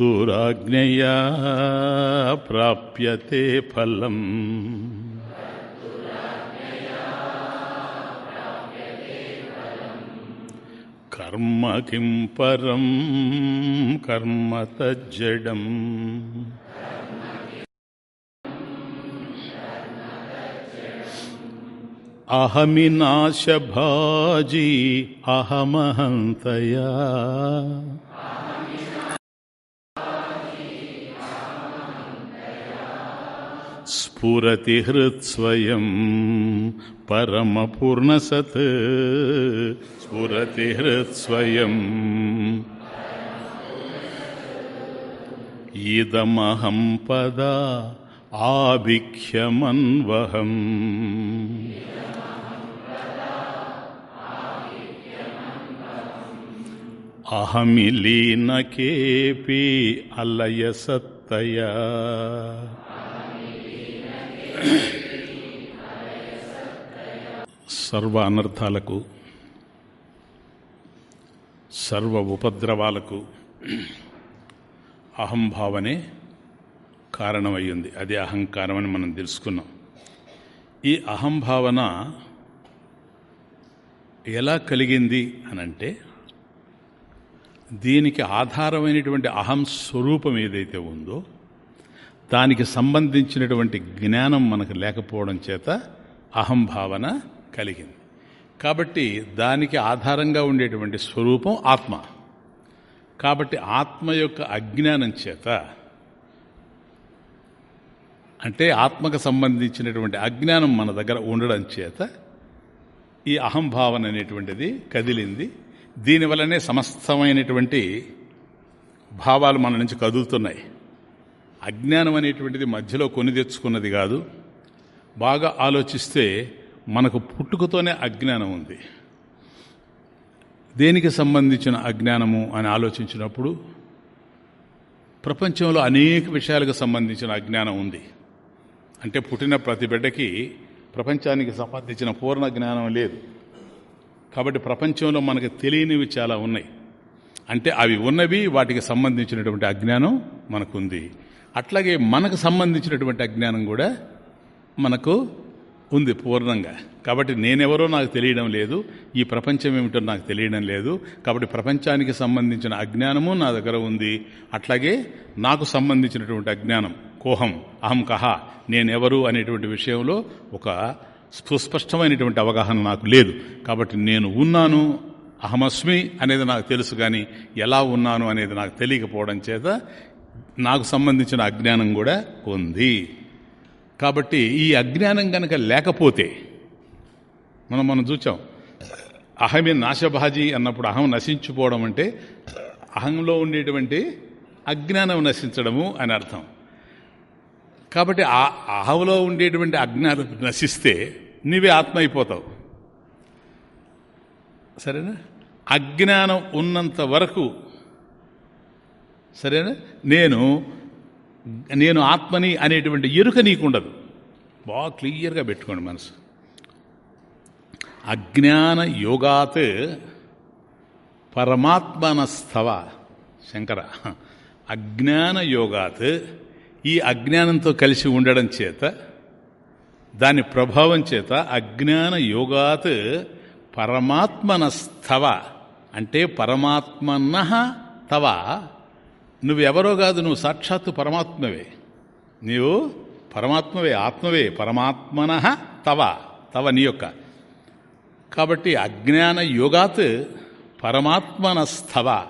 కర్తురాజ్ఞయా ప్రాప్యతే ఫలం కర్మ కిం పరం కర్మ తజ్జడం అహమినాశభాజీ అహమహంతయా स्फुरति हृत्स्वयं परमपूर्णसत् स्फुरति हृत्स्वयम् इदमहं पदा आभिख्यमन्वहम् अहमिलीन केऽपि अलयसत्तया సర్వ అనర్థాలకు సర్వ ఉపద్రవాలకు అహంభావనే కారణమయ్యింది. అదే అహంకారం అని మనం తెలుసుకున్నాం. ఈ అహంభావన ఎలా కలిగింది అనంటే దీనికి ఆధారమైనటువంటి అహం స్వరూపం ఏదైతే ఉందో దానికి సంబంధించినటువంటి జ్ఞానం మనకు లేకపోవడం చేత అహంభావన కలిగింది. కాబట్టి దానికి ఆధారంగా ఉండేటువంటి స్వరూపం ఆత్మ. కాబట్టి ఆత్మ యొక్క అజ్ఞానం చేత అంటే ఆత్మకు సంబంధించినటువంటి అజ్ఞానం మన దగ్గర ఉండడం చేత ఈ అహంభావన అనేటువంటిది కదిలింది. దీనివల్లనే సమస్తమైనటువంటి భావాలు మన నుంచి కదులుతున్నాయి. అజ్ఞానం అనేటువంటిది మధ్యలో కొని తెచ్చుకున్నది కాదు. బాగా ఆలోచిస్తే మనకు పుట్టుకతోనే అజ్ఞానం ఉంది. దేనికి సంబంధించిన అజ్ఞానము అని ఆలోచించినప్పుడు ప్రపంచంలో అనేక విషయాలకు సంబంధించిన అజ్ఞానం ఉంది. అంటే పుట్టిన ప్రతి బిడ్డకి ప్రపంచానికి సంబంధించిన పూర్ణ జ్ఞానం లేదు. కాబట్టి ప్రపంచంలో మనకు తెలియనివి చాలా ఉన్నాయి. అంటే అవి ఉన్నవి వాటికి సంబంధించినటువంటి అజ్ఞానం మనకుంది. అట్లాగే మనకు సంబంధించినటువంటి అజ్ఞానం కూడా మనకు ఉంది పూర్ణంగా. కాబట్టి నేనెవరో నాకు తెలియడం లేదు ఈ ప్రపంచం ఏమిటో నాకు తెలియడం లేదు కాబట్టి ప్రపంచానికి సంబంధించిన అజ్ఞానము నా దగ్గర ఉంది. అట్లాగే నాకు సంబంధించినటువంటి అజ్ఞానం కోహం అహం కహ నేనెవరు అనేటువంటి విషయంలో ఒక సుస్పష్టమైనటువంటి అవగాహన నాకు లేదు. కాబట్టి నేను ఉన్నాను అహమస్మి అనేది నాకు తెలుసు కానీ ఎలా ఉన్నాను అనేది నాకు తెలియకపోవడం చేత నాకు సంబంధించిన అజ్ఞానం కూడా ఉంది. కాబట్టి ఈ అజ్ఞానం కనుక లేకపోతే మనం మనం చూచాం అహమే నాశభాజీ అన్నప్పుడు అహం నశించిపోవడం అంటే అహంలో ఉండేటువంటి అజ్ఞానం నశించడము అని అర్థం. కాబట్టి ఆ అహంలో ఉండేటువంటి అజ్ఞానం నశిస్తే నీవే ఆత్మ అయిపోతావు. సరేనా? అజ్ఞానం ఉన్నంత వరకు సరేనా? నేను నేను ఆత్మని అనేటువంటి ఎరుక నీకుండదు. బాగా క్లియర్గా పెట్టుకోండి మనసు. అజ్ఞాన యోగాత్ పరమాత్మనస్థవ శంకర. అజ్ఞాన యోగాత్ ఈ అజ్ఞానంతో కలిసి ఉండడం చేత దాని ప్రభావం చేత అజ్ఞాన యోగాత్ పరమాత్మనస్థవ. అంటే పరమాత్మన తవ. నువ్వెవరో కాదు నువ్వు సాక్షాత్తు పరమాత్మవే. నీవు పరమాత్మవే ఆత్మవే పరమాత్మన తవ తవ నీ యొక్క. కాబట్టి అజ్ఞాన యోగాత్ పరమాత్మనస్థవ.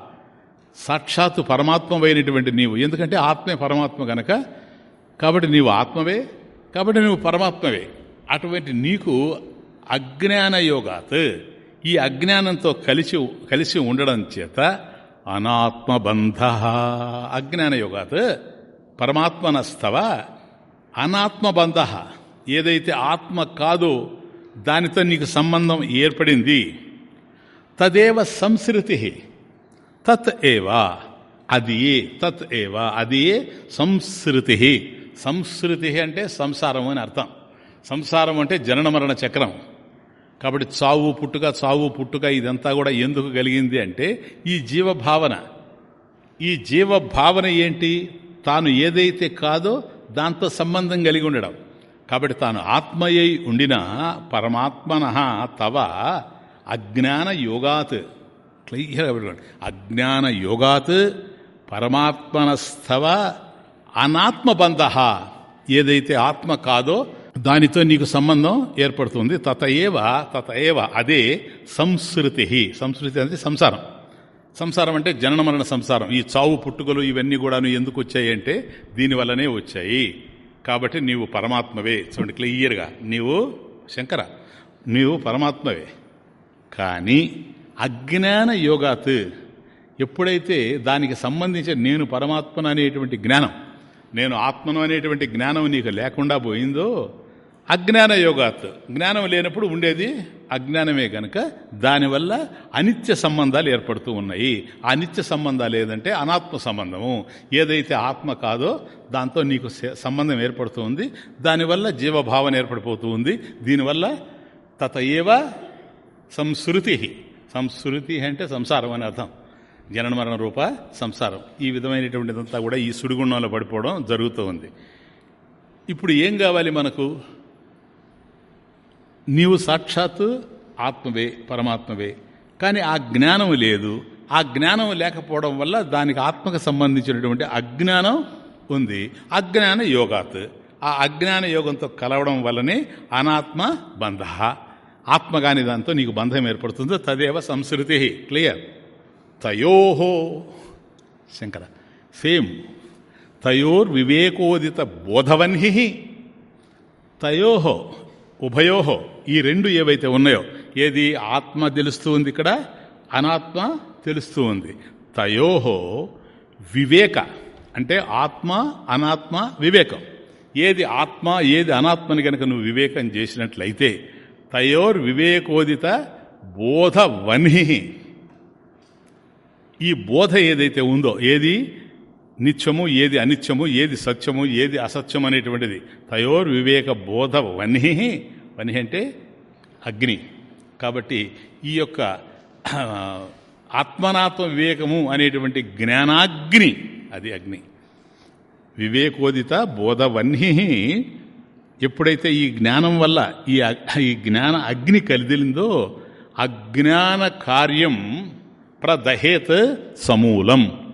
సాక్షాత్తు పరమాత్మవైనటువంటి నీవు. ఎందుకంటే ఆత్మే పరమాత్మ గనక. కాబట్టి నీవు ఆత్మవే కాబట్టి నువ్వు పరమాత్మవే. అటువంటి నీకు అజ్ఞాన యోగాత్. ఈ అజ్ఞానంతో కలిసి కలిసి ఉండడం చేత అనాత్మబంధ. అజ్ఞాన యోగాత్ పరమాత్మనస్తవ. అనాత్మబంధ. ఏదైతే ఆత్మ కాదో దానితో నీకు సంబంధం ఏర్పడింది. తదేవ సంస్కృతి. తత్ ఏవా. అది తత్ ఏవా. అది ఏ? సంస్కృతి. సంస్కృతి అంటే సంసారం అని అర్థం. సంసారం అంటే జనన మరణ చక్రం. కాబట్టి చావు పుట్టుక చావు పుట్టుక ఇదంతా కూడా ఎందుకు కలిగింది అంటే ఈ జీవభావన. ఈ జీవభావన ఏంటి? తాను ఏదైతే కాదో దాంతో సంబంధం కలిగి ఉండడం. కాబట్టి తాను ఆత్మయ్యై ఉండిన పరమాత్మన తవ అజ్ఞాన యోగాత్. క్లియర్గా అజ్ఞాన యోగాత్ పరమాత్మనస్థవ అనాత్మబంధ. ఏదైతే ఆత్మ కాదో దానితో నీకు సంబంధం ఏర్పడుతుంది. తతయేవ తతయేవ అదే సంస్కృతి. సంస్కృతి అనేది సంసారం. సంసారం అంటే జనన మరణ సంసారం. ఈ చావు పుట్టుకలు ఇవన్నీ కూడాను ఎందుకు వచ్చాయి అంటే దీనివల్లనే వచ్చాయి. కాబట్టి నీవు పరమాత్మవే. చూడండి క్లియర్గా. నీవు శంకర. నీవు పరమాత్మవే. కానీ అజ్ఞాన యోగాత్ ఎప్పుడైతే దానికి సంబంధించిన నేను పరమాత్మను అనేటువంటి జ్ఞానం నేను ఆత్మను అనేటువంటి జ్ఞానం నీకు లేకుండా పోయిందో అజ్ఞాన యోగాత్. జ్ఞానం లేనప్పుడు ఉండేది అజ్ఞానమే కనుక దానివల్ల అనిత్య సంబంధాలు ఏర్పడుతూ ఉన్నాయి. ఆ అనిత్య సంబంధాలు ఏదంటే అనాత్మ సంబంధము. ఏదైతే ఆత్మ కాదో దాంతో నీకు సంబంధం ఏర్పడుతూ ఉంది. దానివల్ల జీవభావన ఏర్పడిపోతూ ఉంది. దీనివల్ల తత ఏవ సంస్కృతి సంస్కృతి అంటే సంసారం అని అర్థం. జనన మరణ రూప సంసారం. ఈ విధమైనటువంటిదంతా కూడా ఈ సుడిగుండంలో పడిపోవడం జరుగుతూ ఉంది. ఇప్పుడు ఏం కావాలి మనకు? నీవు సాక్షాత్ ఆత్మవే పరమాత్మవే. కానీ ఆ జ్ఞానం లేదు. ఆ జ్ఞానం లేకపోవడం వల్ల దానికి ఆత్మకు సంబంధించినటువంటి అజ్ఞానం ఉంది. అజ్ఞాన యోగాత్. ఆ అజ్ఞాన యోగంతో కలవడం వల్లనే అనాత్మ బంధ. ఆత్మ కాని దాంతో నీకు బంధం ఏర్పడుతుందో. తదేవ సంస్కృతి. క్లియర్ తయోహో శంకర. సేమ్ తయోర్ వివేకోదిత బోధవన్హి. తయోహో ఉభయోహో ఈ రెండు ఏవైతే ఉన్నాయో ఏది ఆత్మ తెలుస్తూ ఉంది ఇక్కడ అనాత్మ తెలుస్తూ ఉంది. తయోహో వివేక అంటే ఆత్మ అనాత్మ వివేకం. ఏది ఆత్మ ఏది అనాత్మని కనుక నువ్వు వివేకం చేసినట్లయితే తయోర్ వివేకోదిత బోధ వన్హి ఈ బోధ ఏదైతే ఉందో ఏది? నిత్యము ఏది అనిత్యము ఏది సత్యము ఏది అసత్యం అనేటువంటిది. తయోర్ వివేక బోధ వన్హి వన్హి అంటే అగ్ని. కాబట్టి ఈ యొక్క ఆత్మనాత్మ వివేకము అనేటువంటి జ్ఞానాగ్ని అది అగ్ని. వివేకోదిత బోధవన్హి ఎప్పుడైతే ఈ జ్ఞానం వల్ల ఈ ఈ జ్ఞాన అగ్ని కలిదిలిందో అజ్ఞాన కార్యం ప్రదహేత్ సమూలం.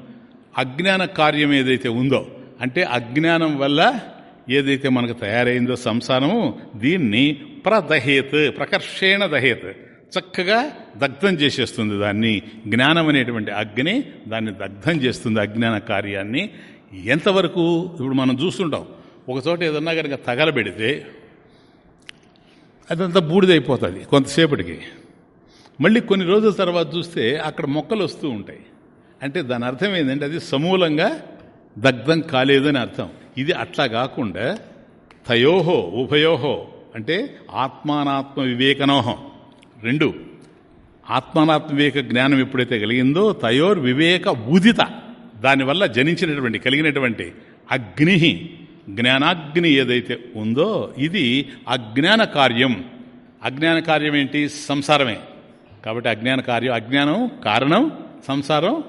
అజ్ఞాన కార్యం ఏదైతే ఉందో అంటే అజ్ఞానం వల్ల ఏదైతే మనకు తయారైందో సంసారము దీన్ని ప్రదహేత్ ప్రకర్షేణ దహేత్. చక్కగా దగ్ధం చేసేస్తుంది దాన్ని. జ్ఞానం అనేటువంటి అగ్ని దాన్ని దగ్ధం చేస్తుంది అజ్ఞాన కార్యాన్ని. ఎంతవరకు ఇప్పుడు మనం చూస్తుంటాం ఒకచోట ఏదన్నా కనుక తగలబెడితే అదంతా బూడిదైపోతుంది కొంతసేపటికి. మళ్ళీ కొన్ని రోజుల తర్వాత చూస్తే అక్కడ మొక్కలు వస్తూ ఉంటాయి. అంటే దాని అర్థం ఏంటంటే అది సమూలంగా దగ్ధం కాలేదని అర్థం. ఇది అట్లా కాకుండా తయోహో ఉభయోహో అంటే ఆత్మానాత్మ వివేకనోహం రెండు. ఆత్మానాత్మ వివేక జ్ఞానం ఎప్పుడైతే కలిగిందో తయోర్ వివేక ఉదిత దానివల్ల జనించినటువంటి కలిగినటువంటి అగ్ని జ్ఞానాగ్ని ఏదైతే ఉందో ఇది అజ్ఞాన కార్యం. అజ్ఞాన కార్యం ఏంటి? సంసారమే. కాబట్టి అజ్ఞాన కార్యం అజ్ఞానం కారణం సంసారం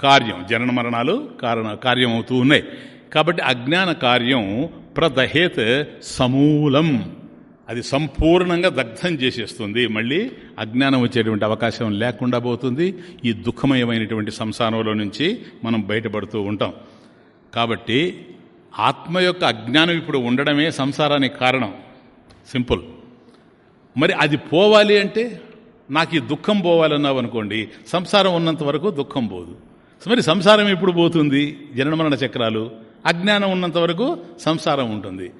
కార్యం జనన మరణాలు కారణ కార్యం అవుతూ ఉన్నాయి. కాబట్టి అజ్ఞాన కార్యం ప్రదహేత్ సమూలం. అది సంపూర్ణంగా దగ్ధం చేసేస్తుంది. మళ్ళీ అజ్ఞానం వచ్చేటువంటి అవకాశం లేకుండా పోతుంది. ఈ దుఃఖమయమైనటువంటి సంసారంలో నుంచి మనం బయటపడుతూ ఉంటాం. కాబట్టి ఆత్మ యొక్క అజ్ఞానం ఇప్పుడు ఉండడమే సంసారానికి కారణం. సింపుల్. మరి అది పోవాలి అంటే నాకు ఈ దుఃఖం పోవాలన్నావు అనుకోండి సంసారం ఉన్నంత వరకు దుఃఖం పోదు. మరి సంసారం ఎప్పుడు పోతుంది? జననమరణ చక్రాలు. అజ్ఞానం ఉన్నంత వరకు సంసారం ఉంటుంది.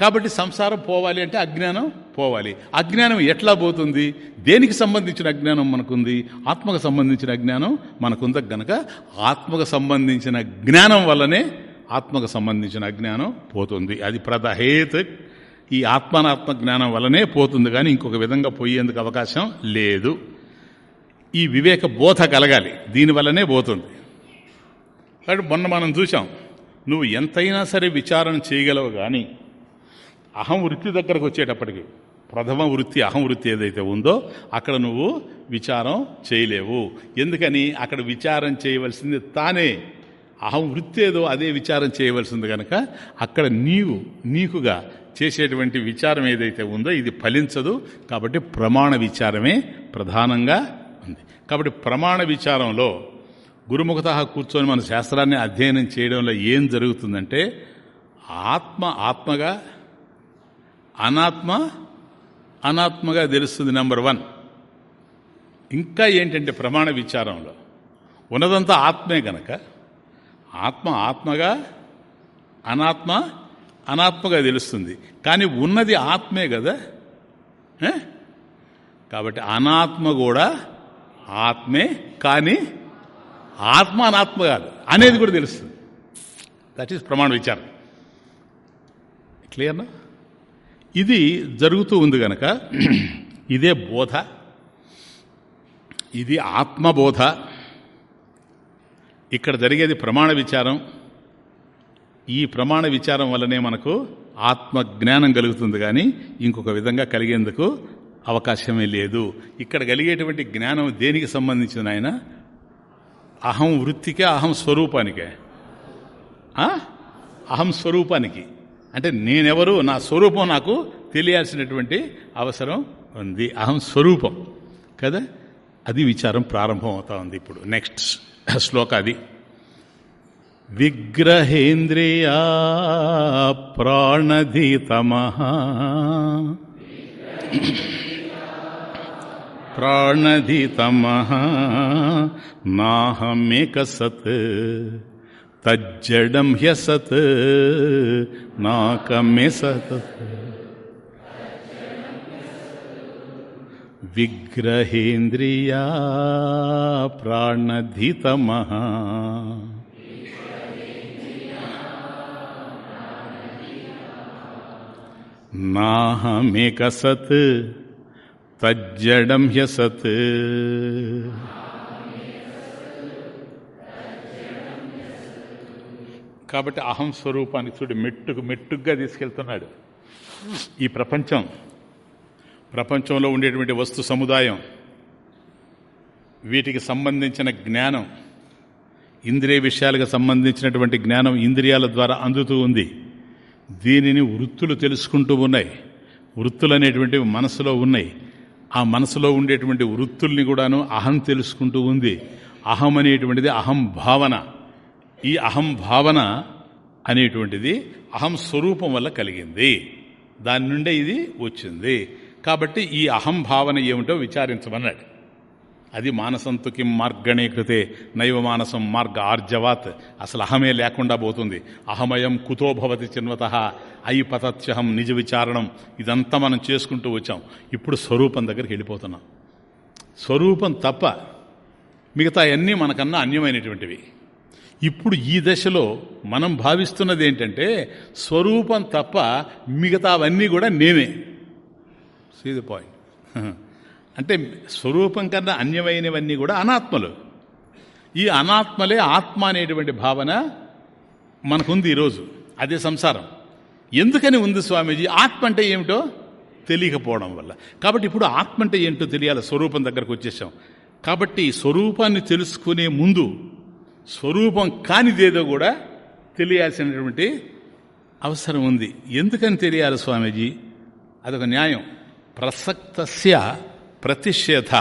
కాబట్టి సంసారం పోవాలి అంటే అజ్ఞానం పోవాలి. అజ్ఞానం ఎట్లా పోతుంది? దేనికి సంబంధించిన అజ్ఞానం మనకుంది? ఆత్మకు సంబంధించిన అజ్ఞానం మనకుంద. గనక ఆత్మకు సంబంధించిన జ్ఞానం వల్లనే ఆత్మకు సంబంధించిన అజ్ఞానం పోతుంది. అది ప్రదహేత్ ఈ ఆత్మానాత్మ జ్ఞానం వల్లనే పోతుంది. కానీ ఇంకొక విధంగా పోయేందుకు అవకాశం లేదు. ఈ వివేక బోధ కలగాలి. దీనివల్లనే పోతుంది. కాబట్టి మొన్న మనం చూసాం నువ్వు ఎంతైనా సరే విచారణ చేయగలవు కానీ అహం వృత్తి దగ్గరకు వచ్చేటప్పటికి ప్రథమ వృత్తి అహం వృత్తి ఏదైతే ఉందో అక్కడ నువ్వు విచారం చేయలేవు. ఎందుకని? అక్కడ విచారం చేయవలసింది తానే. అహం వృత్తి ఏదో అదే విచారం చేయవలసింది కనుక అక్కడ నీవు నీకుగా చేసేటువంటి విచారం ఏదైతే ఉందో ఇది ఫలించదు. కాబట్టి ప్రమాణ విచారమే ప్రధానంగా ఉంది. కాబట్టి ప్రమాణ విచారంలో గురుముఖత కూర్చొని మన శాస్త్రాన్ని అధ్యయనం చేయడంలో ఏం జరుగుతుందంటే ఆత్మ ఆత్మగా అనాత్మ అనాత్మగా తెలుస్తుంది నెంబర్ వన్. ఇంకా ఏంటంటే ప్రమాణ విచారంలో? ఉన్నదంతా ఆత్మే గనక ఆత్మ ఆత్మగా అనాత్మ అనాత్మగా తెలుస్తుంది. కానీ ఉన్నది ఆత్మే కదా? కాబట్టి అనాత్మ కూడా ఆత్మే కానీ ఆత్మ అనాత్మ కాదు. అనేది కూడా తెలుస్తుంది. దట్ ఈస్ ప్రమాణ విచారం. క్లియర్నా ఇది జరుగుతూ ఉంది గనక ఇదే బోధ ఇది ఆత్మబోధ. ఇక్కడ జరిగేది ప్రమాణ విచారం. ఈ ప్రమాణ విచారం వల్లనే మనకు ఆత్మ జ్ఞానం కలుగుతుంది కానీ ఇంకొక విధంగా కలిగేందుకు అవకాశమే లేదు. ఇక్కడ కలిగేటువంటి జ్ఞానం దేనికి సంబంధించిన ఆయన? అహం వృత్తికే అహం స్వరూపానికే. అహం స్వరూపానికి. అంటే నేనెవరు నా స్వరూపం నాకు తెలియాల్సినటువంటి అవసరం ఉంది. అహం స్వరూపం. కదా? అది విచారం ప్రారంభం అవుతా ఉంది ఇప్పుడు. నెక్స్ట్ శ్లోక అది. విగ్రహేంద్రియా ప్రాణధీతమ. प्राणधितमः। नाहमेकसत्। तज्जडं ह्यसत्। नाकम्यसत् विग्रहेन्द्रिया प्राणधितमः। नाहमेकसत्। తజ్జడం హ్యసత్. కాబట్టి అహం స్వరూపానికి చూడు మెట్టుకు మెట్టుగా తీసుకెళ్తున్నాడు. ఈ ప్రపంచం ప్రపంచంలో ఉండేటువంటి వస్తు సముదాయం వీటికి సంబంధించిన జ్ఞానం ఇంద్రియ విషయాలకు సంబంధించినటువంటి జ్ఞానం ఇంద్రియాల ద్వారా అందుతూ ఉంది. దీనిని వృత్తులు తెలుసుకుంటూ ఉన్నాయి. వృత్తులు అనేటువంటివి మనసులో ఉన్నాయి. ఆ మనసులో ఉండేటువంటి వృత్తుల్ని కూడాను అహం తెలుసుకుంటూ ఉంది. అహం అనేటువంటిది అహం భావన. ఈ అహం భావన అనేటువంటిది అహం స్వరూపం వల్ల కలిగింది. దాని నుండే ఇది వచ్చింది. కాబట్టి ఈ అహం భావన ఏమిటో విచారించమన్నాడు. అది మానసంతుకి మార్గణే కృతే నైవ మానసం మార్గ ఆర్జవాత్. అసలు అహమే లేకుండా పోతుంది. అహమయం కుతో భవతి చిన్వత. అయి పతత్యహం నిజ విచారణం. ఇదంతా మనం చేసుకుంటూ వచ్చాం. ఇప్పుడు స్వరూపం దగ్గరికి వెళ్ళిపోతున్నాం. స్వరూపం తప్ప మిగతా అన్నీ మనకన్నా అన్యమైనటువంటివి. ఇప్పుడు ఈ దశలో మనం భావిస్తున్నది ఏంటంటే స్వరూపం తప్ప మిగతావన్నీ కూడా నేనే సీ ది పాయింట్ అంటే స్వరూపం కన్నా అన్యమైనవన్నీ కూడా అనాత్మలు. ఈ అనాత్మలే ఆత్మ అనేటువంటి భావన మనకుంది ఈరోజు. అదే సంసారం. ఎందుకని ఉంది స్వామీజీ? ఆత్మ అంటే ఏమిటో తెలియకపోవడం వల్ల. కాబట్టి ఇప్పుడు ఆత్మ అంటే ఏంటో తెలియాలి. స్వరూపం దగ్గరకు వచ్చేసాం. కాబట్టి స్వరూపాన్ని తెలుసుకునే ముందు స్వరూపం కానిదేదో కూడా తెలియాల్సినటువంటి అవసరం ఉంది. ఎందుకని తెలియాలి స్వామీజీ? అదొక న్యాయం. ప్రసక్తస్య ప్రతిషేధ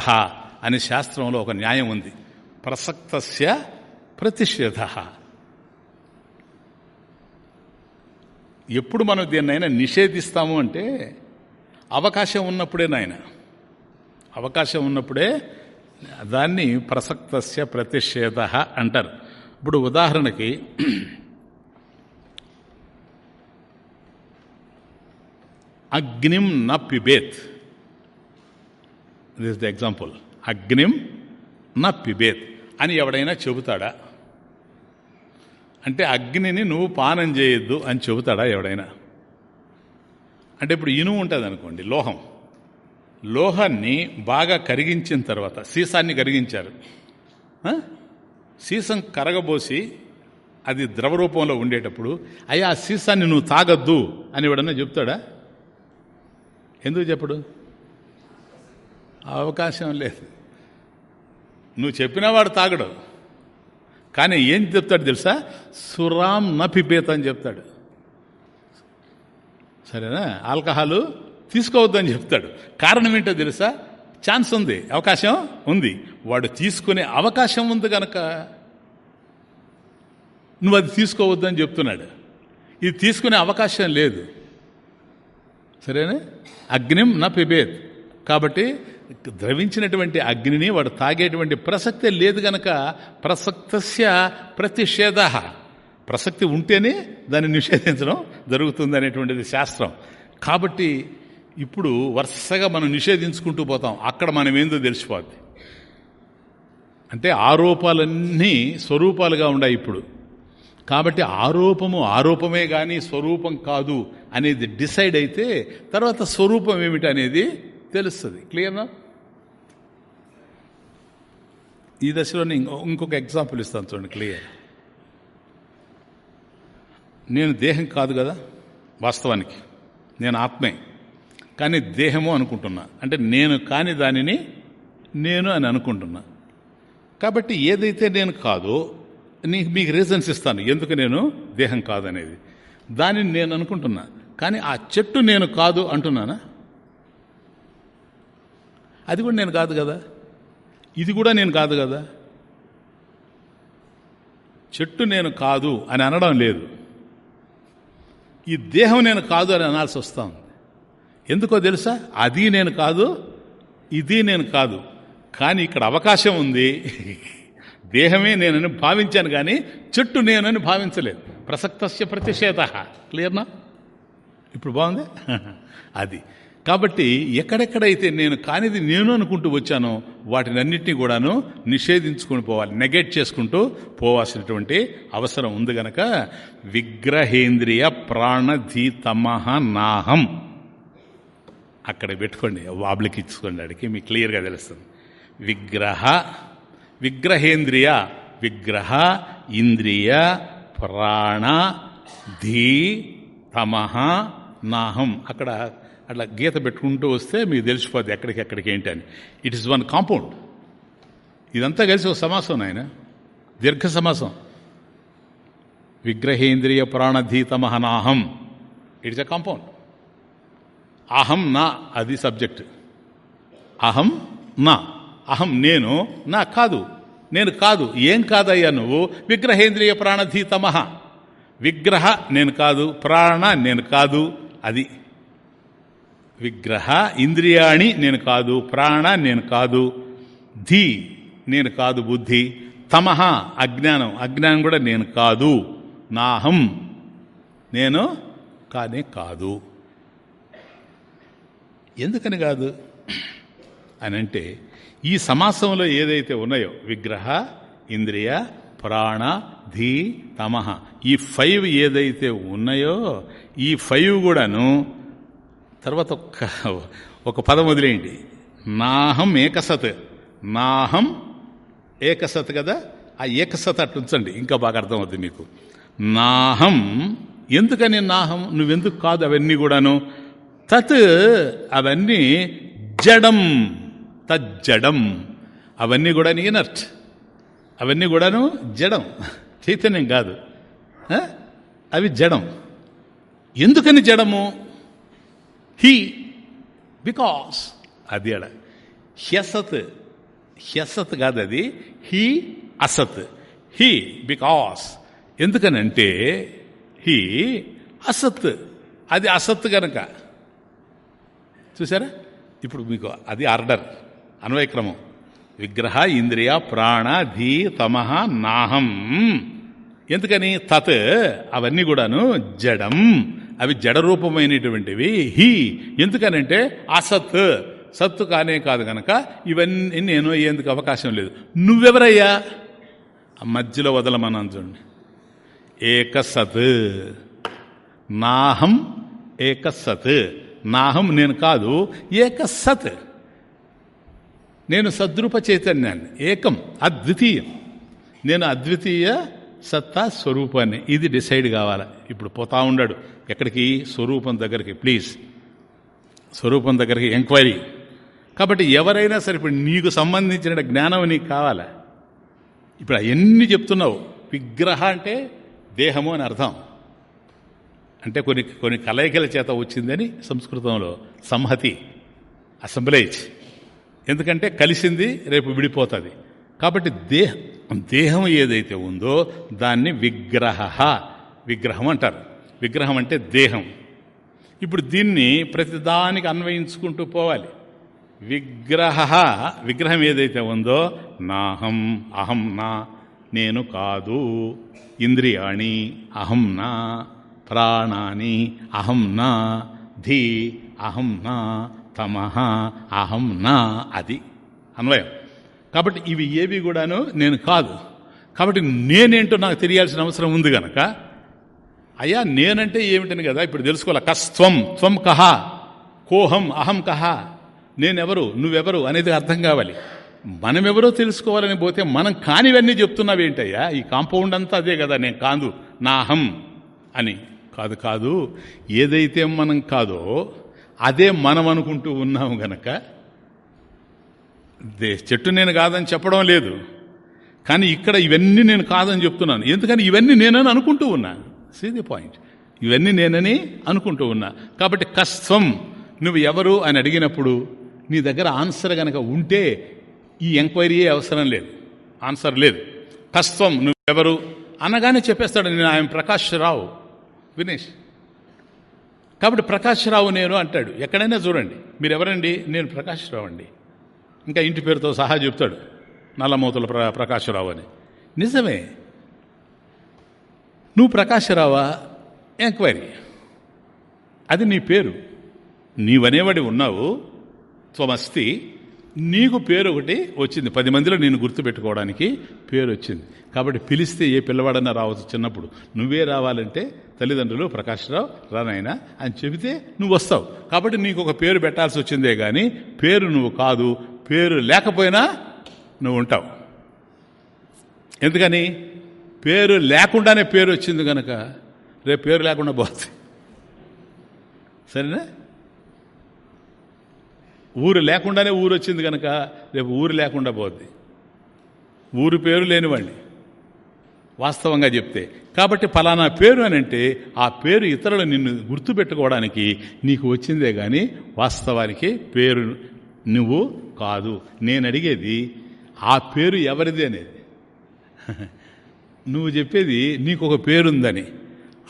అనే శాస్త్రంలో ఒక న్యాయం ఉంది. ప్రసక్తస్య ప్రతిషేధ ఎప్పుడు మనం దీన్నైనా నిషేధిస్తాము అంటే అవకాశం ఉన్నప్పుడే నాయన. అవకాశం ఉన్నప్పుడే దాన్ని ప్రసక్తస్య ప్రతిషేధ అంటారు. ఇప్పుడు ఉదాహరణకి అగ్నిం న పిబేత్. దిస్ ద ఎగ్జాంపుల్ అగ్నిం నా పిబేత్ అని ఎవడైనా చెబుతాడా అంటే అగ్నిని నువ్వు పానం చేయొద్దు అని చెబుతాడా ఎవడైనా అంటే ఇప్పుడు ఇనుము ఉంటుంది అనుకోండి లోహం లోహాన్ని బాగా కరిగించిన తర్వాత సీసాన్ని కరిగించారు సీసం కరగబోసి అది ద్రవ రూపంలో ఉండేటప్పుడు అయ్యా ఆ సీసాన్ని నువ్వు తాగద్దు అని ఎవడన్నా చెప్తాడా ఎందుకు చెప్పడు అవకాశం లేదు. నువ్వు చెప్పినా వాడు తాగడు. కానీ ఏం చెప్తాడు తెలుసా? సురాం నపిపేత అని చెప్తాడు. సరేనా? ఆల్కహాలు తీసుకోవద్దని చెప్తాడు. కారణం ఏంటో తెలుసా? ఛాన్స్ ఉంది. అవకాశం ఉంది. వాడు తీసుకునే అవకాశం ఉంది కనుక నువ్వు అది తీసుకోవద్దని చెప్తున్నాడు. ఇది తీసుకునే అవకాశం లేదు. సరేనా? అగ్నిం నా పిబేత్ కాబట్టి ద్రవించినటువంటి అగ్నిని వాడు తాగేటువంటి ప్రసక్తే లేదు గనక ప్రసక్తస్య ప్రతిషేధ. ప్రసక్తి ఉంటేనే దాన్ని నిషేధించడం జరుగుతుంది అనేటువంటిది శాస్త్రం. కాబట్టి ఇప్పుడు వరుసగా మనం నిషేధించుకుంటూ పోతాం. అక్కడ మనం ఏందో తెలిసిపోద్ది. అంటే ఆరోపాలన్నీ స్వరూపాలుగా ఉన్నాయి ఇప్పుడు. కాబట్టి ఆరోపము ఆరోపమే కానీ స్వరూపం కాదు అనేది డిసైడ్ అయితే తర్వాత స్వరూపం ఏమిటి అనేది తెలుస్తుంది. క్లియర్నా? ఈ దశలోనే ఇంకొక ఎగ్జాంపుల్ ఇస్తాను చూడండి క్లియర్ నేను దేహం కాదు కదా వాస్తవానికి. నేను ఆత్మే. కానీ దేహము అనుకుంటున్నా. అంటే నేను కాని దానిని నేను అని అనుకుంటున్నా. కాబట్టి ఏదైతే నేను కాదో నీకు మీకు రీజన్స్ ఇస్తాను ఎందుకు నేను దేహం కాదనేది. దానిని నేను అనుకుంటున్నా. కానీ ఆ చెట్టు నేను కాదు అంటున్నానా? అది కూడా నేను కాదు కదా. ఇది కూడా నేను కాదు కదా? చెట్టు నేను కాదు అని అనడం లేదు. ఈ దేహం నేను కాదు అని అనాల్సి వస్తాం ఎందుకో తెలుసా? అది నేను కాదు ఇది నేను కాదు. కానీ ఇక్కడ అవకాశం ఉంది. దేహమే నేనని భావించాను కానీ చెట్టు నేనని భావించలేదు. ప్రసక్తస్య ప్రతిషేధ. క్లియర్నా ఇప్పుడు బాగుంది? అది. కాబట్టి ఎక్కడెక్కడైతే నేను కానిది నేను అనుకుంటూ వచ్చానో వాటిని అన్నింటినీ కూడాను నిషేధించుకొని పోవాలి నెగెట్ చేసుకుంటూ పోవాల్సినటువంటి అవసరం ఉంది గనక విగ్రహేంద్రియ ప్రాణధీతమహ నాహం. అక్కడ పెట్టుకోండి వాబ్లికి ఇచ్చుకోండి అడిగి మీకు క్లియర్గా తెలుస్తుంది. విగ్రహ విగ్రహేంద్రియ విగ్రహ ఇంద్రియ ప్రాణ ధీ తమహ నాహం. అక్కడ అట్లా గీత పెట్టుకుంటూ వస్తే మీకు తెలిసిపోద్ది ఎక్కడికి ఎక్కడికి ఏంటి అని. ఇట్ ఇస్ వన్ కాంపౌండ్ ఇదంతా కలిసి ఒక సమాసం నాయన. దీర్ఘ సమాసం. విగ్రహేంద్రియ ప్రాణధీతమహనాహం ఇట్స్ ఎ కాంపౌండ్ అహం నా అది సబ్జెక్ట్ అహం నా. అహం నేను నా కాదు. నేను కాదు. ఏం కాదయ్యా నువ్వు? విగ్రహేంద్రియ ప్రాణధీతమహ విగ్రహ నేను కాదు ప్రాణ నేను కాదు అది విగ్రహ ఇంద్రియాణి నేను కాదు ప్రాణ నేను కాదు ధీ నేను కాదు బుద్ధి తమహ అజ్ఞానం అజ్ఞానం కూడా నేను కాదు నాహం నేను కానే కాదు. ఎందుకని కాదు? అని అంటే ఈ సమాసంలో ఏదైతే ఉన్నాయో విగ్రహ ఇంద్రియ ప్రాణ ధీ తమహ ఈ ఫైవ్ ఏదైతే ఉన్నాయో ఈ ఫైవ్ కూడాను తర్వాత ఒక్క ఒక పదం వదిలేయండి. నాహం ఏకసత్. నాహం ఏకసత్ కదా? ఆ ఏకసత్ అట్టు ఉంచండి. ఇంకా బాగా అర్థమవుతుంది మీకు. నాహం ఎందుకని నాహం? నువ్వెందుకు కాదు అవన్నీ కూడాను? తత్ అవన్నీ జడం. తజ్జడం అవన్నీ కూడా ఇనర్ట్ అవన్నీ కూడాను జడం. చైతన్యం కాదు. అవి జడం. ఎందుకని జడము? హీ బికాస్ అది అడ హ్యసత్ హ్యసత్ కాదు అది హీ అసత్. He because. ఎందుకనంటే హీ అసత్. అది అసత్ కనుక చూసారా? ఇప్పుడు మీకు అది ఆర్డర్ అన్వయక్రమం. విగ్రహ ఇంద్రియ ప్రాణ ధీ తమహ నాహం. ఎందుకని? తత్ అవన్నీ కూడాను జడం. అవి జడరూపమైనటువంటివి. హి. ఎందుకనంటే అసత్. సత్తు కానే కాదు గనక ఇవన్నీ నేను అయ్యేందుకు అవకాశం లేదు. నువ్వెవరయ్యా? ఆ మధ్యలో వదలమన్నాను చూడండి. ఏకసత్. నాహం ఏకసత్. నాహం నేను కాదు ఏకసత్. నేను సద్రూప చైతన్యాన్ని ఏకం అద్వితీయం. నేను అద్వితీయ సత్తా స్వరూపాన్ని. ఇది డిసైడ్ కావాలి. ఇప్పుడు పోతా ఉండాడు ఎక్కడికి? స్వరూపం దగ్గరికి. ప్లీజ్ స్వరూపం దగ్గరికి ఎంక్వైరీ. కాబట్టి ఎవరైనా సరే ఇప్పుడు నీకు సంబంధించిన జ్ఞానం నీకు కావాలా? ఇప్పుడు అవన్నీ చెప్తున్నావు. విగ్రహ అంటే దేహము అని అర్థం. అంటే కొన్ని కొన్ని కలయికల చేత వచ్చిందని సంస్కృతంలో సంహతి అసెంబ్లేజ్. ఎందుకంటే కలిసింది రేపు విడిపోతుంది. కాబట్టి దేహం దేహం ఏదైతే ఉందో దాన్ని విగ్రహ విగ్రహం అంటారు. విగ్రహం అంటే దేహం. ఇప్పుడు దీన్ని ప్రతిదానికి అన్వయించుకుంటూ పోవాలి. విగ్రహ విగ్రహం ఏదైతే ఉందో నాహం అహం నా నేను కాదు ఇంద్రియాణి అహం నా ప్రాణాని అహం నా ధీ అహం నా తమహ అహం నా అది. అన్వయం. కాబట్టి ఇవి ఏవి కూడాను నేను కాదు. కాబట్టి నేనేంటో నాకు తెలియాల్సిన అవసరం ఉంది గనక అయ్యా నేనంటే ఏమిటని కదా ఇప్పుడు తెలుసుకోవాలి. కస్త్వం త్వం కహ కోహం అహం కహ. నేనెవరు నువ్వెవరు అనేది అర్థం కావాలి. మనమెవరో తెలుసుకోవాలని పోతే మనం కానివన్నీ చెప్తున్నావేంటయ్యా ఈ కాంపౌండ్ అంతా అదే కదా నేను కాదు నా అహం అని. కాదు కాదు ఏదైతే మనం కాదో అదే మనం అనుకుంటూ ఉన్నాము గనక చెట్టు నేను కాదని చెప్పడం లేదు. కానీ ఇక్కడ ఇవన్నీ నేను కాదని చెప్తున్నాను. ఎందుకని? ఇవన్నీ నేనని అనుకుంటూ ఉన్నాను సీ ది పాయింట్ ఇవన్నీ నేనని అనుకుంటూ ఉన్నా. కాబట్టి కస్త్వం నువ్వు ఎవరు అని అడిగినప్పుడు నీ దగ్గర ఆన్సర్ గనక ఉంటే ఈ ఎంక్వైరీయే అవసరం లేదు. ఆన్సర్ లేదు. కష్టం. నువ్వెవరు అనగానే చెప్పేస్తాడు నేను ఆయన ప్రకాష్ రావు. వినేష్. కాబట్టి ప్రకాష్ రావు నేను అంటాడు. ఎక్కడైనా చూడండి. మీరు ఎవరండి నేను ప్రకాష్ రావు అండి. ఇంకా ఇంటి పేరుతో సహా చెప్తాడు. నల్లమూతల ప్ర ప్రకాశరావు అని. నిజమే. నువ్వు ప్రకాశరావా? ఎంక్వైరీ. అది నీ పేరు. నీవనేవాడి ఉన్నావు? త్వమస్తి నీకు పేరు ఒకటి వచ్చింది. పది మందిలో నేను గుర్తుపెట్టుకోవడానికి పేరు వచ్చింది కాబట్టి పిలిస్తే ఏ పిల్లవాడన్నా రావచ్చు చిన్నప్పుడు. నువ్వే రావాలంటే తల్లిదండ్రులు ప్రకాశ్రావు రానైనా అని చెబితే నువ్వు వస్తావు. కాబట్టి నీకు ఒక పేరు పెట్టాల్సి వచ్చిందే కానీ పేరు నువ్వు కాదు. పేరు లేకపోయినా నువ్వు ఉంటావు. ఎందుకని? పేరు లేకుండానే పేరు వచ్చింది కనుక రేపు పేరు లేకుండా పోతుంది. సరేనా? ఊరు లేకుండానే ఊరు వచ్చింది కనుక రేపు ఊరు లేకుండా పోద్ది. ఊరు పేరు లేనివ్వండి వాస్తవంగా చెప్తే. కాబట్టి ఫలానా పేరు అని అంటే ఆ పేరు ఇతరులు నిన్ను గుర్తుపెట్టుకోవడానికి నీకు వచ్చిందే కానీ వాస్తవానికి పేరు నువ్వు కాదు. నేను అడిగేది ఆ పేరు ఎవరిది అనేది. నువ్వు చెప్పేది నీకు ఒక పేరుందని.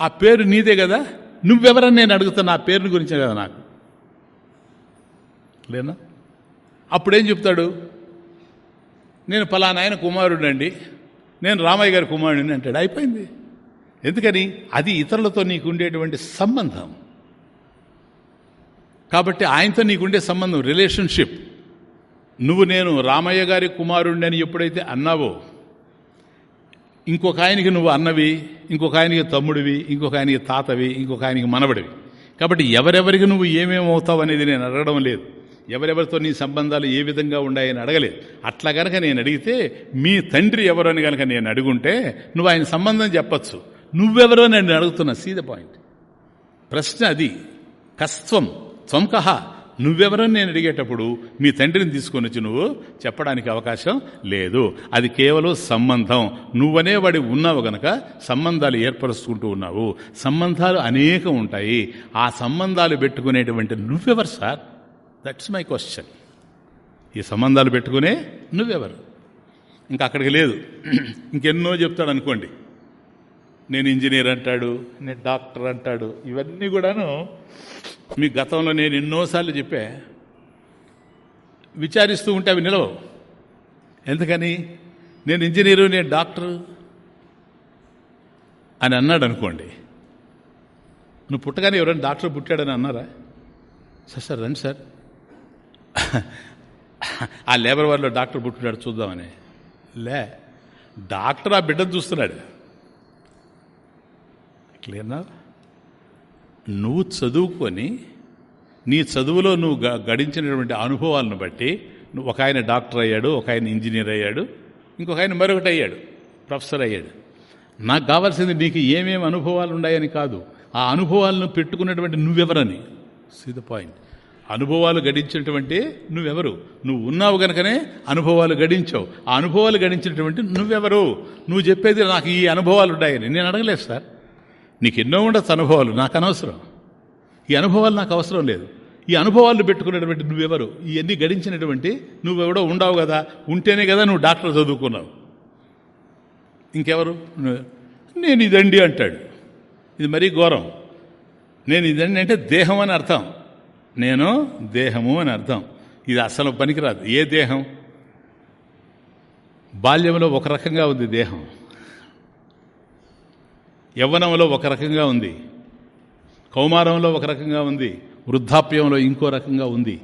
ఆ పేరు నీదే కదా? నువ్వెవరని నేను అడుగుతున్నా ఆ పేరుని గురించే కదా నాకు. లేనా? అప్పుడేం చెప్తాడు? నేను ఫలానా ఆయన కుమారుడండి నేను రామయ్య గారి కుమారుడిని అంటాడు. అయిపోయింది. ఎందుకని? అది ఇతరులతో నీకు ఉండేటువంటి సంబంధం. కాబట్టి ఆయనతో నీకుండే సంబంధం రిలేషన్షిప్. నువ్వు నేను రామయ్య గారి కుమారుడిని అని ఎప్పుడైతే అన్నావో ఇంకొక ఆయనకి నువ్వు అన్నవి ఇంకొక ఆయనకి తమ్ముడివి ఇంకొక ఆయనకి తాతవి ఇంకొక ఆయనకి మనవడివి. కాబట్టి ఎవరెవరికి నువ్వు ఏమేమవుతావు అనేది నేను అడగడం లేదు. ఎవరెవరితో నీ సంబంధాలు ఏ విధంగా ఉన్నాయని అడగలేదు. అట్లా కనుక నేను అడిగితే మీ తండ్రి ఎవరు అని కనుక నేను అడుగుంటే నువ్వు ఆయన సంబంధం చెప్పచ్చు. నువ్వెవరో నేను అడుగుతున్నా సీ ద పాయింట్. ప్రశ్న అది. కస్త్వం త్వంకహ నువ్వెవరని నేను అడిగేటప్పుడు మీ తండ్రిని తీసుకొని వచ్చి నువ్వు చెప్పడానికి అవకాశం లేదు. అది కేవలం సంబంధం. నువ్వనే వాడి ఉన్నావు గనక సంబంధాలు ఏర్పరుచుకుంటూ ఉన్నావు. సంబంధాలు అనేకం ఉంటాయి. ఆ సంబంధాలు పెట్టుకునేటువంటి నువ్వెవరు సార్? దట్స్ మై క్వశ్చన్ ఈ సంబంధాలు పెట్టుకునే నువ్వెవరు? ఇంకా అక్కడికి లేదు. ఇంకెన్నో చెప్తాడు అనుకోండి. నేను ఇంజనీర్ అంటాడు నేను డాక్టర్ అంటాడు. ఇవన్నీ కూడాను మీ గతంలో నేను ఎన్నోసార్లు చెప్పా విచారిస్తూ ఉంటే అవి నిలవవు. ఎందుకని? నేను ఇంజనీరు నేను డాక్టరు అని అన్నాడు అనుకోండి. నువ్వు పుట్టగానే ఎవరైనా డాక్టర్ పుట్టాడని అన్నారా? సార్ సార్ రండి సార్. ఆ లేబర్ వారిలో డాక్టర్ పుట్టున్నాడు చూద్దామని. లే డాక్టర్ ఆ బిడ్డను చూస్తున్నాడు. క్లియర్నా నువ్వు చదువుకొని నీ చదువులో నువ్వు గడించినటువంటి అనుభవాలను బట్టి నువ్వు ఒక ఆయన డాక్టర్ అయ్యాడు ఒక ఆయన ఇంజనీర్ అయ్యాడు ఇంకొక ఆయన మరొకటి అయ్యాడు ప్రొఫెసర్ అయ్యాడు. నాకు కావాల్సింది నీకు ఏమేమి అనుభవాలు ఉన్నాయని కాదు. ఆ అనుభవాలను పెట్టుకున్నటువంటి నువ్వెవరని. సీ ద పాయింట్ అనుభవాలు గడించినటువంటి నువ్వెవరు? నువ్వు ఉన్నావు గనకనే అనుభవాలు గడించావు. ఆ అనుభవాలు గడించినటువంటి నువ్వెవరు? నువ్వు చెప్పేది నాకు ఈ అనుభవాలు ఉన్నాయని. నేను అడగలేదు సార్. నీకు ఎన్నో ఉండొచ్చు అనుభవాలు నాకు అనవసరం ఈ అనుభవాలు నాకు అవసరం లేదు. ఈ అనుభవాలు పెట్టుకునేటువంటి నువ్వెవరు? ఇవన్నీ గడించినటువంటి నువ్వెవడో ఉండవు కదా. ఉంటేనే కదా నువ్వు డాక్టర్ చదువుకున్నావు. ఇంకెవరు? నేను ఇదండి అంటాడు. ఇది మరీ ఘోరం. నేను ఇదండి అంటే దేహం అని అర్థం. నేను దేహము అని అర్థం. ఇది అసలు పనికిరాదు. ఏ దేహం? బాల్యంలో ఒక రకంగా ఉంది దేహం. యవ్వనంలో ఒక రకంగా ఉంది. కౌమారంలో ఒక రకంగా ఉంది. వృద్ధాప్యంలో ఇంకో రకంగా ఉంది.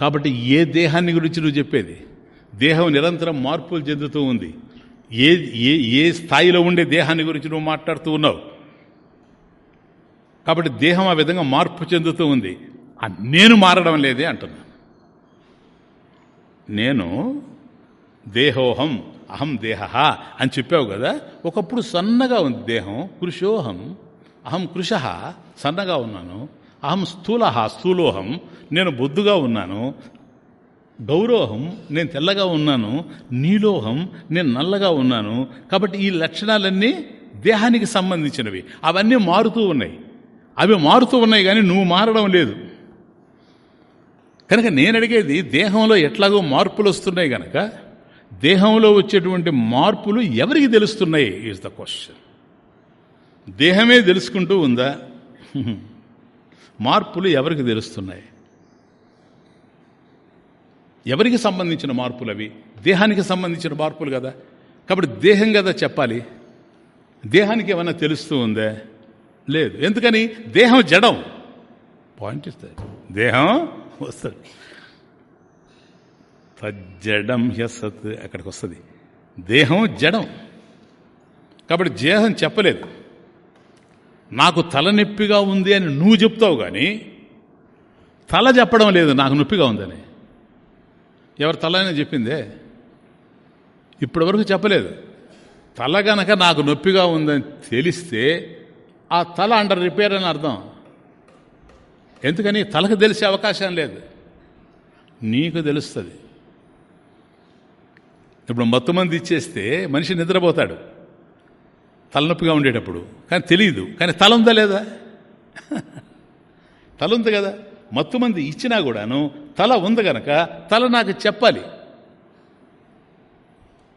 కాబట్టి ఏ దేహాన్ని గురించి నువ్వు చెప్పేది? దేహం నిరంతరం మార్పులు చెందుతూ ఉంది. ఏ ఏ ఏ స్థాయిలో ఉండే దేహాన్ని గురించి నువ్వు మాట్లాడుతూ ఉన్నావు? కాబట్టి దేహం ఆ విధంగా మార్పు చెందుతూ ఉంది. నేను మారడం లేదే అంటున్నా. నేను దేహోహం. అహం దేహ అని చెప్పావు కదా ఒకప్పుడు సన్నగా ఉంది దేహం కృషోహం అహం కృష సన్నగా ఉన్నాను. అహం స్థూల స్థూలోహం. నేను బొద్దుగా ఉన్నాను. గౌరోహం నేను తెల్లగా ఉన్నాను. నీలోహం నేను నల్లగా ఉన్నాను. కాబట్టి ఈ లక్షణాలన్నీ దేహానికి సంబంధించినవి. అవన్నీ మారుతూ ఉన్నాయి. అవి మారుతూ ఉన్నాయి కానీ నువ్వు మారడం లేదు. కనుక నేను అడిగేది దేహంలో ఎట్లాగో మార్పులు వస్తున్నాయి కనుక దేహంలో వచ్చేటువంటి మార్పులు ఎవరికి తెలుస్తున్నాయి ఈజ్ ద క్వశ్చన్ దేహమే తెలుసుకుంటూ ఉందా? మార్పులు ఎవరికి తెలుస్తున్నాయి? ఎవరికి సంబంధించిన మార్పులు అవి? దేహానికి సంబంధించిన మార్పులు కదా. కాబట్టి దేహం కదా చెప్పాలి. దేహానికి ఏమైనా తెలుస్తూ ఉందే? లేదు. ఎందుకని? దేహం జడం. పాయింట్ ఇస్తుంది దేహం వస్తుంది. తజ్జడం హ్యసత్ అక్కడికి వస్తుంది దేహం జడం. కాబట్టి దేహం చెప్పలేదు. నాకు తలనొప్పిగా ఉంది అని నువ్వు చెప్తావు కానీ తల చెప్పడం లేదు నాకు నొప్పిగా ఉందని. ఎవరు తల అని చెప్పిందే? ఇప్పటి వరకు చెప్పలేదు. తల గనక నాకు నొప్పిగా ఉందని తెలిస్తే ఆ తల అండర్ రిపేర్ అని అర్థం. ఎందుకని? తలకు తెలిసే అవకాశం లేదు. నీకు తెలుస్తుంది. ఇప్పుడు మత్తు మంది ఇచ్చేస్తే మనిషి నిద్రపోతాడు. తలనొప్పిగా ఉండేటప్పుడు. కానీ తెలియదు కానీ తల ఉందా లేదా? తల ఉంది కదా. మత్తు మంది ఇచ్చినా కూడాను తల ఉంది గనక తల నాకు చెప్పాలి.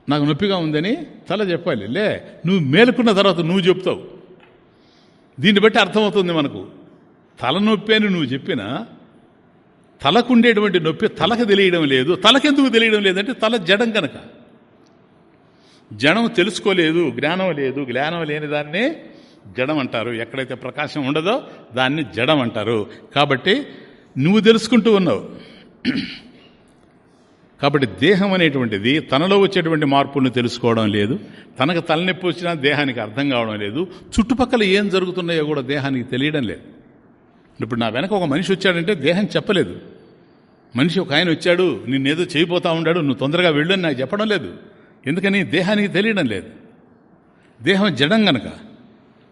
నాకు నొప్పిగా ఉందని తల చెప్పాలి. లే నువ్వు మేలుకున్న తర్వాత నువ్వు చెప్తావు. దీన్ని బట్టి అర్థమవుతుంది మనకు. తలనొప్పి అని నువ్వు చెప్పినా తలకుండేటువంటి నొప్పి తలకు తెలియడం లేదు. తలకెందుకు తెలియడం లేదంటే తల జడం కనుక. జడం తెలుసుకోలేదు జ్ఞానం లేదు జ్ఞానం లేని దాన్ని జడం అంటారు. ఎక్కడైతే ప్రకాశం ఉండదో దాన్ని జడం అంటారు. కాబట్టి నువ్వు తెలుసుకుంటూ ఉన్నావు. కాబట్టి దేహం అనేటువంటిది తనలో వచ్చేటువంటి మార్పులను తెలుసుకోవడం లేదు. తనకు తలనొప్పి వచ్చినా దేహానికి అర్థం కావడం లేదు. చుట్టుపక్కల ఏం జరుగుతున్నాయో కూడా దేహానికి తెలియడం లేదు. ఇప్పుడు నా వెనక ఒక మనిషి వచ్చాడంటే దేహం చెప్పలేదు. మనిషి ఒక ఆయన వచ్చాడు నిన్నేదో చేయిపోతా ఉన్నాడు నువ్వు తొందరగా వెళ్ళు అని నాకు చెప్పడం లేదు. ఎందుకని? దేహానికి తెలియడం లేదు. దేహం జడం గనక.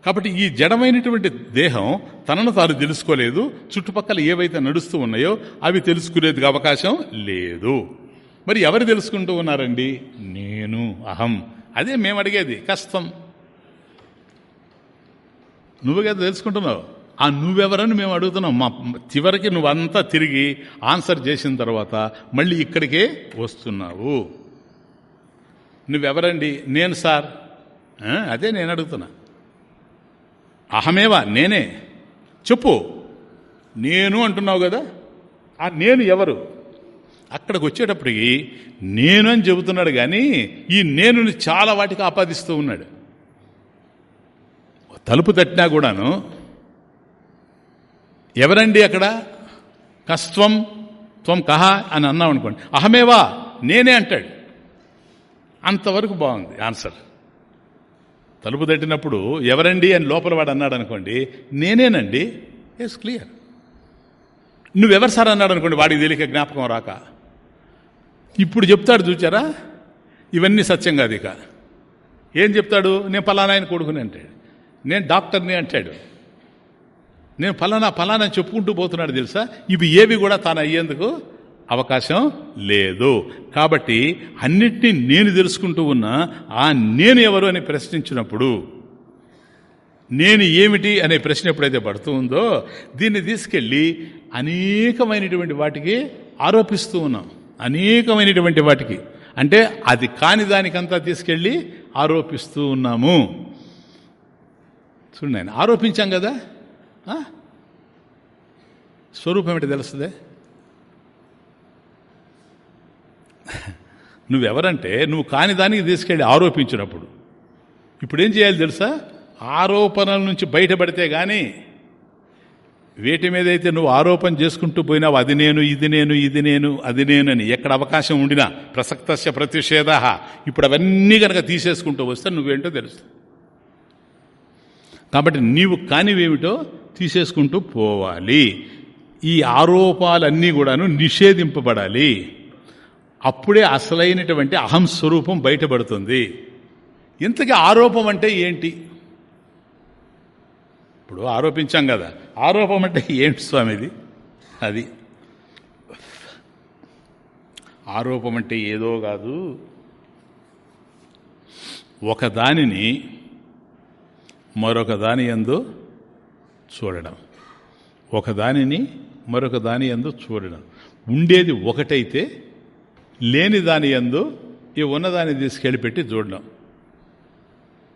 కాబట్టి ఈ జడమైనటువంటి దేహం తనను తాను తెలుసుకోలేదు చుట్టుపక్కల ఏవైతే నడుస్తూ ఉన్నాయో అవి తెలుసుకునేందుకు అవకాశం లేదు. మరి ఎవరు తెలుసుకుంటూ ఉన్నారండి? నేను అహం. అదే మేము అడిగేది కష్టం నువ్వుగా తెలుసుకుంటున్నావు? ఆ నువ్వెవరని మేము అడుగుతున్నాం. మా చివరికి నువ్వంతా తిరిగి ఆన్సర్ చేసిన తర్వాత మళ్ళీ ఇక్కడికే వస్తున్నావు. నువ్వెవరండి? నేను సార్. అదే నేను అడుగుతున్నా. అహమేవా నేనే. చెప్పు. నేను అంటున్నావు కదా? ఆ నేను ఎవరు? అక్కడికి వచ్చేటప్పటికి నేను అని చెబుతున్నాడు కానీ ఈ నేనుని చాలా వాటికి ఆపాదిస్తూ ఉన్నాడు. తలుపు తట్టినా కూడాను ఎవరండి అక్కడ? కస్త్వం త్వం కహ అని అన్నాం అనుకోండి. అహమేవా? నేనే అంటాడు. అంతవరకు బాగుంది ఆన్సర్. తలుపు తట్టినప్పుడు ఎవరండి అని లోపల వాడు అన్నాడు అనుకోండి నేనేనండి? ఎస్ క్లియర్ నువ్వెవరు సార్ అన్నాడు అనుకోండి వాడికి తెలియక జ్ఞాపకం రాక. ఇప్పుడు చెప్తాడు చూచారా? ఇవన్నీ సత్యం కాదు ఇక. ఏం చెప్తాడు? నేను పలానాయన కొడుకుని అంటాడు. నేను డాక్టర్ని అంటాడు. నేను ఫలానా ఫలానా చెప్పుకుంటూ పోతున్నాడు తెలుసా? ఇవి ఏవి కూడా తాను అయ్యేందుకు అవకాశం లేదు. కాబట్టి అన్నిటినీ నేను తెలుసుకుంటూ ఉన్నా ఆ నేను ఎవరు అని ప్రశ్నించినప్పుడు నేను ఏమిటి అనే ప్రశ్న ఎప్పుడైతే పడుతూ ఉందో దీన్ని తీసుకెళ్ళి అనేకమైనటువంటి వాటికి ఆరోపిస్తూ ఉన్నాం. అనేకమైనటువంటి వాటికి. అంటే అది కాని దానికంతా తీసుకెళ్ళి ఆరోపిస్తూ ఉన్నాము. చూడండి ఆరోపించాం కదా? స్వరూపం ఏంటి తెలుస్తుంది? నువ్వెవరంటే నువ్వు కాని దానికి తీసుకెళ్ళి ఆరోపించినప్పుడు. ఇప్పుడు ఏం చేయాలి తెలుసా? ఆరోపణల నుంచి బయటపడితే కానీ వేటి మీద అయితే నువ్వు ఆరోపణ చేసుకుంటూ పోయినావు అది నేను ఇది నేను ఇది నేను అది నేనని ఎక్కడ అవకాశం ఉండినా ప్రసక్తస్య ప్రతిషేధ ఇప్పుడు అవన్నీ కనుక తీసేసుకుంటూ వస్తే నువ్వేంటో తెలుస్తుంది. కాబట్టి నీవు కానివేమిటో తీసేసుకుంటూ పోవాలి. ఈ ఆరోపాలన్నీ కూడాను నిషేధింపబడాలి. అప్పుడే అసలైనటువంటి అహం స్వరూపం బయటపడుతుంది. ఇంతకీ ఆరోపం అంటే ఏంటి? ఇప్పుడు ఆరోపించాం కదా. ఆరోపం అంటే ఏంటి స్వామిది అది ఆరోపం అంటే ఏదో కాదు. ఒకదానిని మరొక దాని ఎందు చూడడం. ఒకదానిని మరొక దాని ఎందు చూడడం. ఉండేది ఒకటైతే లేని దాని ఎందు ఈ ఉన్నదాన్ని తీసుకెళ్ళి పెట్టి చూడడం.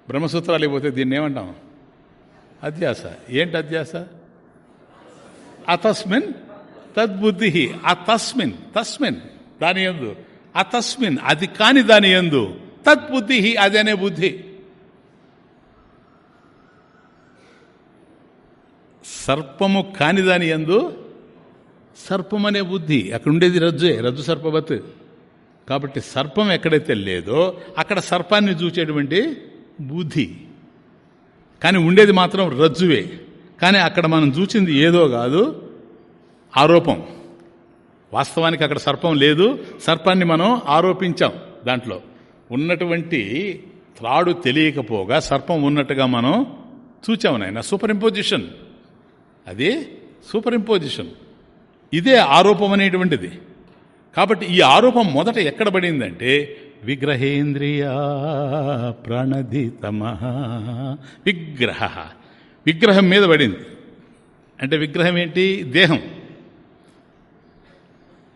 బ్రహ్మసూత్రాలు అయిపోతే దీన్ని ఏమంటాం? అధ్యాస. ఏంటి అధ్యాస? అతస్మిన్ తద్బుద్ధి అతస్మిన్ తస్మిన్ దాని ఎందు అతస్మిన్ అది కాని దాని ఎందు తద్బుద్ధి అదనే బుద్ధి. సర్పము కాని దాని ఎందు సర్పం అనే బుద్ధి. అక్కడ ఉండేది రజ్జే రజ్జు సర్పవత్. కాబట్టి సర్పం ఎక్కడైతే లేదో అక్కడ సర్పాన్ని చూచేటువంటి బుద్ధి. కానీ ఉండేది మాత్రం రజ్జువే. కానీ అక్కడ మనం చూచింది ఏదో కాదు ఆరోపం. వాస్తవానికి అక్కడ సర్పం లేదు సర్పాన్ని మనం ఆరోపించాం దాంట్లో. ఉన్నటువంటి త్రాడు తెలియకపోగా సర్పం ఉన్నట్టుగా మనం చూచాము నాయన. Super imposition. అది సూపర్ ఇంపోజిషన్ ఇదే ఆరోపం అనేటువంటిది. కాబట్టి ఈ ఆరోపం మొదట ఎక్కడ పడిందంటే విగ్రహేంద్రియ ప్రణదితమ విగ్రహ. విగ్రహం మీద పడింది. అంటే విగ్రహం ఏంటి? దేహం.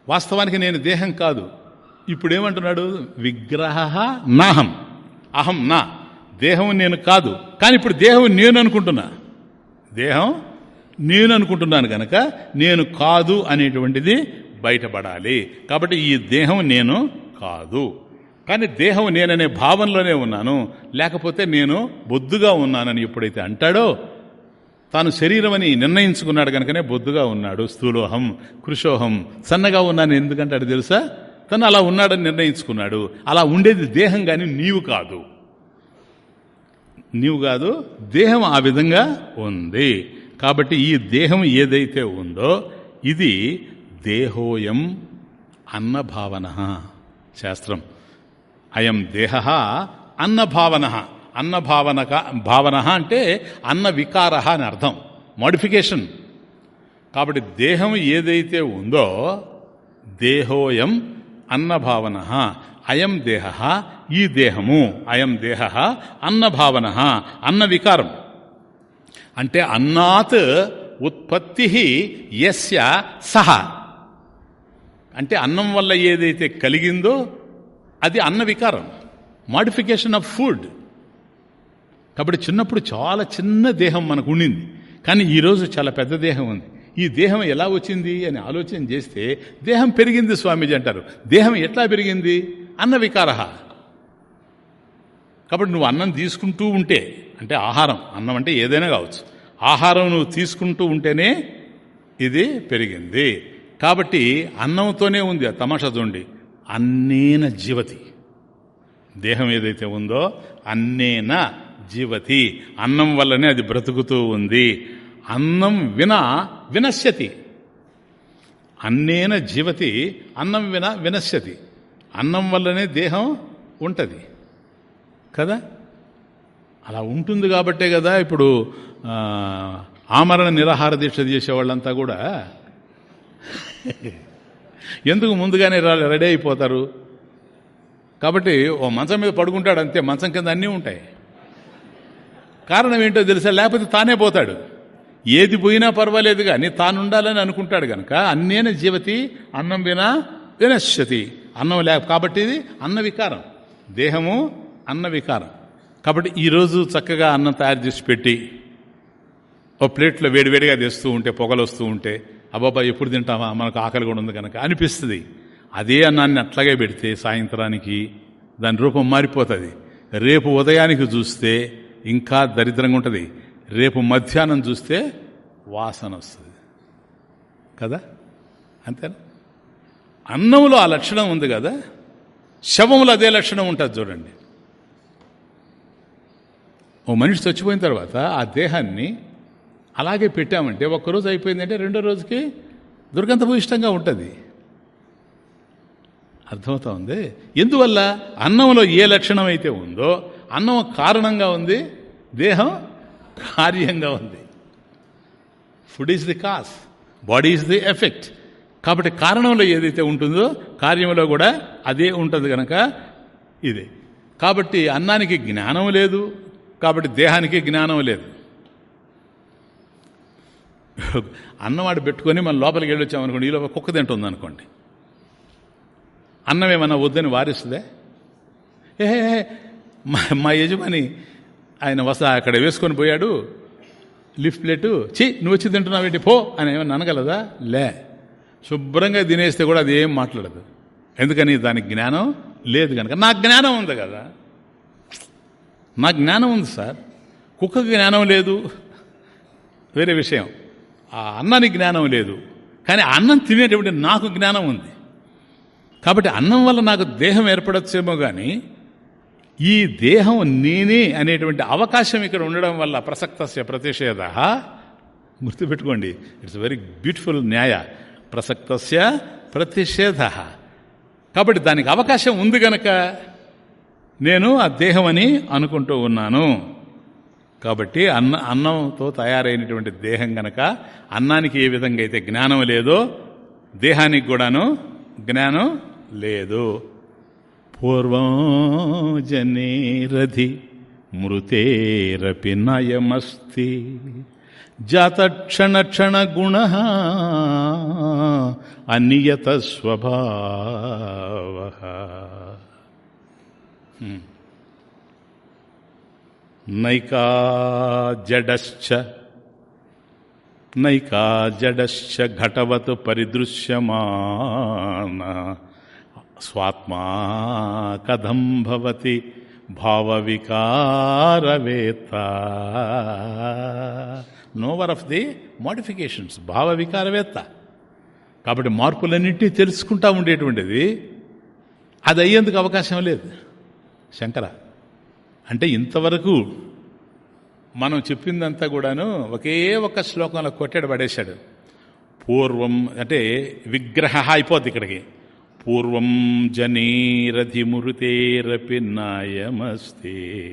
వాస్తవానికి నేను దేహం కాదు. ఇప్పుడేమంటున్నాడు? విగ్రహ నాహం. అహం నా. దేహం నేను కాదు. కానీ ఇప్పుడు దేహం నేను అనుకుంటున్నా. దేహం నేను అనుకుంటున్నాను కనుక నేను కాదు అనేటువంటిది బయటపడాలి. కాబట్టి ఈ దేహం నేను కాదు. కానీ దేహం నేననే భావనలోనే ఉన్నాను. లేకపోతే నేను బొద్దుగా ఉన్నానని ఎప్పుడైతే అంటాడో తాను శరీరం అని నిర్ణయించుకున్నాడు కనుకనే బొద్దుగా ఉన్నాడు. స్థూలోహం కృషోహం సన్నగా ఉన్నాను ఎందుకంటాడు తెలుసా? తను అలా ఉన్నాడని నిర్ణయించుకున్నాడు. అలా ఉండేది దేహం కానీ నీవు కాదు. నీవు కాదు దేహం ఆ విధంగా ఉంది. కాబట్టి ఈ దేహం ఏదైతే ఉందో ఇది దేహోయం అన్నభావన. శాస్త్రం. అయం దేహ అన్నభావన. అన్నభావన భావన అంటే అన్న వికార అని అర్థం. మోడిఫికేషన్. కాబట్టి దేహం ఏదైతే ఉందో దేహోయం అన్నభావన. అయం దేహ ఈ దేహము. అయం దేహ అన్నభావన. అన్న వికారం అంటే అన్నాత్ ఉత్పత్తి యస్య సహ. అంటే అన్నం వల్ల ఏదైతే కలిగిందో అది అన్న వికారం మాడిఫికేషన్ ఆఫ్ ఫుడ్ కాబట్టి చిన్నప్పుడు చాలా చిన్న దేహం మనకు ఉండింది. కానీ ఈరోజు చాలా పెద్ద దేహం ఉంది. ఈ దేహం ఎలా వచ్చింది అని ఆలోచన చేస్తే దేహం పెరిగింది స్వామీజీ అంటారు. దేహం ఎట్లా పెరిగింది? అన్న వికార కాబట్టి నువ్వు అన్నం తీసుకుంటూ ఉంటే అంటే ఆహారం అన్నం అంటే ఏదైనా కావచ్చు. ఆహారం నువ్వు తీసుకుంటూ ఉంటేనే ఇది పెరిగింది. కాబట్టి అన్నంతోనే ఉంది ఆ తమాషా చూడండి. అన్నేన జీవతి. దేహం ఏదైతే ఉందో అన్నేన జీవతి. అన్నం వల్లనే అది బ్రతుకుతూ ఉంది. అన్నం విన వినశ్యతి. అన్నేన జీవతి అన్నం విన వినశ్యతి. అన్నం వల్లనే దేహం ఉంటుంది. కదా? అలా ఉంటుంది కాబట్టే కదా ఇప్పుడు ఆమరణ నిరాహార దీక్ష చేసేవాళ్ళంతా కూడా. ఎందుకు ముందుగానే రెడీ అయిపోతారు? కాబట్టి ఓ మంచం మీద పడుకుంటాడు అంతే మంచం కింద అన్నీ ఉంటాయి. కారణం ఏంటో తెలుసా? లేకపోతే తానే పోతాడు. ఏది పోయినా పర్వాలేదు కానీ తానుండాలని అనుకుంటాడు కనుక అన్నేన జీవతి అన్నం వినా వినశ్యతి. అన్నం లేక కాబట్టి ఇది అన్న వికారం. దేహము అన్న వికారం. కాబట్టి ఈరోజు చక్కగా అన్నం తయారు చేసి పెట్టి ఓ ప్లేట్లో వేడివేడిగా తెస్తూ ఉంటే పొగలు వస్తూ ఉంటే అబ్బాబా ఎప్పుడు తింటామా మనకు ఆకలి కూడా ఉంది కనుక అనిపిస్తుంది. అదే అన్నాన్ని అట్లాగే పెడితే సాయంత్రానికి దాని రూపం మారిపోతుంది. రేపు ఉదయానికి చూస్తే ఇంకా దరిద్రంగా ఉంటుంది. రేపు మధ్యాహ్నం చూస్తే వాసన వస్తుంది. కదా? అంతేనా? అన్నంలో ఆ లక్షణం ఉంది కదా? శవంలో అదే లక్షణం ఉంటుంది చూడండి. ఓ మనిషి చచ్చిపోయిన తర్వాత ఆ దేహాన్ని అలాగే పెట్టామంటే ఒక్కరోజు అయిపోయిందంటే రెండో రోజుకి దుర్గంధపు ఇష్టంగా ఉంటుంది. అర్థమవుతా ఉంది? ఎందువల్ల? అన్నంలో ఏ లక్షణం అయితే ఉందో అన్నం కారణంగా ఉంది దేహం కార్యంగా ఉంది. Food is the cause body is the effect కాబట్టి కారణంలో ఏదైతే ఉంటుందో కార్యంలో కూడా అదే ఉంటుంది కనుక ఇదే. కాబట్టి అన్నానికి జ్ఞానం లేదు కాబట్టి దేహానికి జ్ఞానం లేదు. అన్నవాడు పెట్టుకొని మన లోపలికి వెళ్ళి వచ్చామనుకోండి ఈ లోపల కుక్క తింటుంది అనుకోండి. అన్నం ఏమన్నా వద్దని వారిస్తుందే? ఏ మా యజమాని ఆయన వస్తా అక్కడ వేసుకొని పోయాడు లిఫ్ట్ ప్లేటు చి నువ్వు వచ్చి తింటున్నావు ఏంటి? పో అని ఏమన్నా అనగలదా? లే. శుభ్రంగా తినేస్తే కూడా అది ఏం మాట్లాడదు. ఎందుకని దానికి జ్ఞానం లేదు కనుక. నాకు జ్ఞానం ఉంది కదా. నాకు జ్ఞానం ఉంది సార్. కుక్కకు జ్ఞానం లేదు. వేరే విషయం. ఆ అన్నానికి జ్ఞానం లేదు. కానీ అన్నం తినేటువంటి నాకు జ్ఞానం ఉంది. కాబట్టి అన్నం వల్ల నాకు దేహం ఏర్పడచ్చేమో కానీ ఈ దేహం నేనే అనేటువంటి అవకాశం ఇక్కడ ఉండడం వల్ల ప్రసక్తస్య ప్రతిషేధ. గుర్తుపెట్టుకోండి ఇట్స్ వెరీ బ్యూటిఫుల్ న్యాయ. ప్రసక్తస్య ప్రతిషేధ. కాబట్టి దానికి అవకాశం ఉంది గనక నేను ఆ దేహం అని అనుకుంటూ ఉన్నాను. కాబట్టి అన్న అన్నంతో తయారైనటువంటి దేహం గనక అన్నానికి ఏ విధంగా అయితే జ్ఞానం లేదో దేహానికి కూడాను జ్ఞానం లేదు. పూర్వం జనేరధి మృతేరపి నయమస్తి జాతక్షణ గుణ అనియత స్వభావ నైకా జడశ్చ నైకా జడశ్చ ఘటవత్ పరిదృశ్యమాన స్వాత్మా కథం భవతి భావవికారవేత్త. నోవర్ ఆఫ్ ది మోడిఫికేషన్స్ భావ వికారవేత్త కాబట్టి మార్పులన్నింటినీ తెలుసుకుంటా ఉండేటువంటిది. అది అయ్యేందుకు అవకాశం లేదు. శంకర. అంటే ఇంతవరకు మనం చెప్పిందంతా కూడాను ఒకే ఒక్క శ్లోకంలో కొట్టాడు పడేశాడు. పూర్వం అంటే విగ్రహ అయిపోద్ది ఇక్కడికి. పూర్వం జనేరధిమృతేరపి నాయమస్తే.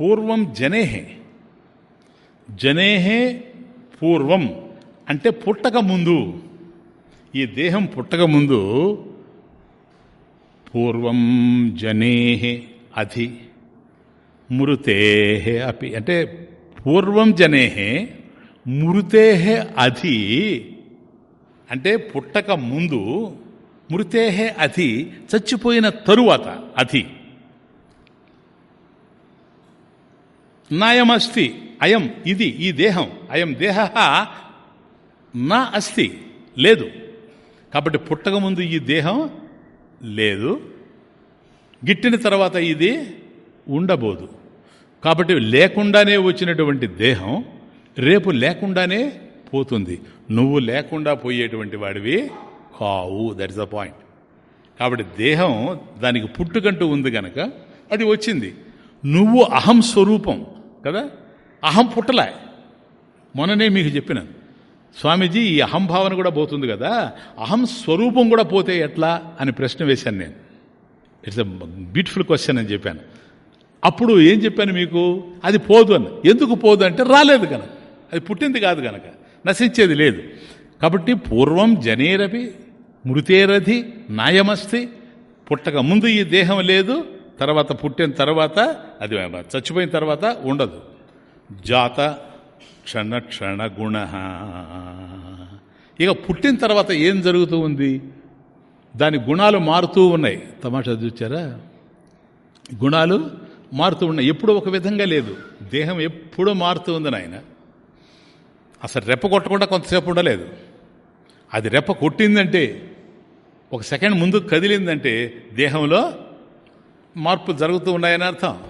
పూర్వం జనేహే. జనేహే పూర్వం. అంటే పుట్టక ముందు. ఈ దేహం పుట్టక ముందు పూర్వం జనే అధి మృతే అపి. అంటే పూర్వం జనే మృతే అధి. అంటే పుట్టక ముందు మృతే అధి చచ్చిపోయిన తరువాత అధి. నాయమస్తి అయం ఇది ఈ దేహం అయం దేహ నా అస్తి లేదు. కాబట్టి పుట్టక ముందు ఈ దేహం లేదు. గిట్టిన తర్వాత ఇది ఉండబోదు. కాబట్టి లేకుండానే వచ్చినటువంటి దేహం రేపు లేకుండానే పోతుంది. నువ్వు లేకుండా పోయేటువంటి వాడివి కావు. దట్ ఇస్ ద పాయింట్ కాబట్టి దేహం దానికి పుట్టుకంటూ ఉంది కనుక అది వచ్చింది. నువ్వు అహం స్వరూపం కదా? అహం పుట్టలే. మొన్ననే మీకు చెప్పినాను. స్వామీజీ ఈ అహంభావన కూడా పోతుంది కదా. అహం స్వరూపం కూడా పోతే ఎట్లా అని ప్రశ్న వేశాను నేను. ఇట్స్ ఎ బ్యూటిఫుల్ క్వశ్చన్ అని చెప్పాను. అప్పుడు ఏం చెప్పాను మీకు? అది పోదు అని. ఎందుకు పోదు అంటే రాలేదు కనుక. అది పుట్టింది కాదు కనుక. నశించేది లేదు. కాబట్టి పూర్వం జనేరవి మృతేరధి నాయమస్తి పుట్టక ముందు ఈ దేహం లేదు తర్వాత పుట్టిన తర్వాత అది చచ్చిపోయిన తర్వాత ఉండదు. జాత క్షణ క్షణ గుణ ఇక పుట్టిన తర్వాత ఏం జరుగుతూ ఉంది? దాని గుణాలు మారుతూ ఉన్నాయి. తమాషా చూచారా? గుణాలు మారుతూ ఉన్నాయి. ఎప్పుడూ ఒక విధంగా లేదు. దేహం ఎప్పుడూ మారుతూ ఉంది నాయన. అసలు రెప్ప కొట్టకుండా కొంతసేపు ఉండలేదు. అది రెప్ప కొట్టిందంటే ఒక సెకండ్ ముందు కదిలిందంటే దేహంలో మార్పులు జరుగుతూ ఉన్నాయని అర్థం.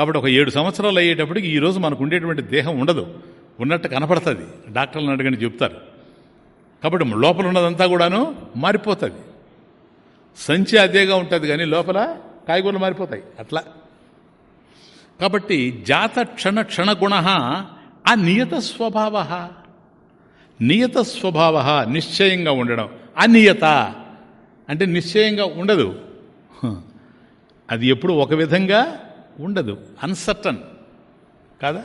కాబట్టి ఒక ఏడు సంవత్సరాలు అయ్యేటప్పటికి ఈరోజు మనకు ఉండేటువంటి దేహం ఉండదు. ఉన్నట్టు కనపడుతుంది. డాక్టర్లను అడగని చెప్తారు. కాబట్టి లోపల ఉన్నదంతా కూడాను మారిపోతుంది. సంచి అదేగా ఉంటుంది కానీ లోపల కాయగూరలు మారిపోతాయి. అట్లా. కాబట్టి జాత క్షణ క్షణగుణ ఆ నియత స్వభావ. నియత స్వభావ నిశ్చయంగా ఉండడం. అనియత అంటే నిశ్చయంగా ఉండదు. అది ఎప్పుడు ఒక విధంగా ఉండదు అన్సర్టన్ కాదా?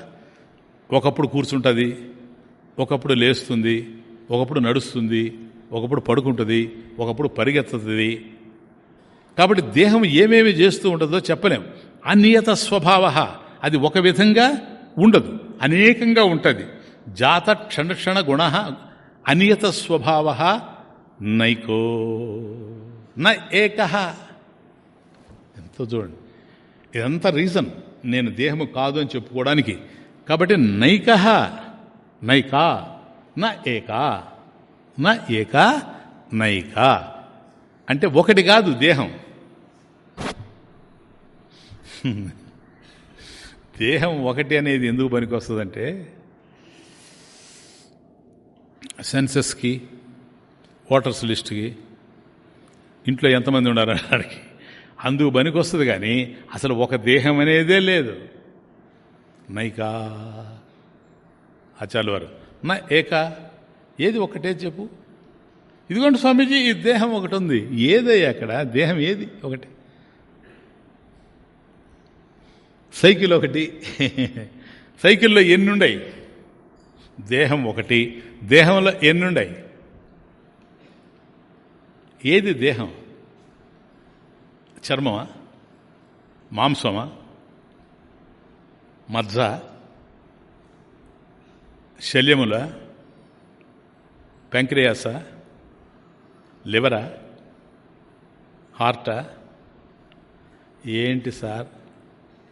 ఒకప్పుడు కూర్చుంటుంది ఒకప్పుడు లేస్తుంది ఒకప్పుడు నడుస్తుంది ఒకప్పుడు పడుకుంటుంది ఒకప్పుడు పరిగెత్తుతుంది కాబట్టి దేహం ఏమేమి చేస్తూ ఉంటుందో చెప్పలేం. అనియత స్వభావ అది ఒక విధంగా ఉండదు అనేకంగా ఉంటుంది. జాత క్షణక్షణ గుణ అనియత స్వభావ నైకో న ఏక. ఎంతో చూడండి. ఇదంతా రీజన్. నేను దేహము కాదు అని చెప్పుకోవడానికి. కాబట్టి నైక నైకా నా ఏకా నా ఏక నైక. అంటే ఒకటి కాదు దేహం. దేహం ఒకటి అనేది ఎందుకు పనికి వస్తుందంటే సెన్సెస్కి ఓటర్స్ లిస్ట్కి ఇంట్లో ఎంతమంది ఉన్నారనడానికి అందుకు పనికొస్తుంది కానీ అసలు ఒక దేహం అనేదే లేదు. నైకా? ఆచార్యవారు నా ఏకా? ఏది ఒకటే చెప్పు. ఇదిగోండి స్వామీజీ ఈ దేహం ఒకటి ఉంది. ఏదయ్యా అక్కడ? దేహం ఏది ఒకటి? సైకిల్ ఒకటి. సైకిల్లో ఎన్నుండయి? దేహం ఒకటి. దేహంలో ఎన్నుండయి? ఏది దేహం? చర్మమా? మాంసమా? మజ్జ? శల్యముల? పెంక్రియాస? లివరా? హార్టా? ఏంటి సార్?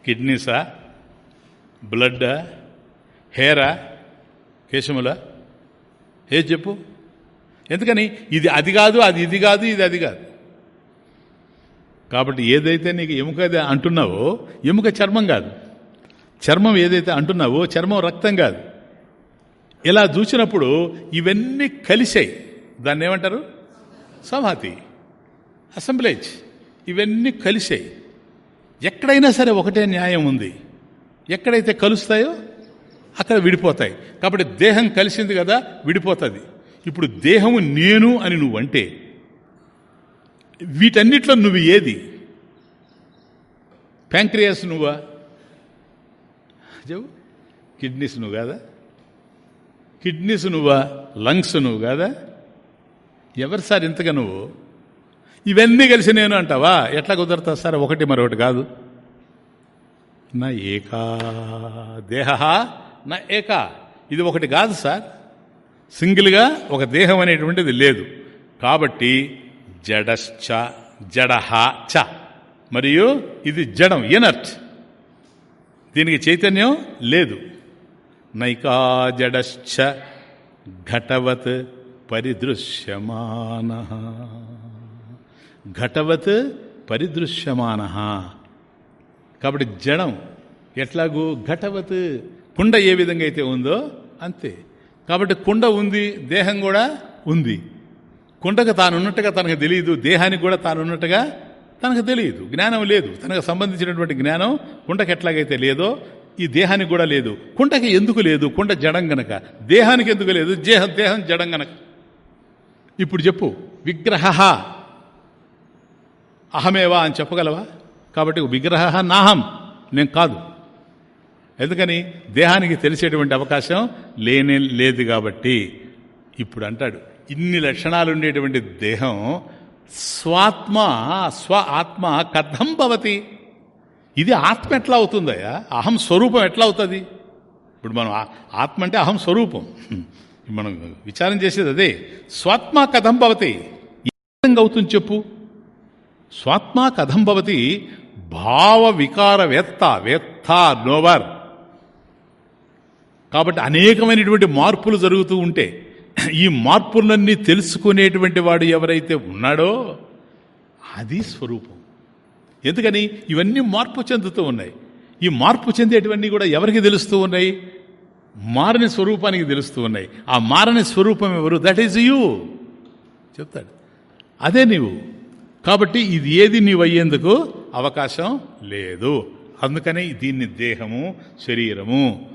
కిడ్నీసా? బ్లడ్డా? హెయిరా కేశముల? ఏ చెప్పు? ఎందుకని? ఇది అది కాదు అది ఇది కాదు ఇది అది కాదు. కాబట్టి ఏదైతే నీకు ఎముక అంటున్నావో ఎముక చర్మం కాదు. చర్మం ఏదైతే అంటున్నావో చర్మం రక్తం కాదు. ఇలా చూసినప్పుడు ఇవన్నీ కలిసాయి దాన్ని ఏమంటారు? సమాధి అసెంబ్లేజ్. ఇవన్నీ కలిసాయి ఎక్కడైనా సరే ఒకటే న్యాయం ఉంది. ఎక్కడైతే కలుస్తాయో అక్కడ విడిపోతాయి. కాబట్టి దేహం కలిసింది కదా విడిపోతుంది. ఇప్పుడు దేహము నేను అని నువ్వు అంటే వీటన్నిట్లో నువ్వు ఏది? ప్యాంక్రియాస్ నువ్వా? చెప్పు. కిడ్నీస్ నువ్వు కాదా? కిడ్నీస్ నువ్వా? లంగ్స్ నువ్వు కాదా? ఎవరు సార్ ఇంతగా నువ్వు? ఇవన్నీ కలిసి నేను అంటావా? ఎట్లా కుదరతా సార్? ఒకటి మరొకటి కాదు. నా ఏకా దేహ నా ఏకా. ఇది ఒకటి కాదు సార్. సింగిల్గా ఒక దేహం అనేటువంటిది లేదు. కాబట్టి జడశ్చ జడహ చ. మరియు ఇది జడం ఎనర్ట్ దీనికి చైతన్యం లేదు. నైకా జడశ్చ ఘటవత్ పరిదృశ్యమాన. ఘటవత్ పరిదృశ్యమాన. కాబట్టి జడం ఎట్లాగూ ఘటవత్ కుండ ఏ విధంగా అయితే ఉందో అంతే. కాబట్టి కుండ ఉంది దేహం కూడా ఉంది. కుండకు తానున్నట్టుగా తనకు తెలియదు దేహానికి కూడా తానున్నట్టుగా తనకు తెలియదు. జ్ఞానం లేదు. తనకు సంబంధించినటువంటి జ్ఞానం కుండకు ఎట్లాగైతే లేదో ఈ దేహానికి కూడా లేదు. కుండకి ఎందుకు లేదు? కుండ జడం గనక. దేహానికి ఎందుకు లేదు? దేహం దేహం జడం గనక. ఇప్పుడు చెప్పు విగ్రహ అహమేవా అని చెప్పగలవా? కాబట్టి విగ్రహ నాహం. నేను కాదు. ఎందుకని? దేహానికి తెలిసేటువంటి అవకాశం లేనే లేదు కాబట్టి. ఇప్పుడు అంటాడు ఇన్ని లక్షణాలు ఉండేటువంటి దేహం స్వాత్మ స్వ ఆత్మ కథం భవతి. ఇది ఆత్మ ఎట్లా అవుతుందయ్యా? అహం స్వరూపం ఎట్లా అవుతుంది? ఇప్పుడు మనం ఆత్మ అంటే అహం స్వరూపం. మనం విచారం చేసేది అదే. స్వాత్మ కథం భవతి. ఏ విధంగా అవుతుంది చెప్పు. స్వాత్మ కథం భవతి భావ వికార వేత్త వేత్త నోవర్. కాబట్టి అనేకమైనటువంటి మార్పులు జరుగుతూ ఉంటే ఈ మార్పులన్నీ తెలుసుకునేటువంటి వాడు ఎవరైతే ఉన్నాడో అది స్వరూపం. ఎందుకని? ఇవన్నీ మార్పు చెందుతూ ఉన్నాయి. ఈ మార్పు చెందేటివన్నీ కూడా ఎవరికి తెలుస్తూ ఉన్నాయి? మారని స్వరూపానికి తెలుస్తూ ఉన్నాయి. ఆ మారని స్వరూపం ఎవరు? దట్ ఈజ్ యూ చెప్తాడు. అదే నీవు. కాబట్టి ఇది ఏది నీవు అయ్యేందుకు అవకాశం లేదు. అందుకనే దీన్ని దేహము శరీరము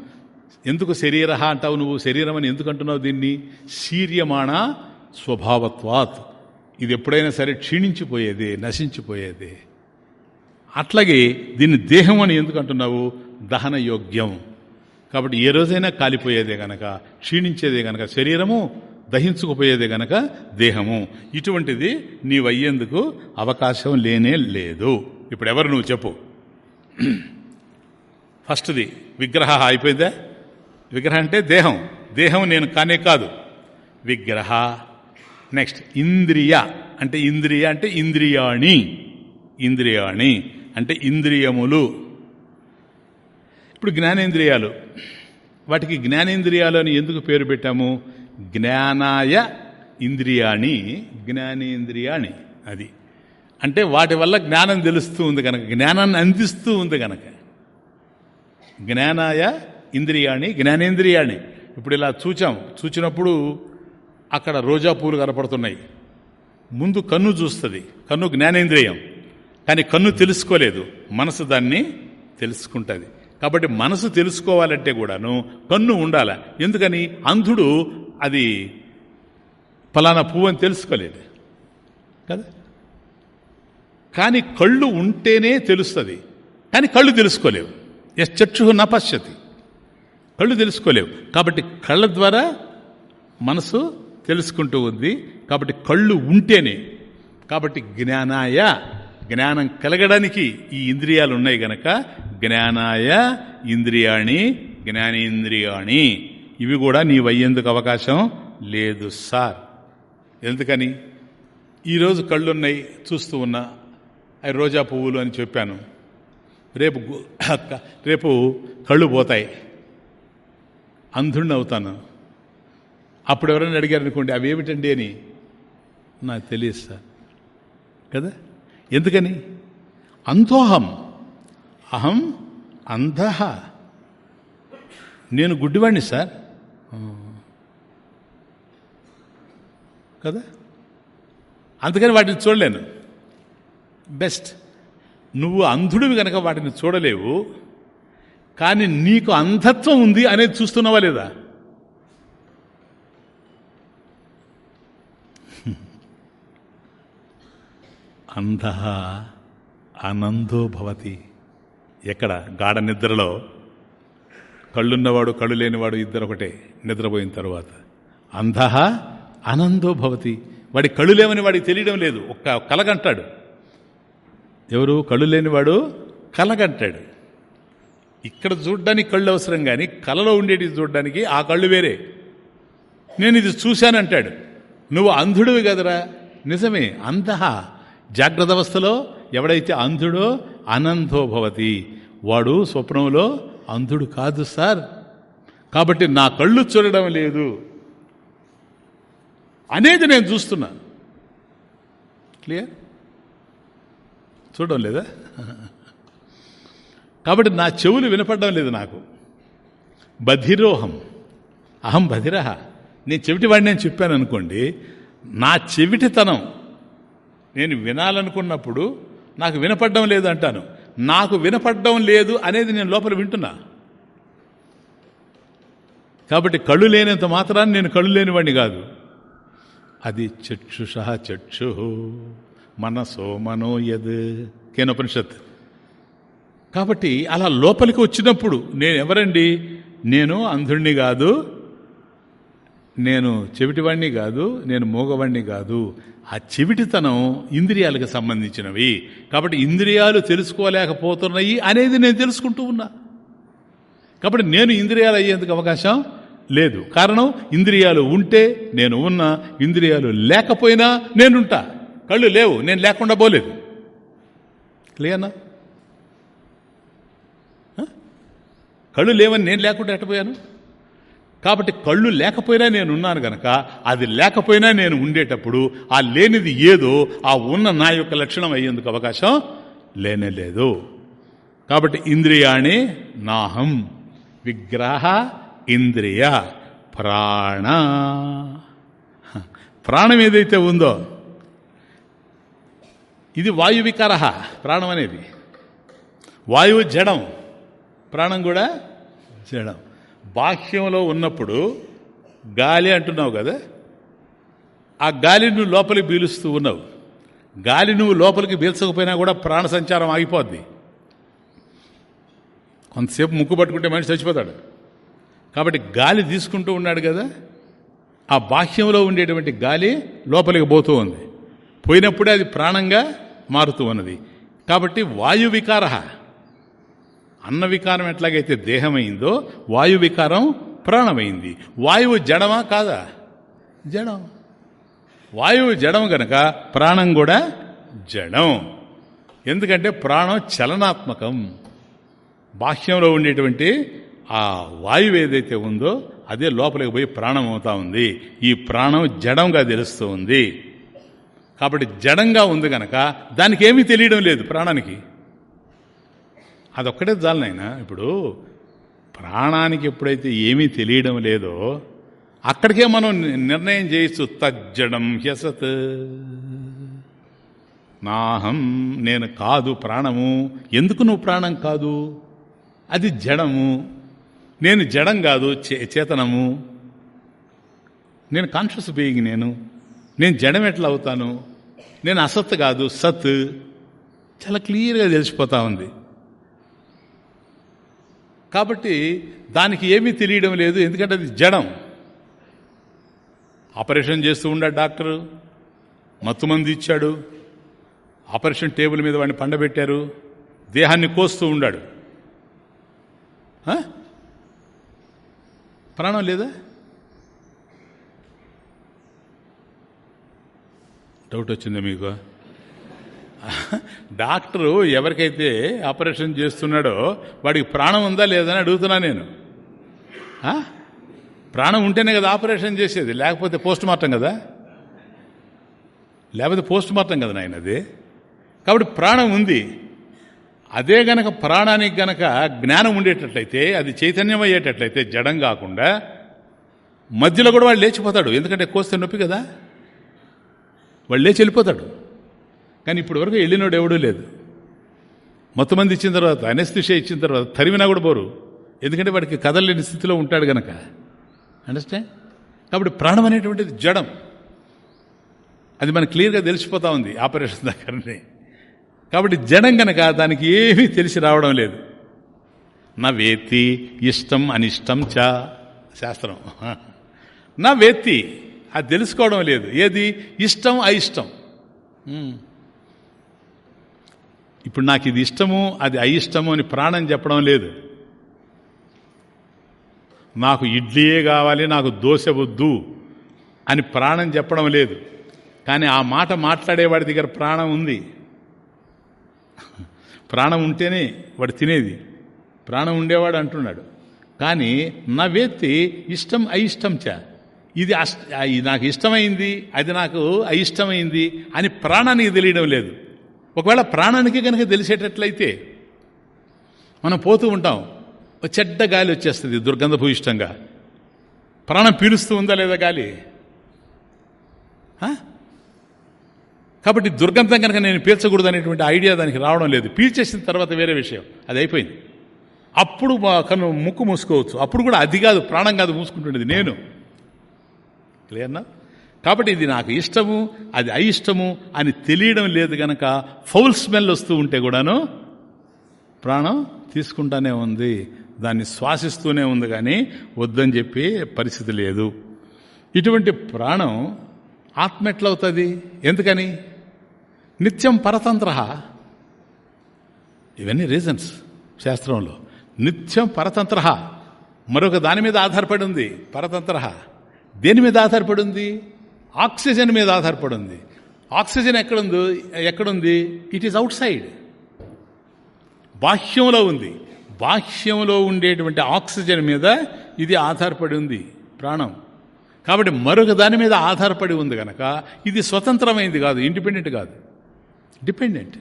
ఎందుకు శరీర అంటావు నువ్వు? శరీరం అని ఎందుకు అంటున్నావు దీన్ని? శీర్యమాణ స్వభావత్వాత్. ఇది ఎప్పుడైనా సరే క్షీణించిపోయేది నశించిపోయేది. అట్లాగే దీన్ని దేహం అని ఎందుకు అంటున్నావు దహన యోగ్యం కాబట్టి ఏ రోజైనా కాలిపోయేదే గనక క్షీణించేదే గనక శరీరము దహించుకుపోయేదే గనక దేహము. ఇటువంటిది నీవయ్యేందుకు అవకాశం లేనే లేదు. ఇప్పుడు ఎవరు నువ్వు చెప్పు. ఫస్ట్ది విగ్రహ అయిపోయిందా? విగ్రహం అంటే దేహం. దేహం నేను కానే కాదు. విగ్రహ. నెక్స్ట్ ఇంద్రియ. అంటే ఇంద్రియ అంటే ఇంద్రియాణి. ఇంద్రియాణి అంటే ఇంద్రియములు. ఇప్పుడు జ్ఞానేంద్రియాలు. వాటికి జ్ఞానేంద్రియాలు అని ఎందుకు పేరు పెట్టాము? జ్ఞానాయ ఇంద్రియాణి జ్ఞానేంద్రియాణి అది. అంటే వాటి వల్ల జ్ఞానం తెలుస్తూ ఉంది కనుక జ్ఞానాన్ని అందిస్తూ ఉంది కనుక జ్ఞానాయ ఇంద్రియాణి జ్ఞానేంద్రియాణి. ఇప్పుడు ఇలా చూచాం. చూచినప్పుడు అక్కడ రోజా పూలు కనపడుతున్నాయి. ముందు కన్ను చూస్తుంది. కన్ను జ్ఞానేంద్రియం. కానీ కన్ను తెలుసుకోలేదు. మనసు దాన్ని తెలుసుకుంటుంది. కాబట్టి మనసు తెలుసుకోవాలంటే కూడాను కన్ను ఉండాల. ఎందుకని? అంధుడు అది ఫలానా పువ్వు అని తెలుసుకోలేదు. కదా? కానీ కళ్ళు ఉంటేనే తెలుస్తుంది. కానీ కళ్ళు తెలుసుకోలేవు. ఎస్ చక్షు నపశ్యతి. కళ్ళు తెలుసుకోలేవు. కాబట్టి కళ్ళ ద్వారా మనసు తెలుసుకుంటూ ఉంది. కాబట్టి కళ్ళు ఉంటేనే. కాబట్టి జ్ఞానాయ జ్ఞానం కలగడానికి ఈ ఇంద్రియాలు ఉన్నాయి గనక జ్ఞానాయ ఇంద్రియాణి జ్ఞానేంద్రియాణి. ఇవి కూడా నీ వయ్యేందుకు అవకాశం లేదు సార్. ఎందుకని? ఈరోజు కళ్ళున్నాయి చూస్తూ ఉన్నా అవి రోజా పువ్వులు అని చెప్పాను. రేపు రేపు కళ్ళు పోతాయి. అంధుడిని అవుతాను అప్పుడు ఎవరైనా అడిగారు అనుకోండి అవి ఏమిటండి అని. నాకు తెలియదు సార్. కదా? ఎందుకని? అంతోహం. అహం అంధ. నేను గుడ్డివాణ్ణి సార్. కదా? అందుకని వాటిని చూడలేను. బెస్ట్. నువ్వు అంధుడివి కనుక వాటిని చూడలేవు. కానీ నీకు అంధత్వం ఉంది అనేది చూస్తున్నావా లేదా? అంధ ఆనందో భవతి. ఎక్కడ? గాఢ నిద్రలో. కళ్ళున్నవాడు కళ్ళు లేనివాడు ఇద్దరు ఒకటే నిద్రపోయిన తర్వాత. అంధ ఆనందో భవతి. వాడి కళ్ళు లేవని వాడికి తెలియడం లేదు. ఒక్క కలగంటాడు. ఎవరు? కళ్ళు లేనివాడు కలగంటాడు. ఇక్కడ చూడ్డానికి కళ్ళు అవసరం కానీ కళలో ఉండేటి చూడ్డానికి ఆ కళ్ళు వేరే. నేను ఇది చూశానంటాడు. నువ్వు అంధుడివి కదరా? నిజమే అంధ జాగ్రత్త అవస్థలో ఎవడైతే అంధుడో అనంతోభవతి వాడు స్వప్నంలో అంధుడు కాదు సార్. కాబట్టి నా కళ్ళు చూడడం లేదు. అనేది నేను చూస్తున్నాను క్లియర్? చూడడం లేదా? కాబట్టి నా చెవులు వినపడడం లేదు నాకు. బధిరోహం. అహం బధిరహ. నేను చెవిటివాడిని నేను చెప్పాను అనుకోండి నా చెవిటితనం నేను వినాలనుకున్నప్పుడు నాకు వినపడడం లేదు అంటాను. నాకు వినపడడం లేదు అనేది నేను లోపల వింటున్నా. కాబట్టి కళ్ళు లేనంత మాత్రాన్ని నేను కళ్ళు లేనివాడిని కాదు. అది చక్షుష చక్షు. మనసో మనోయద్ కేనోపనిషత్. కాబట్టి అలా లోపలికి వచ్చినప్పుడు నేను ఎవరండి నేను అంధుణ్ణి కాదు. నేను చెవిటివాణ్ణి కాదు. నేను మూగవాణ్ణి కాదు. ఆ చెవిటితనం ఇంద్రియాలకు సంబంధించినవి. కాబట్టి ఇంద్రియాలు తెలుసుకోలేకపోతున్నాయి అనేది నేను తెలుసుకుంటూ ఉన్నా. కాబట్టి నేను ఇంద్రియాలు అయ్యేందుకు అవకాశం లేదు. కారణం ఇంద్రియాలు ఉంటే నేను ఉన్నా ఇంద్రియాలు లేకపోయినా నేనుంటా. కళ్ళు లేవు నేను లేకుండా పోలేదు. క్లియర్నా కళ్ళు లేవని నేను లేకుండా ఎట్టపోయాను కాబట్టి కళ్ళు లేకపోయినా నేను ఉన్నాను గనక అది లేకపోయినా నేను ఉండేటప్పుడు ఆ లేనిది ఏదో ఆ ఉన్న నా యొక్క లక్షణం అయ్యేందుకు అవకాశం లేనే లేదు. కాబట్టి ఇంద్రియాణి నాహం విగ్రహ ఇంద్రియ ప్రాణ. ప్రాణం ఏదైతే ఉందో ఇది వాయు వికార ప్రాణం అనేది. వాయువు జడం ప్రాణం కూడా చేయడం. బాహ్యంలో ఉన్నప్పుడు గాలి అంటున్నావు కదా? ఆ గాలి నువ్వు లోపలికి పీలుస్తూ ఉన్నావు. గాలి నువ్వు లోపలికి పీల్చకపోయినా కూడా ప్రాణ సంచారం ఆగిపోద్ది. కొంతసేపు ముక్కు పట్టుకుంటే మనిషి చచ్చిపోతాడు. కాబట్టి గాలి తీసుకుంటూ ఉన్నాడు కదా? ఆ బాహ్యంలో ఉండేటువంటి గాలి లోపలికి పోతూ ఉంది. పోయినప్పుడే అది ప్రాణంగా మారుతూ ఉన్నది. కాబట్టి వాయు వికార అన్న వికారం ఎట్లాగైతే దేహమైందో వాయు వికారం ప్రాణమైంది. వాయువు జడమా కాదా? జడం. వాయువు జడం గనక ప్రాణం కూడా జడం. ఎందుకంటే ప్రాణం చలనాత్మకం. బాహ్యంలో ఉండేటువంటి ఆ వాయువు ఏదైతే ఉందో అదే లోపలికి పోయి ప్రాణం అవుతా ఉంది. ఈ ప్రాణం జడంగా తెలుస్తూ ఉంది. కాబట్టి జడంగా ఉంది గనక దానికి ఏమీ తెలియడం లేదు ప్రాణానికి. అదొక్కటే చాలనైనా ఇప్పుడు ప్రాణానికి ఎప్పుడైతే ఏమీ తెలియడం లేదో అక్కడికే మనం నిర్ణయం చేయొచ్చు. తజ్జడం హ్యసత్. నాహం నేను కాదు ప్రాణము. ఎందుకు నువ్వు ప్రాణం కాదు? అది జడము. నేను జడం కాదు చేతనము. నేను కాన్షియస్ బీయింగ్ నేను. నేను జడం ఎట్లా అవుతాను? నేను అసత్ కాదు సత్. చాలా క్లియర్గా తెలిసిపోతా ఉంది. కాబట్టి దానికి ఏమీ తెలియడం లేదు ఎందుకంటే అది జడం. ఆపరేషన్ చేస్తూ ఉండా డాక్టరు మత్తుమంది ఇచ్చాడు ఆపరేషన్ టేబుల్ మీద వాడిని పండబెట్టారు దేహాన్ని కోస్తూ ఉండాడు. ప్రాణం లేదా? డౌట్ వచ్చిందా మీకు? డాక్టరు ఎవరికైతే ఆపరేషన్ చేస్తున్నాడో వాడికి ప్రాణం ఉందా లేదా అని అడుగుతున్నా నేను. ప్రాణం ఉంటేనే కదా ఆపరేషన్ చేసేది లేకపోతే పోస్ట్ మార్టం కదా? లేకపోతే పోస్ట్ మార్టం కదా నాయన అది? కాబట్టి ప్రాణం ఉంది. అదే గనక ప్రాణానికి గనక జ్ఞానం ఉండేటట్లయితే అది చైతన్యం అయ్యేటట్లయితే జడం కాకుండా మధ్యలో కూడా వాడు లేచిపోతాడు. ఎందుకంటే కోస్తే నొప్పి కదా? వాడు లేచి వెళ్ళిపోతాడు. కానీ ఇప్పటి వరకు వెళ్ళినోడు ఎవడూ లేదు. మొత్తం మంది ఇచ్చిన తర్వాత అనస్థిష ఇచ్చిన తర్వాత తరిమినా కూడా పోరు. ఎందుకంటే వాడికి కదలలేని స్థితిలో ఉంటాడు గనక. అండర్స్టాండ్ కాబట్టి ప్రాణం అనేటువంటిది జడం. అది మనకు క్లియర్గా తెలిసిపోతా ఉంది ఆపరేషన్ దగ్గరనే. కాబట్టి జడం గనక దానికి ఏమీ తెలిసి రావడం లేదు. నా వేత్తి ఇష్టం అనిష్టం చ శాస్త్రం. నా వేత్తి అది తెలుసుకోవడం లేదు. ఏది? ఇష్టం అయిష్టం. ఇప్పుడు నాకు ఇది ఇష్టము అది అయిష్టము అని ప్రాణం చెప్పడం లేదు. నాకు ఇడ్లీయే కావాలి నాకు దోశ వద్దు అని ప్రాణం చెప్పడం లేదు. కానీ ఆ మాట మాట్లాడేవాడి దగ్గర ప్రాణం ఉంది. ప్రాణం ఉంటేనే వాడు తినేది. ప్రాణం ఉండేవాడు అంటున్నాడు. కానీ నా వేత్తి ఇష్టం అయిష్టం చ. ఇది ఇది నాకు ఇష్టమైంది అది నాకు అయిష్టమైంది అని ప్రాణానికి తెలియడం లేదు. ఒకవేళ ప్రాణానికి కనుక తెలిసేటట్లయితే మనం పోతూ ఉంటాం. చెడ్డ గాలి వచ్చేస్తుంది దుర్గంధభూయిష్టంగా. ప్రాణం పీలుస్తూ ఉందా లేదా గాలి? కాబట్టి దుర్గంధం కనుక నేను పీల్చకూడదు అనేటువంటి ఐడియా దానికి రావడం లేదు. పీల్చేసిన తర్వాత వేరే విషయం. అది అయిపోయింది. అప్పుడు కను ముక్కు మూసుకోవచ్చు. అప్పుడు కూడా అది కాదు ప్రాణం కాదు మూసుకుంటుండేది నేను. క్లియర్నా కాబట్టి ఇది నాకు ఇష్టము అది అయిష్టము అని తెలియడం లేదు గనక ఫౌల్ స్మెల్ వస్తూ ఉంటే కూడాను ప్రాణం తీసుకుంటానే ఉంది. దాన్ని శ్వాసిస్తూనే ఉంది కానీ వద్దని చెప్పి పరిస్థితి లేదు. ఇటువంటి ప్రాణం ఆత్మ ఎట్లవుతుంది ఎందుకని? నిత్యం పరతంత్ర ఇవన్నీ రీజన్స్ శాస్త్రంలో. నిత్యం పరతంత్ర మరొక దాని మీద ఆధారపడి ఉంది. పరతంత్ర దేని మీద ఆధారపడి ఉంది? ఆక్సిజన్ మీద ఆధారపడి ఉంది ఆక్సిజన్ ఎక్కడుందో? ఎక్కడుంది? ఇట్ ఈస్ అవుట్ సైడ్ బాహ్యంలో ఉంది. బాహ్యంలో ఉండేటువంటి ఆక్సిజన్ మీద ఇది ఆధారపడి ఉంది ప్రాణం. కాబట్టి మరొక దాని మీద ఆధారపడి ఉంది కనుక ఇది స్వతంత్రమైంది కాదు ఇండిపెండెంట్ కాదు. డిపెండెంట్.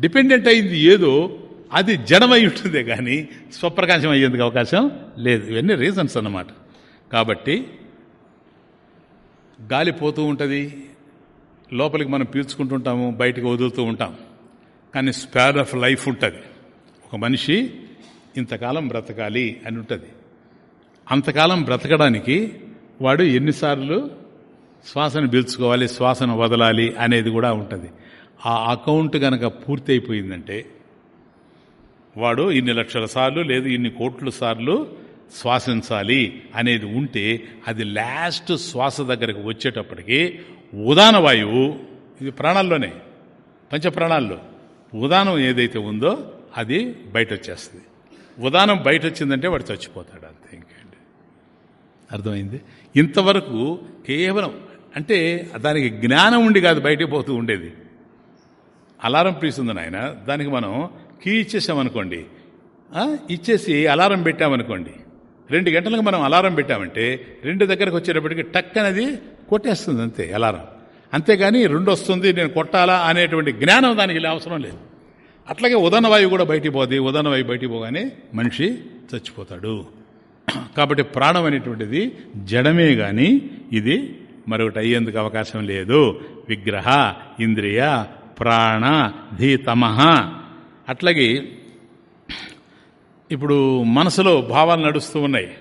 డిపెండెంట్ అయింది ఏదో అది జడమై ఉంటుందే కానీ స్వప్రకాశం అయ్యేందుకు అవకాశం లేదు. ఇవన్నీ రీజన్స్ అన్నమాట. కాబట్టి గాలి పోతూ ఉంటుంది లోపలికి మనం పీల్చుకుంటుంటాము బయటకు వదులుతూ ఉంటాం. కానీ స్పాన్ ఆఫ్ లైఫ్ ఉంటుంది. ఒక మనిషి ఇంతకాలం బ్రతకాలి అని ఉంటుంది. అంతకాలం బ్రతకడానికి వాడు ఎన్నిసార్లు శ్వాసను పీల్చుకోవాలి శ్వాసను వదలాలి అనేది కూడా ఉంటుంది. ఆ అకౌంట్ కనుక పూర్తి అయిపోయిందంటే వాడు ఇన్ని లక్షల సార్లు లేదు ఇన్ని కోట్ల సార్లు శ్వాసించాలి అనేది ఉంటే అది లాస్ట్ శ్వాస దగ్గరకు వచ్చేటప్పటికి ఉదాన వాయువు ఇది ప్రాణాల్లోనే పంచప్రాణాల్లో. ఉదానం ఏదైతే ఉందో అది బయట వచ్చేస్తుంది ఉదానం బయట వచ్చిందంటే వాడు చచ్చిపోతాడు అంతే ఇంకేంటి. అర్థమైంది? ఇంతవరకు కేవలం అంటే దానికి జ్ఞానం ఉండి కాదు బయటికి పోతూ ఉండేది. అలారం పీస్తుంది నాయన దానికి మనం కీ ఇచ్చేసామనుకోండి. ఇచ్చేసి అలారం పెట్టామనుకోండి. రెండు గంటలకు మనం అలారం పెట్టామంటే రెండు దగ్గరకు వచ్చేటప్పటికి టక్ అనేది కొట్టేస్తుంది అంతే అలారం. అంతేగాని రెండు వస్తుంది నేను కొట్టాలా అనేటువంటి జ్ఞానం దానికి అవసరం లేదు. అట్లాగే ఉదన వాయువు కూడా బయటికి పోది ఉదన బయటికి పోగానే మనిషి చచ్చిపోతాడు. కాబట్టి ప్రాణం అనేటువంటిది జడమే గాని ఇది మరొకటి అయ్యేందుకు అవకాశం లేదు. విగ్రహ ఇంద్రియ ప్రాణ ధీతమ అట్లాగే ఇప్పుడు మనసులో భావాలు నడుస్తూ ఉన్నాయి.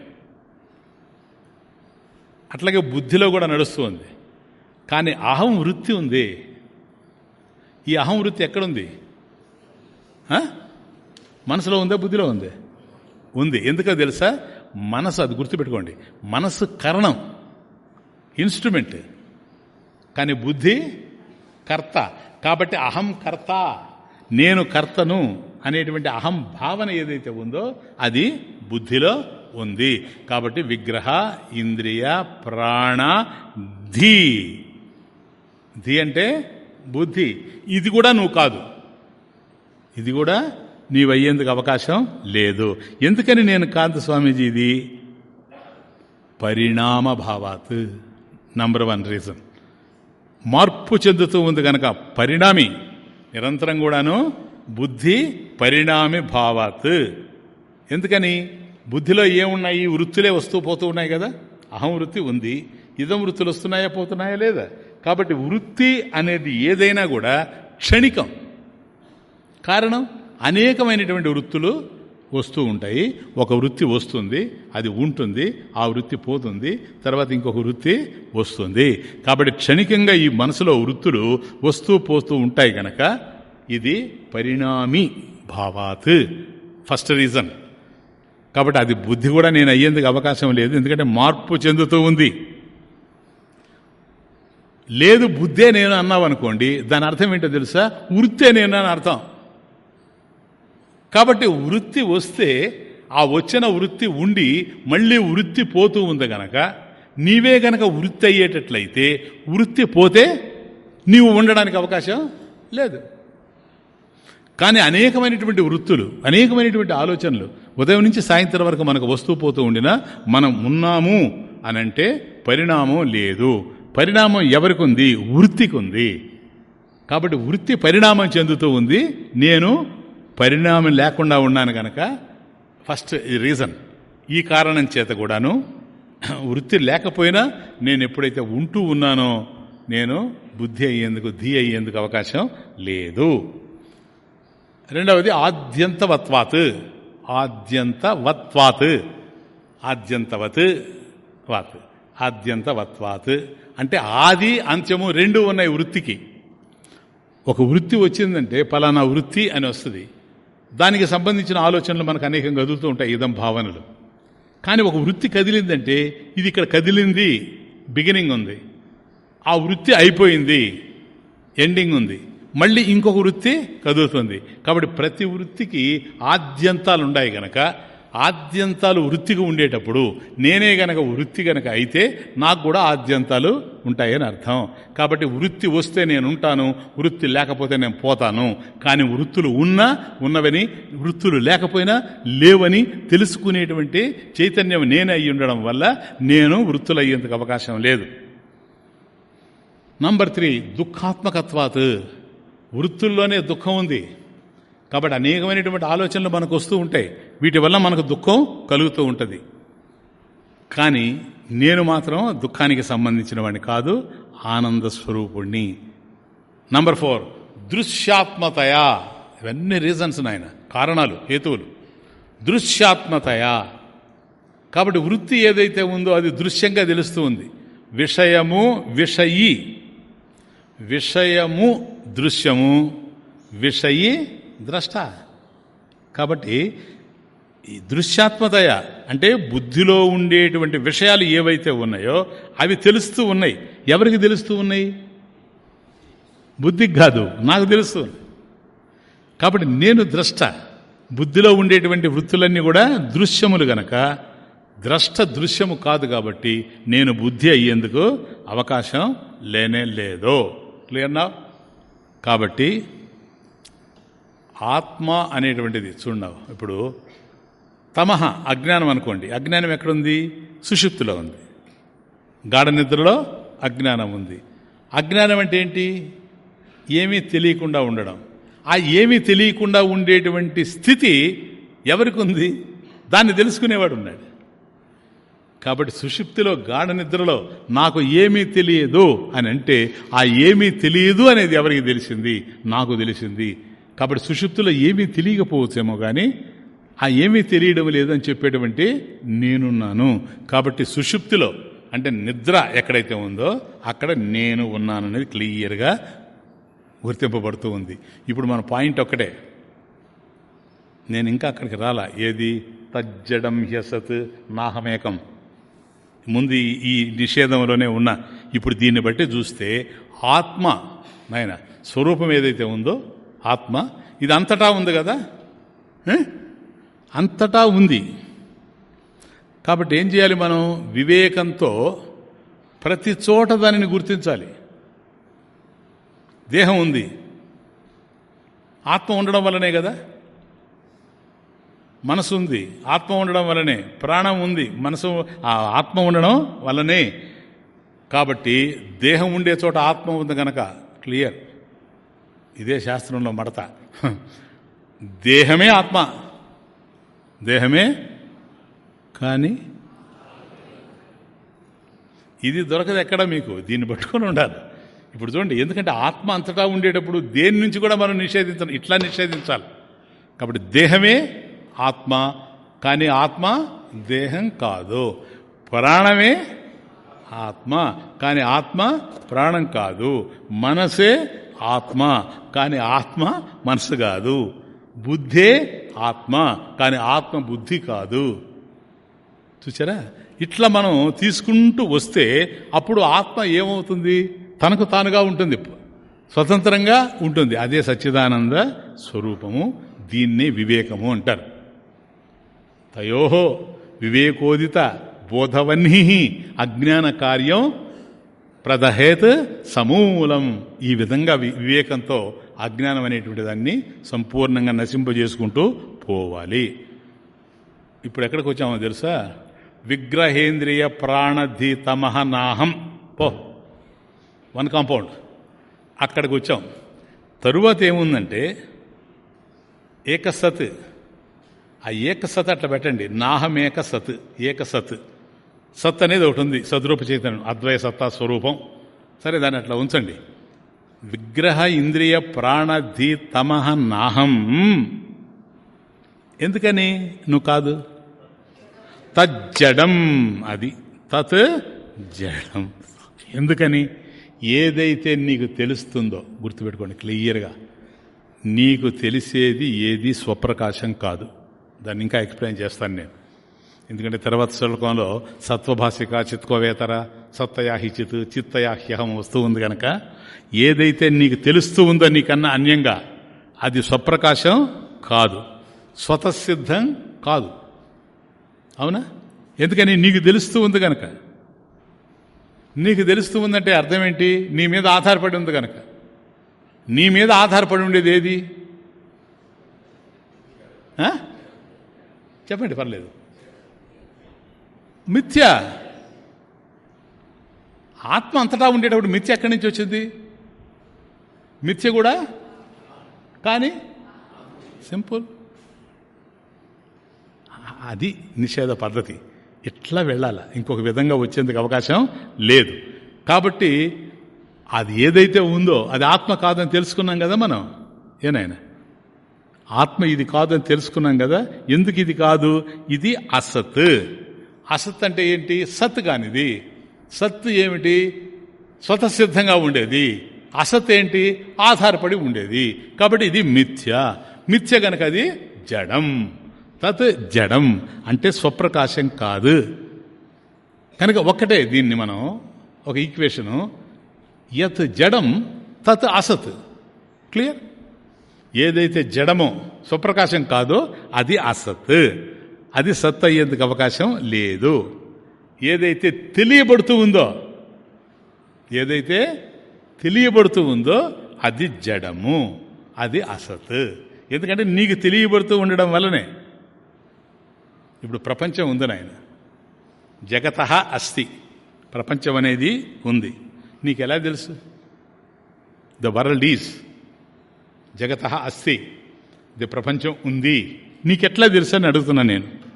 అట్లాగే బుద్ధిలో కూడా నడుస్తూ ఉంది. కానీ అహం వృత్తి ఉంది. ఈ అహం వృత్తి ఎక్కడుంది? ఆ? మనసులో ఉందా బుద్ధిలో ఉంది? ఉంది. ఎందుకో తెలుసా? మనసు అది గుర్తుపెట్టుకోండి. మనసు కరణం ఇన్స్ట్రుమెంట్. కానీ బుద్ధి కర్త. కాబట్టి అహం కర్త నేను కర్తను. అనేటువంటి అహం భావన ఏదైతే ఉందో అది బుద్ధిలో ఉంది. కాబట్టి విగ్రహ ఇంద్రియ ప్రాణ ధీ. ధీ అంటే బుద్ధి. ఇది కూడా నువ్వు కాదు. ఇది కూడా నీవయ్యేందుకు అవకాశం లేదు. ఎందుకని నేను కాంత స్వామీజీ ఇది? పరిణామ భావాత్ నంబర్ వన్ రీజన్ మార్పు చెందుతూ ఉంది కనుక పరిణామి నిరంతరం కూడాను బుద్ధి పరిణామి భావాత్. ఎందుకని? బుద్ధిలో ఏమున్నాయి? వృత్తులే వస్తూ పోతూ ఉన్నాయి కదా? అహం వృత్తి ఉంది. ఇదం వృత్తులు వస్తున్నాయా పోతున్నాయా లేదా? కాబట్టి వృత్తి అనేది ఏదైనా కూడా క్షణికం. కారణం? అనేకమైనటువంటి వృత్తులు వస్తూ ఉంటాయి. ఒక వృత్తి వస్తుంది అది ఉంటుంది ఆ వృత్తి పోతుంది తర్వాత ఇంకొక వృత్తి వస్తుంది. కాబట్టి క్షణికంగా ఈ మనసులో వృత్తులు వస్తూ పోతూ ఉంటాయి కనుక ఇది పరిణామి భావాత్. ఫస్ట్ రీజన్ కాబట్టి అది బుద్ధి కూడా నేను అయ్యేందుకు అవకాశం లేదు. ఎందుకంటే మార్పు చెందుతూ ఉంది. లేదు బుద్ధే నేను అన్నావు అనుకోండి దాని అర్థం ఏంటో తెలుసా? వృత్తే నేను అని అర్థం. కాబట్టి వృత్తి వస్తే ఆ వచ్చిన వృత్తి ఉండి మళ్ళీ వృత్తి పోతూ ఉంది గనక నీవే గనక వృత్తి అయ్యేటట్లయితే వృత్తి పోతే నీవు ఉండడానికి అవకాశం లేదు. కానీ అనేకమైనటువంటి వృత్తులు అనేకమైనటువంటి ఆలోచనలు ఉదయం నుంచి సాయంత్రం వరకు మనకు వస్తూ పోతూ ఉండినా మనం ఉన్నాము అనంటే పరిణామం లేదు. పరిణామం ఎవరికి ఉంది వృత్తికి ఉంది కాబట్టి వృత్తి పరిణామం చెందుతూ ఉంది. నేను పరిణామం లేకుండా ఉన్నాను కనుక ఫస్ట్ రీజన్. ఈ కారణం చేత కూడాను వృత్తి లేకపోయినా నేను ఎప్పుడైతే ఉంటూ ఉన్నానో నేను బుద్ధి అయ్యేందుకు ధీ అయ్యేందుకు అవకాశం లేదు. రెండవది ఆద్యంతవత్వాత్. ఆద్యంతవత్వాత్. ఆద్యంతవత్ వాత్. ఆద్యంతవత్వాత్. అంటే ఆది అంత్యము రెండు ఉన్నాయి వృత్తికి. ఒక వృత్తి వచ్చిందంటే పలానా వృత్తి అని వస్తుంది. దానికి సంబంధించిన ఆలోచనలు మనకు అనేకం కదులుతూ ఉంటాయి ఇదం భావనలు. కానీ ఒక వృత్తి కదిలిందంటే ఇది ఇక్కడ కదిలింది బిగినింగ్ ఉంది. ఆ వృత్తి అయిపోయింది ఎండింగ్ ఉంది. మళ్ళీ ఇంకొక వృత్తి కదులుతుంది. కాబట్టి ప్రతి వృత్తికి ఆద్యంతాలు ఉన్నాయి గనక ఆద్యంతాలు వృత్తిగా ఉండేటప్పుడు నేనే గనక వృత్తి గనక అయితే నాకు కూడా ఆద్యంతాలు ఉంటాయని అర్థం. కాబట్టి వృత్తి వస్తే నేను ఉంటాను వృత్తి లేకపోతే నేను పోతాను. కానీ వృత్తులు ఉన్నా ఉన్నవని వృత్తులు లేకపోయినా లేవని తెలుసుకునేటువంటి చైతన్యం నేనే అయ్యి ఉండడం వల్ల నేను వృత్తులు అయ్యేందుకు అవకాశం లేదు. Number three దుఃఖాత్మకత్వాత్. వృత్తుల్లోనే దుఃఖం ఉంది. కాబట్టి అనేకమైనటువంటి ఆలోచనలు మనకు వస్తూ ఉంటాయి. వీటి వల్ల మనకు దుఃఖం కలుగుతూ ఉంటుంది. కానీ నేను మాత్రం దుఃఖానికి సంబంధించిన వాడిని కాదు ఆనంద స్వరూపుణ్ణి. నంబర్ ఫోర్ దృశ్యాత్మతయా. ఇవన్నీ రీజన్స్ నాయన కారణాలు హేతువులు. దృశ్యాత్మతయా. కాబట్టి వృత్తి ఏదైతే ఉందో అది దృశ్యంగా తెలుస్తూ ఉంది. విషయము విషయీ. విషయము దృశ్యము విషయి ద్రష్ట. కాబట్టి ఈ దృశ్యాత్మతయ అంటే బుద్ధిలో ఉండేటువంటి విషయాలు ఏవైతే ఉన్నాయో అవి తెలుస్తూ ఉన్నాయి. ఎవరికి తెలుస్తూ ఉన్నాయి? బుద్ధికి కాదు నాకు తెలుస్తూ కాబట్టి నేను ద్రష్ట. బుద్ధిలో ఉండేటువంటి వృత్తులన్నీ కూడా దృశ్యములు గనక. ద్రష్ట దృశ్యము కాదు కాబట్టి నేను బుద్ధి అయ్యేందుకు అవకాశం లేనే లేదో. క్లియర్నా కాబట్టి ఆత్మ అనేటువంటిది చూడవు ఇప్పుడు తమహ అజ్ఞానం అనుకోండి. అజ్ఞానం ఎక్కడుంది? సుషుప్తిలో ఉంది. గాఢ నిద్రలో అజ్ఞానం ఉంది. అజ్ఞానం అంటే ఏంటి? ఏమీ తెలియకుండా ఉండడం. ఆ ఏమీ తెలియకుండా ఉండేటువంటి స్థితి ఎవరికి ఉంది? దాన్ని తెలుసుకునేవాడు ఉన్నాడు. కాబట్టి సుషుప్తిలో గాఢ నిద్రలో నాకు ఏమీ తెలియదు అని అంటే ఆ ఏమీ తెలియదు అనేది ఎవరికి తెలిసింది? నాకు తెలిసింది. కాబట్టి సుషుప్తిలో ఏమీ తెలియకపోవచ్చేమో కానీ ఆ ఏమీ తెలియడం లేదని చెప్పేటువంటి నేనున్నాను. కాబట్టి సుషుప్తిలో అంటే నిద్ర ఎక్కడైతే ఉందో అక్కడ నేను ఉన్నాననేది క్లియర్గా గుర్తింపబడుతూ ఉంది. ఇప్పుడు మన పాయింట్ ఒక్కటే. నేను ఇంకా అక్కడికి రాలా. ఏది? తజ్జడం హ్యసత్ నాహమేకం. ముందు ఈ నిషేధంలోనే ఉన్నా ఇప్పుడు దీన్ని బట్టి చూస్తే ఆత్మ నాయన స్వరూపం ఏదైతే ఉందో ఆత్మ ఇది అంతటా ఉంది కదా? అంతటా ఉంది. కాబట్టి ఏం చేయాలి మనం? వివేకంతో ప్రతి చోట దానిని గుర్తించాలి. దేహం ఉంది. ఆత్మ ఉండడం వల్లనే కదా? మనసు ఉంది. ఆత్మ ఉండడం వల్లనే ప్రాణం ఉంది. మనసు ఆత్మ ఉండడం వల్లనే. కాబట్టి దేహం ఉండే చోట ఆత్మ ఉంది కనుక క్లియర్. ఇదే శాస్త్రంలో మడత. దేహమే ఆత్మ. దేహమే కానీ ఇది దొరకదు ఎక్కడ మీకు? దీన్ని పట్టుకొని ఉండాలి. ఇప్పుడు చూడండి ఎందుకంటే ఆత్మ అంతటా ఉండేటప్పుడు దేని నుంచి కూడా మనం నిషేధించాలి ఇట్లా నిషేధించాలి. కాబట్టి దేహమే ఆత్మ కానీ ఆత్మ దేహం కాదు. ప్రాణమే ఆత్మ కానీ ఆత్మ ప్రాణం కాదు. మనసే ఆత్మ కానీ ఆత్మ మనసు కాదు. బుద్ధే ఆత్మ కానీ ఆత్మ బుద్ధి కాదు. చూసారా ఇట్లా మనం తీసుకుంటూ వస్తే అప్పుడు ఆత్మ ఏమవుతుంది? తనకు తానుగా ఉంటుంది. స్వతంత్రంగా ఉంటుంది. అదే సచ్చిదానంద స్వరూపము. దీన్నే వివేకము అంటారు. తయోహో వివేకోదిత బోధవన్నీ అజ్ఞాన కార్యం ప్రదహేత్ సమూలం. ఈ విధంగా వివేకంతో అజ్ఞానం అనేటువంటి దాన్ని సంపూర్ణంగా నశింపజేసుకుంటూ పోవాలి. ఇప్పుడు ఎక్కడికి వచ్చామో తెలుసా? విగ్రహేంద్రియ ప్రాణధీతమహ నాహం. పో. One compound. అక్కడికి వచ్చాం. తరువాత ఏముందంటే ఏకసత్ ఆ ఏకసత్ అట్లా పెట్టండి. నాహమేక సత్ ఏకసత్. సత్ అనేది ఒకటి ఉంది సద్రూప చైతన్యం అద్వయ సత్తా స్వరూపం. సరే దాన్ని అట్లా ఉంచండి. విగ్రహ ఇంద్రియ ప్రాణధీ తమహ నాహం. ఎందుకని? నువ్వు కాదు. తజ్జడం అది. తత్ జడం. ఎందుకని? ఏదైతే నీకు తెలుస్తుందో గుర్తుపెట్టుకోండి క్లియర్గా. నీకు తెలిసేది ఏది స్వప్రకాశం కాదు. దాన్ని ఇంకా ఎక్స్ప్లెయిన్ చేస్తాను నేను. ఎందుకంటే తర్వాత శ్లోకంలో సత్వభాషిక చిత్కోవేతర సత్తయాహిచిత్ చిత్తయాహ్యహం వస్తూ ఉంది కనుక ఏదైతే నీకు తెలుస్తూ ఉందో నీకన్నా అన్యంగా అది స్వప్రకాశం కాదు. స్వతసిద్ధం కాదు. అవునా? ఎందుకని? నీకు తెలుస్తూ ఉంది కనుక నీకు తెలుస్తూ ఉందంటే అర్థం ఏంటి? నీ మీద ఆధారపడి ఉంది కనుక నీ మీద ఆధారపడి ఉండేది ఏది? చెప్పండి పర్లేదు. మిథ్య. ఆత్మ అంతటా ఉండేటప్పుడు మిథ్య ఎక్కడి నుంచి వచ్చింది? మిథ్య కూడా? కానీ? సింపుల్. అది నిషేధ పద్ధతి. ఇట్లా వెళ్ళాల? ఇంకొక విధంగా వచ్చేందుకు అవకాశం లేదు. కాబట్టి అది ఏదైతే ఉందో అది ఆత్మ కాదని తెలుసుకున్నాం కదా మనం? ఏనాయన? ఆత్మ ఇది కాదని తెలుసుకున్నాం కదా ఎందుకు ఇది కాదు? ఇది అసత్. అసత్ అంటే ఏంటి? సత్ కానిది. సత్ ఏమిటి? స్వతసిద్ధంగా ఉండేది. అసత్ ఏంటి? ఆధారపడి ఉండేది. కాబట్టి ఇది మిథ్య. మిథ్య గనక అది జడం. తత్ జడం అంటే స్వప్రకాశం కాదు. కనుక ఒక్కటే దీన్ని మనం ఒక ఈక్వేషను. యత్ జడం తత్ అసత్. క్లియర్? ఏదైతే జడమో స్వప్రకాశం కాదో అది అసత్ అది సత్ అయ్యేందుకు అవకాశం లేదు. ఏదైతే తెలియబడుతూ ఉందో ఏదైతే తెలియబడుతూ ఉందో అది జడము అది అసత్ ఎందుకంటే నీకు తెలియబడుతూ ఉండడం వల్లనే. ఇప్పుడు ప్రపంచం ఉంది నాయన. జగత అస్థి ప్రపంచం అనేది ఉంది. నీకు ఎలా తెలుసు? The world is. జగత అస్థి ఇది ప్రపంచం ఉంది. నీకెట్లా తెలుసు అని అడుగుతున్నా నేను.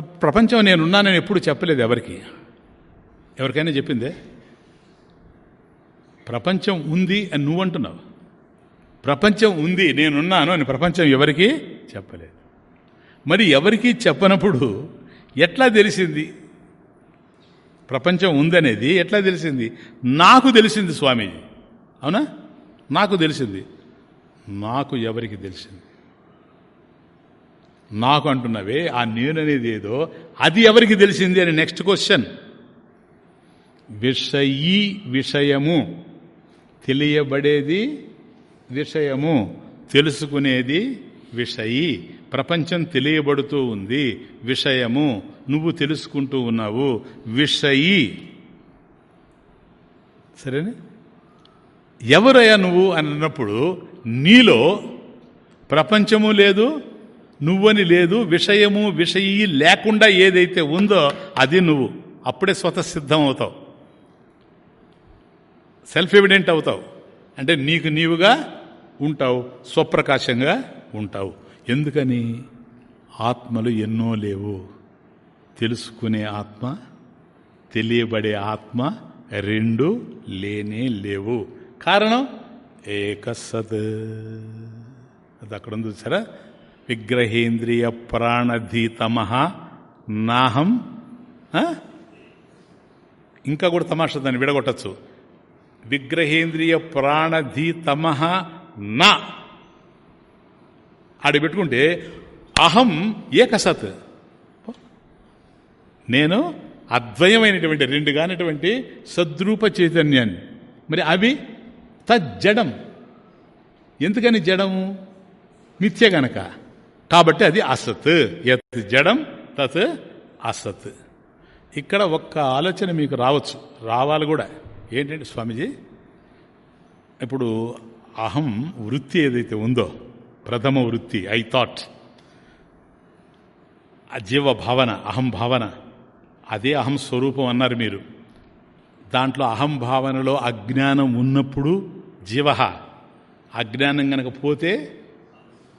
ప్రపంచం నేనున్నానని ఎప్పుడు చెప్పలేదు ఎవరికి. ఎవరికైనా చెప్పిందే? ప్రపంచం ఉంది అని నువ్వు అంటున్నావు ప్రపంచం ఉంది నేనున్నాను అని ప్రపంచం ఎవరికి చెప్పలేదు. మరి ఎవరికి చెప్పనప్పుడు ఎట్లా తెలిసింది? ప్రపంచం ఉందనేది ఎట్లా తెలిసింది? నాకు తెలిసింది స్వామీజీ. అవునా? నాకు తెలిసింది. నాకు ఎవరికి తెలిసింది? నాకు అంటున్నవే ఆ నేననేది ఏదో అది ఎవరికి తెలిసింది అని నెక్స్ట్ క్వశ్చన్ విషయీ విషయము. తెలియబడేది విషయము. తెలుసుకునేది విషయీ. ప్రపంచం తెలియబడుతూ ఉంది. విషయము. నువ్వు తెలుసుకుంటూ ఉన్నావు. విషయి. సరేనే? ఎవరయ్యా నువ్వు అన్నప్పుడు నీలో ప్రపంచము లేదు నువ్వని లేదు విషయము విషయీ లేకుండా ఏదైతే ఉందో అది నువ్వు. అప్పుడే స్వతసిద్ధం అవుతావు. సెల్ఫ్ ఎవిడెంట్ అవుతావు. అంటే నీకు నీవుగా ఉంటావు స్వప్రకాశంగా ఉంటావు. ఎందుకని? ఆత్మలు ఎన్నో లేవు. తెలుసుకునే ఆత్మ తెలియబడే ఆత్మ రెండు లేనే లేవు. కారణం? ఏకసత్. అది అక్కడ ఉంది సరే విగ్రహేంద్రియ ప్రాణధీతమ నాహం. ఇంకా కూడా తమాషా దాన్ని విడగొట్టచ్చు. విగ్రహేంద్రియ ప్రాణధీతమ నా. ఆడి పెట్టుకుంటే అహం ఏకసత్. నేను అద్వయమైనటువంటి రెండు కానిటువంటి సద్రూప చైతన్యాన్ని. మరి అవి తజ్జడం. ఎందుకని జడము? మిథ్య గనక. కాబట్టి అది అసత్. ఎత్ జడం తత్ అసత్. ఇక్కడ ఒక్క ఆలోచన మీకు రావచ్చు. రావాలి కూడా. ఏంటంటే స్వామీజీ ఇప్పుడు అహం వృత్తి ఏదైతే ఉందో ప్రథమ వృత్తి ఐ థాట్ అజీవ జీవ భావన అహం భావన అదే అహం స్వరూపం అన్నారు మీరు. దాంట్లో అహం భావనలో అజ్ఞానం ఉన్నప్పుడు జీవ అజ్ఞానం కనుక పోతే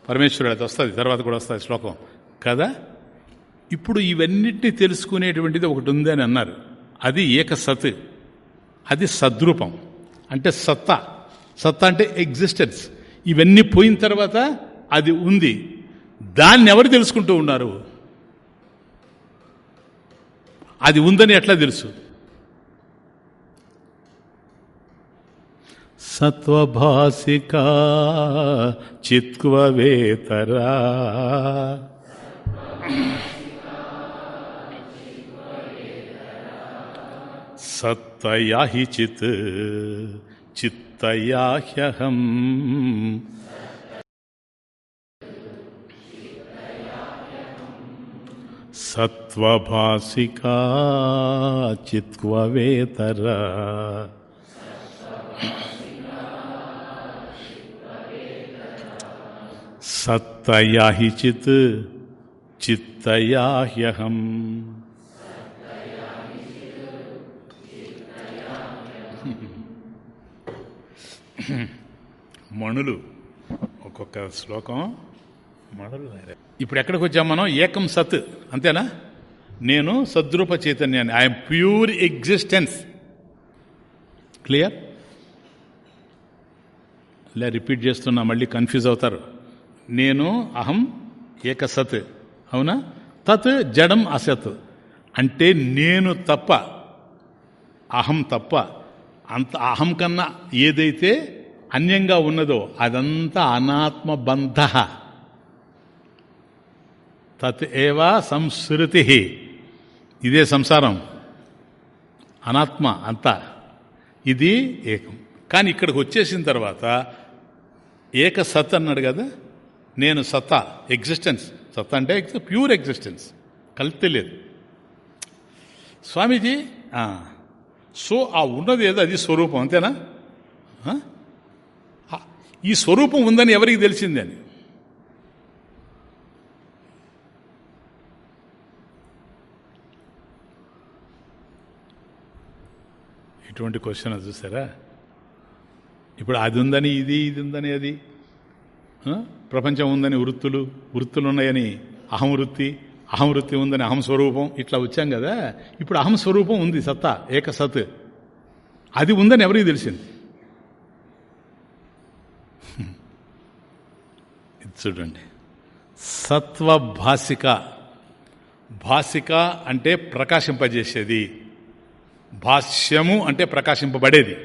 పరమేశ్వరుడు అది వస్తుంది తర్వాత కూడా వస్తుంది శ్లోకం. కదా? ఇప్పుడు ఇవన్నిటిని తెలుసుకునేటువంటిది ఒకటి ఉందని అన్నారు. అది ఏక సత్. అది సద్రూపం. అంటే సత్తా. సత్తా అంటే ఎగ్జిస్టెన్స్ ఇవన్నీ పోయిన తర్వాత అది ఉంది. దాన్ని ఎవరు తెలుసుకుంటూ ఉన్నారు? అది ఉందని ఎట్లా తెలుసు? సత్వభాసికా చిత్వవేతరా. సత్వయాహి చిత్ చిత్తయా సత్వభాసికా చిత్వవేతర. సత్తయా హి చిత్ చిత్తయా హ్యహం. మణులు ఒక్కొక్క శ్లోకం. ఇప్పుడు ఎక్కడికి వచ్చాం మనం? ఏకం సత్. అంతేనా? నేను సద్రూప చైతన్యాన్ని. ఐఎమ్ ప్యూర్ ఎగ్జిస్టెన్స్ క్లియర్ ఇలా రిపీట్ చేస్తున్నా మళ్ళీ కన్ఫ్యూజ్ అవుతారు. నేను అహం ఏక సత్. అవునా? తత్ జడం అసత్. అంటే నేను తప్ప. అహం తప్ప. అంత అహం కన్నా ఏదైతే అన్యంగా ఉన్నదో అదంతా అనాత్మ బంధ. తత్ ఏవా సంస్కృతి ఇదే సంసారం. అనాత్మ అంతా. ఇది ఏకం. కానీ ఇక్కడికి వచ్చేసిన తర్వాత ఏక సత్ అన్నాడు కదా? నేను సత్తా ఎగ్జిస్టెన్స్ సత్త అంటే ప్యూర్ ఎగ్జిస్టెన్స్ కలిపి లేదు. స్వామీజీ సో ఆ ఉన్నది ఏదో అది స్వరూపం అంతేనా? ఈ స్వరూపం ఉందని ఎవరికి తెలిసిందని ఎటువంటి ఇటువంటి క్వశ్చన్ చూసారా? ఇప్పుడు అది ఉందని ఇది ఇది ఉందని అది. ప్రపంచం ఉందని వృత్తులు వృత్తులు ఉన్నాయని అహం వృత్తి అహం వృత్తి ఉందని అహం స్వరూపం ఇట్లా వచ్చాం కదా? ఇప్పుడు అహం స్వరూపం ఉంది సత్తా ఏక సత్ అది ఉందని ఎవరికి తెలిసింది? చూడండి. సత్వ భాసిక భాసిక అంటే ప్రకాశింపజేసేది. భాష్యము అంటే ప్రకాశింపబడేది.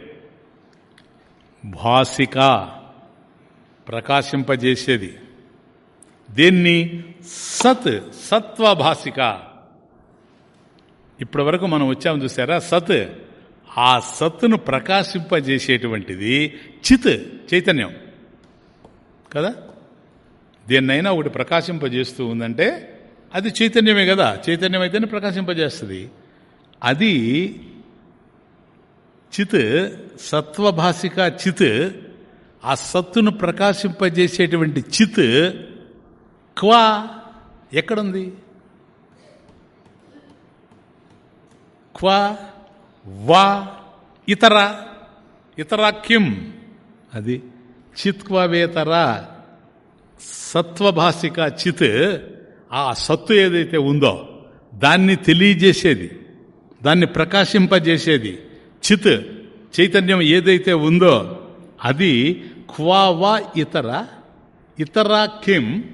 భాసిక ప్రకాశింపజేసేది. దేన్ని? సత్ సత్వభాసిక ఇప్పటి వరకు మనం వచ్చాము చూసారా? సత్. ఆ సత్తును ప్రకాశింపజేసేటువంటిది చిత్ చైతన్యం. కదా? దేన్నైనా ఒకటి ప్రకాశింపజేస్తూ ఉందంటే అది చైతన్యమే కదా. చైతన్యం అయితేనే ప్రకాశింపజేస్తుంది. అది చిత్ సత్వభాషిక చిత్ ఆ సత్తును ప్రకాశింపజేసేటువంటి చిత్ క్వా ఎక్కడుంది? క్వా వా ఇతర ఇతర కిం అది చిత్క్వేతర సత్వభాషిక చిత్ ఆ సత్తు ఏదైతే ఉందో దాన్ని తెలియజేసేది దాన్ని ప్రకాశింపజేసేది. చిత్ చైతన్యం ఏదైతే ఉందో అది క్వావా ఇతర ఇతర కిం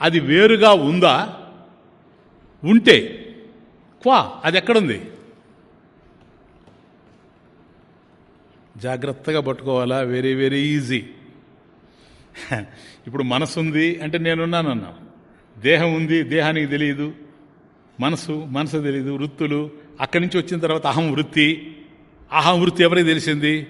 అది వేరుగా ఉందా? ఉంటే క్వా అది ఎక్కడుంది? జాగ్రత్తగా పట్టుకోవాలా? Very very easy. ఇప్పుడు మనసు ఉంది అంటే నేనున్నానన్నా. దేహం ఉంది దేహానికి తెలియదు మనసు మనసు తెలియదు వృత్తులు. అక్కడి నుంచి వచ్చిన తర్వాత అహం వృత్తి. అహంవృత్తి ఎవరికి తెలిసింది?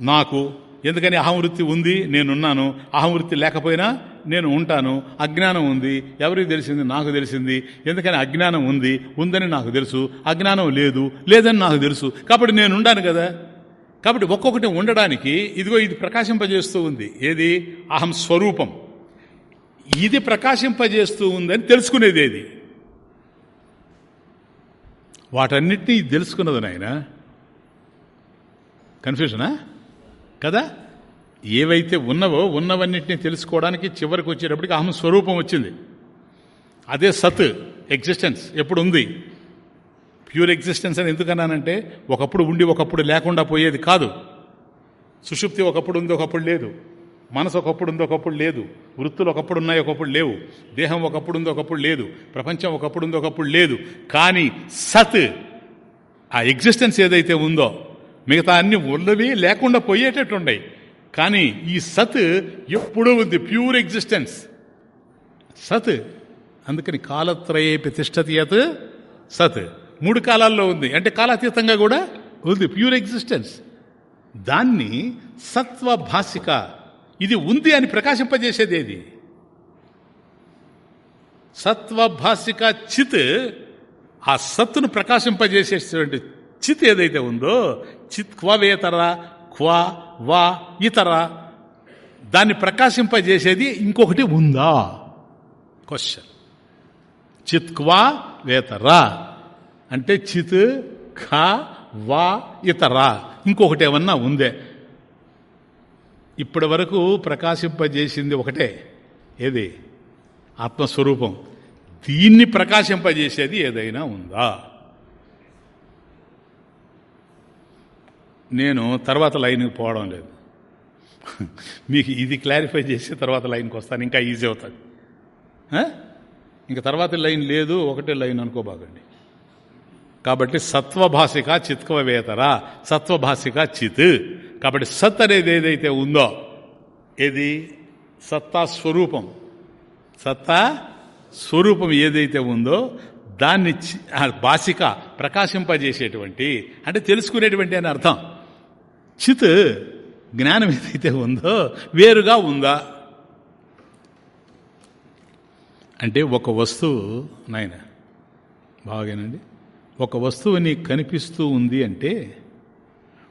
నాకు. ఎందుకని అహంవృత్తి ఉంది నేనున్నాను. అహంవృత్తి లేకపోయినా నేను ఉంటాను. అజ్ఞానం ఉంది ఎవరికి తెలిసింది? నాకు తెలిసింది. ఎందుకని అజ్ఞానం ఉంది ఉందని నాకు తెలుసు. అజ్ఞానం లేదు లేదని నాకు తెలుసు. కాబట్టి నేను ఉండాను కదా. కాబట్టి ఒక్కొక్కటి ఉండడానికి ఇదిగో ఇది ప్రకాశింపజేస్తూ ఉంది. ఏది? అహం స్వరూపం. ఇది ప్రకాశింపజేస్తూ ఉందని తెలుసుకునేది ఏది? వాటన్నిటినీ తెలుసుకున్నది నాయనా. కన్ఫ్యూషనా కదా? ఏవైతే ఉన్నవో ఉన్నవన్నిటిని తెలుసుకోవడానికి చివరికి వచ్చేటప్పటికి అహం స్వరూపం వచ్చింది. అదే సత్ ఎగ్జిస్టెన్స్ ఎప్పుడు ఉంది ప్యూర్ ఎగ్జిస్టెన్స్ అని ఎందుకన్నానంటే ఒకప్పుడు ఉండి ఒకప్పుడు లేకుండా పోయేది కాదు. సుషుప్తి ఒకప్పుడు ఉంది ఒకప్పుడు లేదు. మనసు ఒకప్పుడు ఉంది ఒకప్పుడు లేదు. వృత్తులు ఒకప్పుడు ఉన్నాయి ఒకప్పుడు లేవు. దేహం ఒకప్పుడు ఉంది ఒకప్పుడు లేదు. ప్రపంచం ఒకప్పుడు ఉంది ఒకప్పుడు లేదు. కానీ సత్ ఆ ఎగ్జిస్టెన్స్ ఏదైతే ఉందో మిగతా అన్ని ఉన్నవి లేకుండా పోయేటట్టున్నాయి కానీ ఈ సత్ ఎప్పుడూ ఉంది ప్యూర్ ఎగ్జిస్టెన్స్. సత్ అందుకని కాలత్రయే ప్రతిష్టతి యత్ సత్. మూడు కాలాల్లో ఉంది. అంటే కాలాతీతంగా కూడా ఉంది ప్యూర్ ఎగ్జిస్టెన్స్. దాన్ని సత్వ భాషిక ఇది ఉంది అని ప్రకాశింపజేసేది ఏది? సత్వభాషిక చిత్ ఆ సత్తును ప్రకాశింపజేసేటువంటి చిత్ ఏదైతే ఉందో చిత్ క్వవేతర క్వ వా ఇతర దాన్ని ప్రకాశింపజేసేది ఇంకొకటి ఉందా క్వశ్చన్ చిత్ క్వా వేతరా అంటే చిత్ ఖ వా ఇతర ఇంకొకటి ఏమన్నా ఉందే ఇప్పటి వరకు ప్రకాశింపజేసింది ఒకటే ఏది ఆత్మస్వరూపం దీన్ని ప్రకాశింపజేసేది ఏదైనా ఉందా నేను తర్వాత లైన్కి పోవడం లేదు. మీకు ఇది క్లారిఫై చేసి తర్వాత లైన్కి వస్తాను ఇంకా ఈజీ అవుతుంది. ఇంకా తర్వాత లైన్ లేదు ఒకటే లైన్ అనుకోబాగండి కాబట్టి సత్వభాషిక చిత్కవేతర సత్వభాషిక చిత్. కాబట్టి సత్ అనేది ఏదైతే ఉందో ఏది? సత్తా స్వరూపం. సత్తా స్వరూపం ఏదైతే ఉందో దాన్ని భాషిక ప్రకాశింపజేసేటువంటి అంటే తెలుసుకునేటువంటి అని అర్థం. చిత్ జ్ఞానం ఏదైతే ఉందో వేరుగా ఉందా? అంటే ఒక వస్తువు నాయన బాగానండి ఒక వస్తువు నీకు కనిపిస్తూ ఉంది అంటే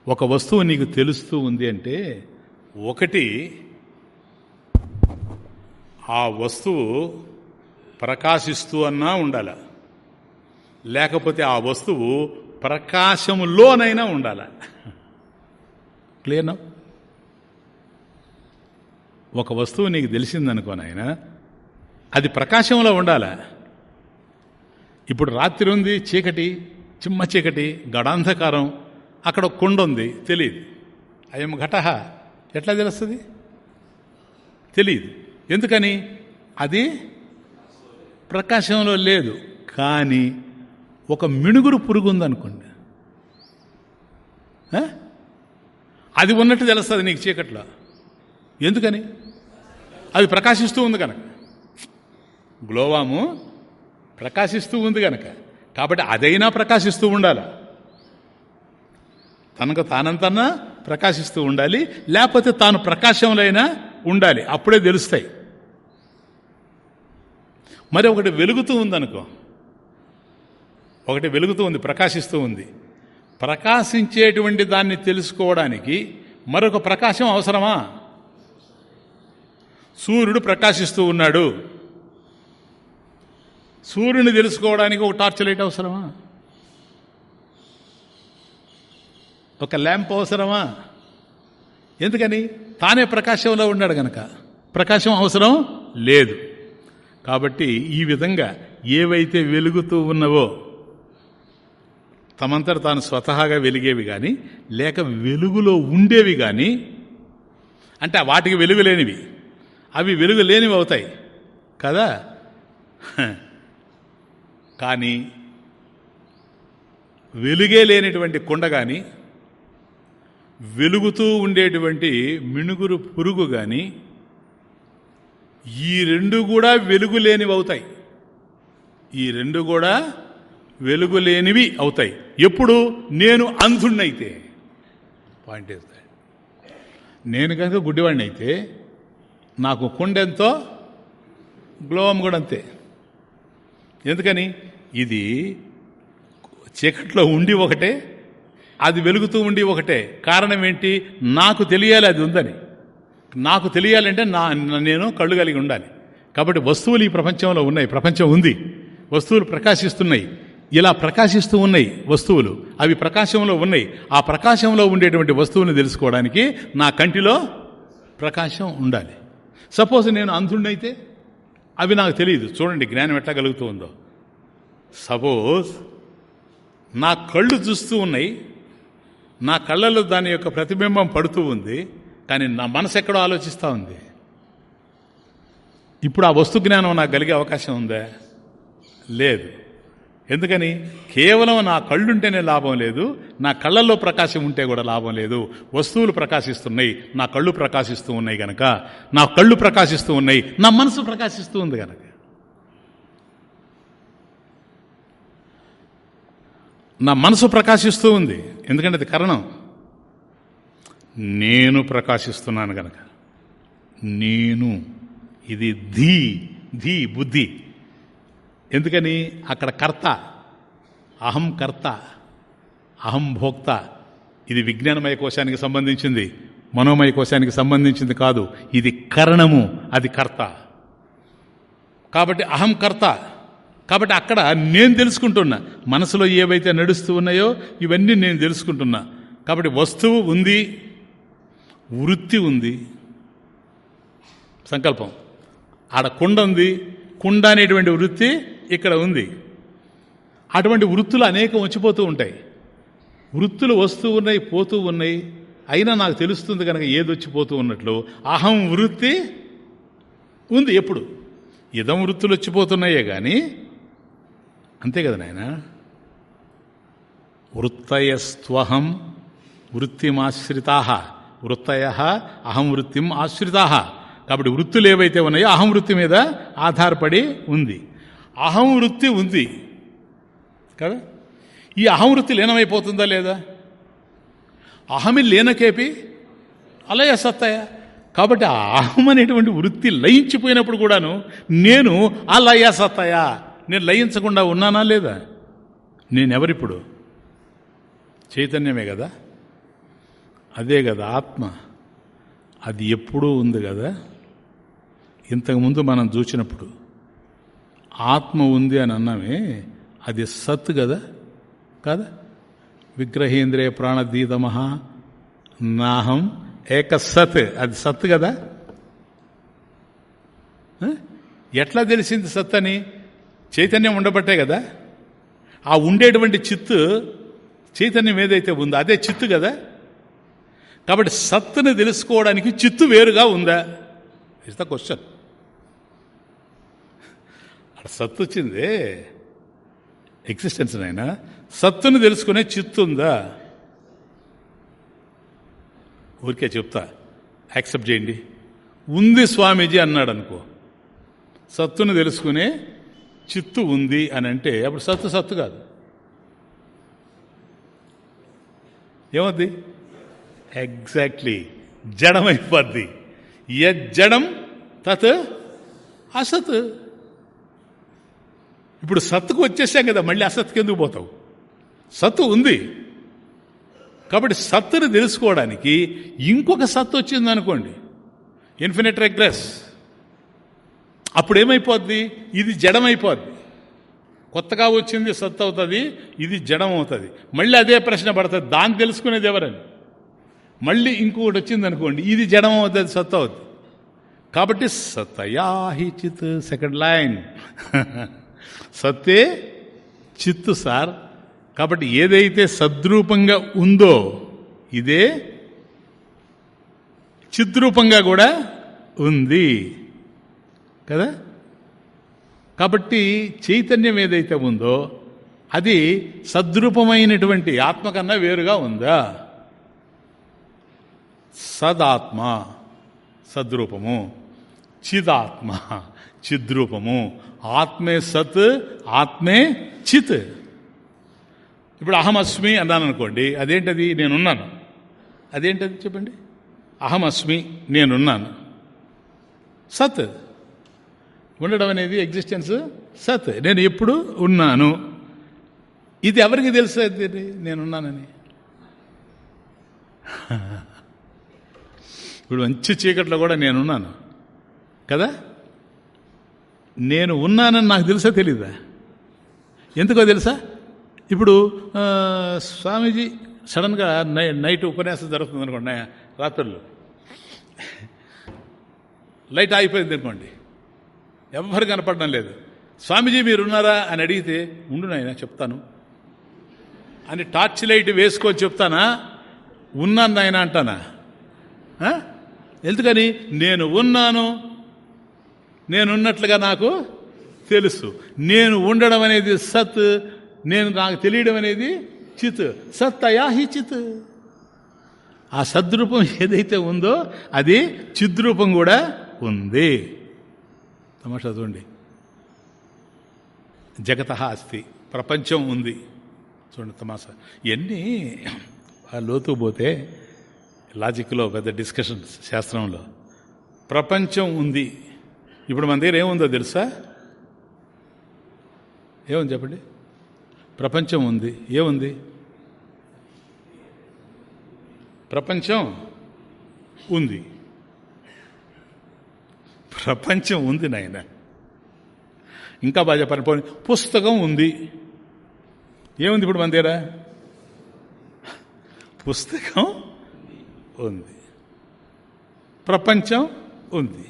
ఒక వస్తువు నీకు తెలుస్తూ ఉంది అంటే ఒకటి ఆ వస్తువు ప్రకాశిస్తూ అన్నా ఉండాల. లేకపోతే ఆ వస్తువు ప్రకాశములోనైనా ఉండాల. క్లియర్నా ఒక వస్తువు నీకు తెలిసిందనుకో నాయన అది ప్రకాశంలో ఉండాలా? ఇప్పుడు రాత్రి ఉంది చీకటి చిమ్మ చీకటి గడాంధకారం అక్కడ కొండ ఉంది తెలియదు అయం ఘట. ఎట్లా తెలుస్తుంది? తెలియదు ఎందుకని? అది ప్రకాశంలో లేదు కానీ ఒక మిణుగురు పురుగు ఉందనుకోండి. అది ఉన్నట్టు తెలుస్తుంది నీకు చీకట్లో. ఎందుకని? అది ప్రకాశిస్తూ ఉంది కనుక గ్లోవాము ప్రకాశిస్తూ ఉంది కనుక కాబట్టి అదైనా ప్రకాశిస్తూ ఉండాలి. తనకు తానంతన్నా ప్రకాశిస్తూ ఉండాలి లేకపోతే తాను ప్రకాశంలో ఉండాలి. అప్పుడే తెలుస్తాయి. మరి ఒకటి వెలుగుతూ ఉందనుకో. ఒకటి వెలుగుతూ ఉంది ప్రకాశిస్తూ ఉంది. ప్రకాశించేటువంటి దాన్ని తెలుసుకోవడానికి మరొక ప్రకాశం అవసరమా? సూర్యుడు ప్రకాశిస్తూ ఉన్నాడు. సూర్యుని తెలుసుకోవడానికి ఒక టార్చ్ లైట్ అవసరమా? ఒక ల్యాంప్ అవసరమా? ఎందుకని? తానే ప్రకాశంలో ఉన్నాడు గనక. ప్రకాశం అవసరం లేదు. కాబట్టి ఈ విధంగా ఏవైతే వెలుగుతూ ఉన్నవో తమంతట తాను స్వతహాగా వెలిగేవి కానీ లేక వెలుగులో ఉండేవి కానీ అంటే వాటికి వెలుగు లేనివి. అవి వెలుగు లేనివి అవుతాయి. కదా? కానీ వెలుగే లేనిటువంటి కుండ కానీ వెలుగుతూ ఉండేటువంటి మిణుగురు పురుగు కానీ ఈ రెండు కూడా వెలుగు లేనివి అవుతాయి. ఈ రెండు కూడా వెలుగులేనివి అవుతాయి. ఎప్పుడు? నేను అంధుణ్ణైతే. పాయింట్ వేస్తాయి నేను కనుక గుడ్డివాడిని అయితే నాకు కుండెంతో గ్లోవం కూడా అంతే. ఎందుకని? ఇది చీకట్లో ఉండి ఒకటే అది వెలుగుతూ ఉండి ఒకటే. కారణం ఏంటి? నాకు తెలియాలి అది ఉందని. నాకు తెలియాలంటే నా నేను కళ్ళు కలిగి ఉండాలి. కాబట్టి వస్తువులు ఈ ప్రపంచంలో ఉన్నాయి. ప్రపంచం ఉంది. వస్తువులు ప్రకాశిస్తున్నాయి. ఇలా ప్రకాశిస్తూ ఉన్నాయి వస్తువులు. అవి ప్రకాశంలో ఉన్నాయి. ఆ ప్రకాశంలో ఉండేటువంటి వస్తువుని తెలుసుకోవడానికి నా కంటిలో ప్రకాశం ఉండాలి. సపోజ్ నేను అంధుడినైతే అవి నాకు తెలియదు. చూడండి జ్ఞానం ఎట్లా కలుగుతూ ఉందో సపోజ్ నా కళ్ళు చూస్తూ ఉన్నాయి. నా కళ్ళలో దాని యొక్క ప్రతిబింబం పడుతూ ఉంది. కానీ నా మనసు ఎక్కడో ఆలోచిస్తూ ఉంది. ఇప్పుడు ఆ వస్తు జ్ఞానం నాకు కలిగే అవకాశం ఉందా? లేదు. ఎందుకని? కేవలం నా కళ్ళుంటేనే లాభం లేదు నా కళ్ళల్లో ప్రకాశం ఉంటే కూడా లాభం లేదు. వస్తువులు ప్రకాశిస్తున్నాయి నా కళ్ళు ప్రకాశిస్తూ ఉన్నాయి గనక. నా కళ్ళు ప్రకాశిస్తూ ఉన్నాయి నా మనసు ప్రకాశిస్తూ ఉంది గనక. నా మనసు ప్రకాశిస్తూ ఉంది. ఎందుకంటే అది కారణం. నేను ప్రకాశిస్తున్నాను గనక. నేను. ఇది ధీ ధీ బుద్ధి. ఎందుకని? అక్కడ కర్త అహం కర్త అహం భోక్త. ఇది విజ్ఞానమయ కోశానికి సంబంధించింది. మనోమయ కోశానికి సంబంధించింది కాదు. ఇది కరణము అది కర్త. కాబట్టి అహం కర్త. కాబట్టి అక్కడ నేను తెలుసుకుంటున్నా. మనసులో ఏవైతే నడుస్తూ ఉన్నాయో ఇవన్నీ నేను తెలుసుకుంటున్నా. కాబట్టి వస్తువు ఉంది వృత్తి ఉంది. సంకల్పం. ఆడ కుండ ఉంది. కుండ అనేటువంటి వృత్తి ఇక్కడ ఉంది. అటువంటి వృత్తులు అనేకం వచ్చిపోతూ ఉంటాయి. వృత్తులు వస్తూ ఉన్నాయి పోతూ ఉన్నాయి. అయినా నాకు తెలుస్తుంది కనుక ఏది వచ్చిపోతూ ఉన్నట్లు. అహం వృత్తి ఉంది ఎప్పుడు? ఇదం వృత్తులు వచ్చిపోతున్నాయే కానీ అంతే కదా నాయన? వృత్తయస్త్వహం వృత్తిమాశ్రితా. వృత్తయ అహం వృత్తిం ఆశ్రితా. కాబట్టి వృత్తులు ఏవైతే ఉన్నాయో అహం వృత్తి మీద ఆధారపడి ఉంది. అహం వృత్తి ఉంది. కదా? ఈ అహం వృత్తి లీనమైపోతుందా లేదా? అహమి లీనకేపి అలయ సత్తయ. కాబట్టి ఆ అహం అనేటువంటి వృత్తి లయించిపోయినప్పుడు కూడాను నేను అలయ సత్తయ. నేను లయించకుండా ఉన్నానా లేదా? నేనెవరిప్పుడు? చైతన్యమే కదా? అదే కదా ఆత్మ. అది ఎప్పుడూ ఉంది కదా? ఇంతకుముందు మనం చూసినప్పుడు ఆత్మ ఉంది అని అన్నామే అది సత్ కదా? కదా? విగ్రహేంద్రియ ప్రాణదీతమహ నాహం ఏక సత్. అది సత్ కదా? ఎట్లా తెలిసింది సత్ అని? చైతన్యం ఉండబట్టే కదా? ఆ ఉండేటువంటి చిత్తు చైతన్యం ఏదైతే ఉందో అదే చిత్తు కదా? కాబట్టి సత్తుని తెలుసుకోవడానికి చిత్తు వేరుగా ఉందా? ఇస్ ద క్వశ్చన్ సత్తు వచ్చిందే ఎగ్జిస్టెన్స్ నైనా సత్తుని తెలుసుకునే చిత్తు ఉందా ఊరికే చెప్తా. యాక్సెప్ట్ చేయండి. ఉంది స్వామీజీ అన్నాడు అనుకో సత్తును తెలుసుకునే చిత్తు ఉంది అని అంటే అప్పుడు సత్తు సత్తు కాదు. ఏమద్ది? ఎగ్జాక్ట్లీ జడమైపోద్ది. యజ్జడం తత్ అసత్. ఇప్పుడు సత్తుకు వచ్చేసాం కదా మళ్ళీ అసత్తుకి ఎందుకు పోతావు? సత్తు ఉంది. కాబట్టి సత్తుని తెలుసుకోవడానికి ఇంకొక సత్తు వచ్చింది అనుకోండి ఇన్ఫినిట్ రెగ్రెస్ అప్పుడు ఏమైపోద్ది ఇది జడమైపోద్ది. కొత్తగా వచ్చింది సత్తు అవుతుంది ఇది జడం అవుతుంది. మళ్ళీ అదే ప్రశ్న పడుతుంది దాన్ని తెలుసుకునేది ఎవరని? మళ్ళీ ఇంకొకటి వచ్చింది అనుకోండి ఇది జడం అవుతుంది సత్తు అవుతుంది. కాబట్టి సత్తయాహిచిత్ సెకండ్ లైన్ సత్తే చిత్తు సార్. కాబట్టి ఏదైతే సద్రూపంగా ఉందో ఇదే చిద్రూపంగా కూడా ఉంది. కదా? కాబట్టి చైతన్యం ఏదైతే ఉందో అది సద్రూపమైనటువంటి ఆత్మ కన్నా వేరుగా ఉందా? సదాత్మ సద్రూపము. చిదాత్మ చిద్రూపము. ఆత్మే సత్ ఆత్మే చిత్. ఇప్పుడు అహమస్మి అన్నాను అనుకోండి అదేంటది? నేనున్నాను. అదేంటది చెప్పండి? అహమస్మి నేనున్నాను. సత్. ఉండడం అనేది ఎగ్జిస్టెన్స్ సత్. నేను ఎప్పుడు ఉన్నాను. ఇది ఎవరికి తెలుసు నేనున్నానని. ఇప్పుడు మంచి చీకట్లో కూడా నేనున్నాను. కదా? నేను ఉన్నానని నాకు తెలుసా తెలీదా? ఎందుకో తెలుసా? ఇప్పుడు స్వామీజీ సడన్గా నై నైట్ ఉపన్యాసం జరుగుతుంది అనుకోండి రాత్రులు. లైట్ ఆగిపోయింది అనుకోండి. ఎవ్వరు కనపడడం లేదు. స్వామీజీ మీరున్నారా అని అడిగితే ఉండు నాయన చెప్తాను. అని టార్చ్ లైట్ వేసుకొని చెప్తానా? ఉన్నాను నాయన అంటానా? ఎందుకని? నేను ఉన్నాను నేనున్నట్లుగా నాకు తెలుసు. నేను ఉండడం అనేది సత్ నేను నాకు తెలియడం అనేది చిత్. సత్ అయాహి చిత్. ఆ సద్రూపం ఏదైతే ఉందో అది చిద్రూపం కూడా ఉంది. తమాషా చూడండి. జగత అస్తి. ప్రపంచం ఉంది. చూడండి తమాషా. ఇవన్నీ లోతు పోతే లాజిక్లో పెద్ద డిస్కషన్ శాస్త్రంలో. ప్రపంచం ఉంది. ఇప్పుడు మన దగ్గర ఏముందో తెలుసా? ఏముంది చెప్పండి? ప్రపంచం ఉంది. ఏముంది? ప్రపంచం ఉంది. ప్రపంచం ఉంది నాయన. ఇంకా బాగా చెప్పాలి. పుస్తకం ఉంది. ఏముంది ఇప్పుడు మన దగ్గర? పుస్తకం ఉంది. ప్రపంచం ఉంది.